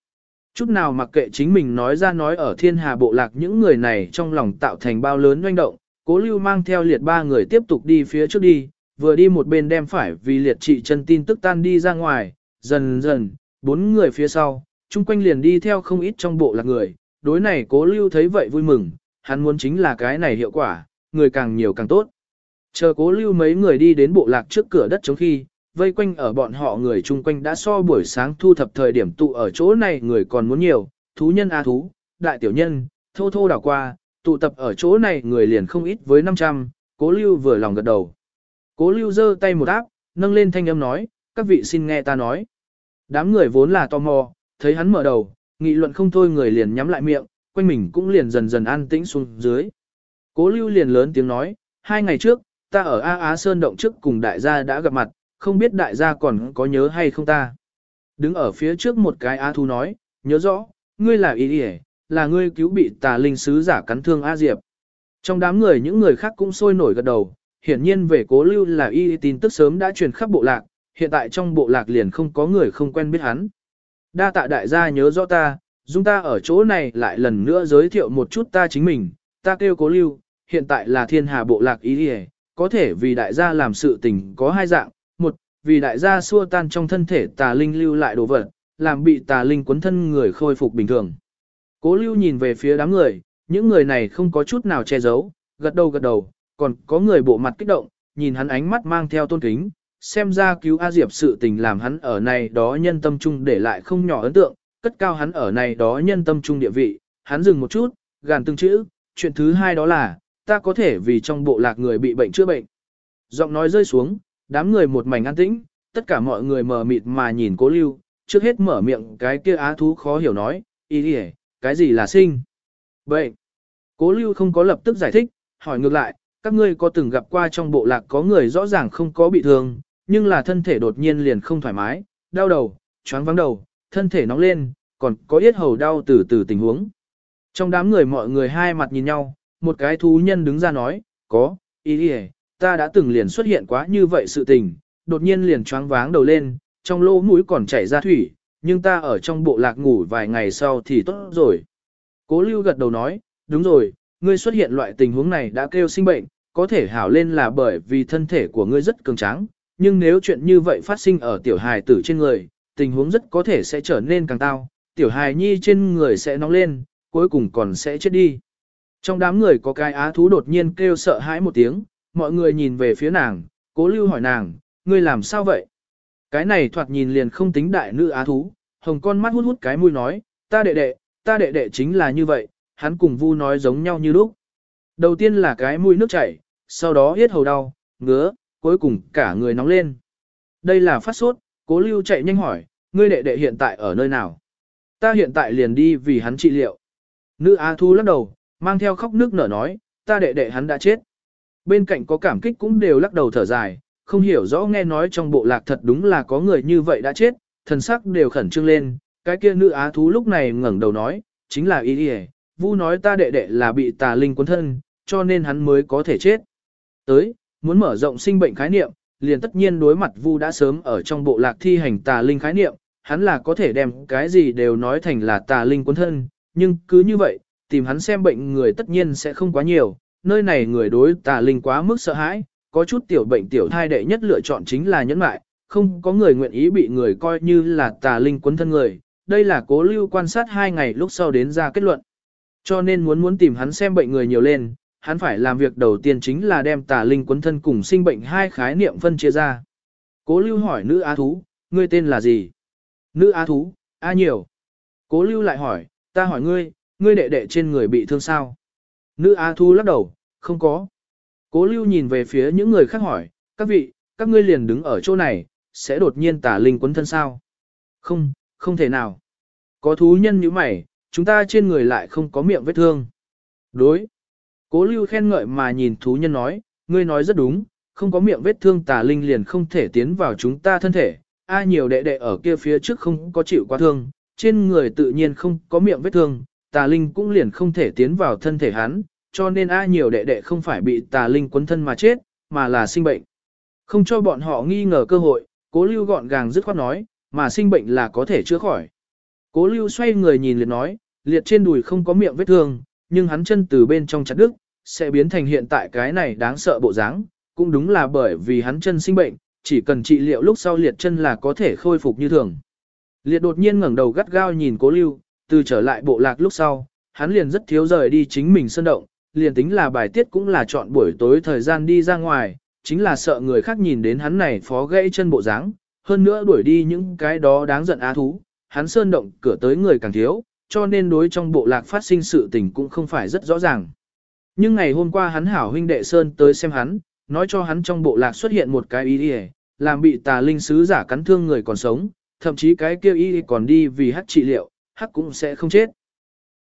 Chút nào mặc kệ chính mình nói ra nói ở thiên hà bộ lạc những người này trong lòng tạo thành bao lớn doanh động, cố lưu mang theo liệt ba người tiếp tục đi phía trước đi, vừa đi một bên đem phải vì liệt trị chân tin tức tan đi ra ngoài, dần dần, bốn người phía sau, chung quanh liền đi theo không ít trong bộ lạc người, đối này cố lưu thấy vậy vui mừng, hắn muốn chính là cái này hiệu quả, người càng nhiều càng tốt. Chờ cố lưu mấy người đi đến bộ lạc trước cửa đất chống khi, vây quanh ở bọn họ người chung quanh đã so buổi sáng thu thập thời điểm tụ ở chỗ này người còn muốn nhiều, thú nhân a thú, đại tiểu nhân, thô thô đảo qua, tụ tập ở chỗ này người liền không ít với 500, cố lưu vừa lòng gật đầu. Cố lưu giơ tay một áp, nâng lên thanh âm nói, các vị xin nghe ta nói. Đám người vốn là tò mò, thấy hắn mở đầu, nghị luận không thôi người liền nhắm lại miệng, quanh mình cũng liền dần dần an tĩnh xuống dưới. Cố lưu liền lớn tiếng nói, hai ngày trước, ta ở A Á Sơn Động trước cùng đại gia đã gặp mặt, không biết đại gia còn có nhớ hay không ta. Đứng ở phía trước một cái A Thu nói, nhớ rõ, ngươi là ý ỉa, là ngươi cứu bị tà linh sứ giả cắn thương A Diệp. Trong đám người những người khác cũng sôi nổi gật đầu, hiển nhiên về cố lưu là y tin tức sớm đã truyền khắp bộ lạc, hiện tại trong bộ lạc liền không có người không quen biết hắn. Đa tạ đại gia nhớ rõ ta, dung ta ở chỗ này lại lần nữa giới thiệu một chút ta chính mình, ta kêu cố lưu, hiện tại là thiên hà bộ lạc ý đi có thể vì đại gia làm sự tình có hai dạng, một, vì đại gia xua tan trong thân thể tà linh lưu lại đồ vật, làm bị tà linh cuốn thân người khôi phục bình thường. Cố lưu nhìn về phía đám người, những người này không có chút nào che giấu, gật đầu gật đầu, còn có người bộ mặt kích động, nhìn hắn ánh mắt mang theo tôn kính, xem ra cứu A Diệp sự tình làm hắn ở này đó nhân tâm trung để lại không nhỏ ấn tượng, cất cao hắn ở này đó nhân tâm trung địa vị, hắn dừng một chút, gàn từng chữ, chuyện thứ hai đó là, ta có thể vì trong bộ lạc người bị bệnh chữa bệnh. Giọng nói rơi xuống, đám người một mảnh an tĩnh, tất cả mọi người mờ mịt mà nhìn cố lưu, trước hết mở miệng cái kia á thú khó hiểu nói, ý đi cái gì là sinh? Bệnh. Cố lưu không có lập tức giải thích, hỏi ngược lại, các ngươi có từng gặp qua trong bộ lạc có người rõ ràng không có bị thương, nhưng là thân thể đột nhiên liền không thoải mái, đau đầu, choáng vắng đầu, thân thể nóng lên, còn có yết hầu đau từ từ tình huống. Trong đám người mọi người hai mặt nhìn nhau, một cái thú nhân đứng ra nói, có, ý ý, ta đã từng liền xuất hiện quá như vậy sự tình, đột nhiên liền choáng váng đầu lên, trong lỗ mũi còn chảy ra thủy, nhưng ta ở trong bộ lạc ngủ vài ngày sau thì tốt rồi. Cố lưu gật đầu nói, đúng rồi, ngươi xuất hiện loại tình huống này đã kêu sinh bệnh, có thể hảo lên là bởi vì thân thể của ngươi rất cường tráng, nhưng nếu chuyện như vậy phát sinh ở tiểu hài tử trên người, tình huống rất có thể sẽ trở nên càng tao, tiểu hài nhi trên người sẽ nóng lên, cuối cùng còn sẽ chết đi. Trong đám người có cái á thú đột nhiên kêu sợ hãi một tiếng, mọi người nhìn về phía nàng, cố lưu hỏi nàng, ngươi làm sao vậy? Cái này thoạt nhìn liền không tính đại nữ á thú, hồng con mắt hút hút cái mũi nói, ta đệ đệ, ta đệ đệ chính là như vậy, hắn cùng vu nói giống nhau như lúc. Đầu tiên là cái mũi nước chảy, sau đó hết hầu đau, ngứa, cuối cùng cả người nóng lên. Đây là phát sốt, cố lưu chạy nhanh hỏi, ngươi đệ đệ hiện tại ở nơi nào? Ta hiện tại liền đi vì hắn trị liệu. Nữ Á Thu lắc đầu, mang theo khóc nước nở nói, ta đệ đệ hắn đã chết. Bên cạnh có cảm kích cũng đều lắc đầu thở dài, không hiểu rõ nghe nói trong bộ lạc thật đúng là có người như vậy đã chết, thần sắc đều khẩn trương lên, cái kia nữ á thú lúc này ngẩng đầu nói, chính là ý đi vu nói ta đệ đệ là bị tà linh cuốn thân, cho nên hắn mới có thể chết. Tới, muốn mở rộng sinh bệnh khái niệm, liền tất nhiên đối mặt vu đã sớm ở trong bộ lạc thi hành tà linh khái niệm, hắn là có thể đem cái gì đều nói thành là tà linh cuốn thân, nhưng cứ như vậy, tìm hắn xem bệnh người tất nhiên sẽ không quá nhiều, nơi này người đối tà linh quá mức sợ hãi, có chút tiểu bệnh tiểu thai đệ nhất lựa chọn chính là nhẫn mại, không có người nguyện ý bị người coi như là tà linh cuốn thân người, đây là cố lưu quan sát hai ngày lúc sau đến ra kết luận. Cho nên muốn muốn tìm hắn xem bệnh người nhiều lên, hắn phải làm việc đầu tiên chính là đem tà linh quấn thân cùng sinh bệnh hai khái niệm phân chia ra. Cố lưu hỏi nữ á thú, ngươi tên là gì? Nữ á thú, a nhiều. Cố lưu lại hỏi, ta hỏi ngươi, ngươi đệ đệ trên người bị thương sao? Nữ á thú lắc đầu, không có. Cố lưu nhìn về phía những người khác hỏi, các vị, các ngươi liền đứng ở chỗ này, sẽ đột nhiên tà linh quấn thân sao? Không, không thể nào. Có thú nhân như mày, chúng ta trên người lại không có miệng vết thương. Đối. Cố lưu khen ngợi mà nhìn thú nhân nói, ngươi nói rất đúng, không có miệng vết thương tà linh liền không thể tiến vào chúng ta thân thể. A nhiều đệ đệ ở kia phía trước không có chịu quá thương, trên người tự nhiên không có miệng vết thương, tà linh cũng liền không thể tiến vào thân thể hắn, cho nên A nhiều đệ đệ không phải bị tà linh quấn thân mà chết, mà là sinh bệnh. Không cho bọn họ nghi ngờ cơ hội, cố lưu gọn gàng dứt khoát nói, mà sinh bệnh là có thể chữa khỏi. Cố lưu xoay người nhìn liệt nói, liệt trên đùi không có miệng vết thương, nhưng hắn chân từ bên trong chặt đứt, sẽ biến thành hiện tại cái này đáng sợ bộ dáng, cũng đúng là bởi vì hắn chân sinh bệnh, chỉ cần trị liệu lúc sau liệt chân là có thể khôi phục như thường. Liệt đột nhiên ngẩng đầu gắt gao nhìn cố lưu, từ trở lại bộ lạc lúc sau, hắn liền rất thiếu rời đi chính mình sân động, liền tính là bài tiết cũng là chọn buổi tối thời gian đi ra ngoài, chính là sợ người khác nhìn đến hắn này phó gãy chân bộ dáng, hơn nữa đuổi đi những cái đó đáng giận á thú, hắn sơn động cửa tới người càng thiếu, cho nên đối trong bộ lạc phát sinh sự tình cũng không phải rất rõ ràng. Nhưng ngày hôm qua hắn hảo huynh đệ Sơn tới xem hắn, nói cho hắn trong bộ lạc xuất hiện một cái ý đi làm bị tà linh sứ giả cắn thương người còn sống, thậm chí cái kia y còn đi vì hắc trị liệu, hắc cũng sẽ không chết.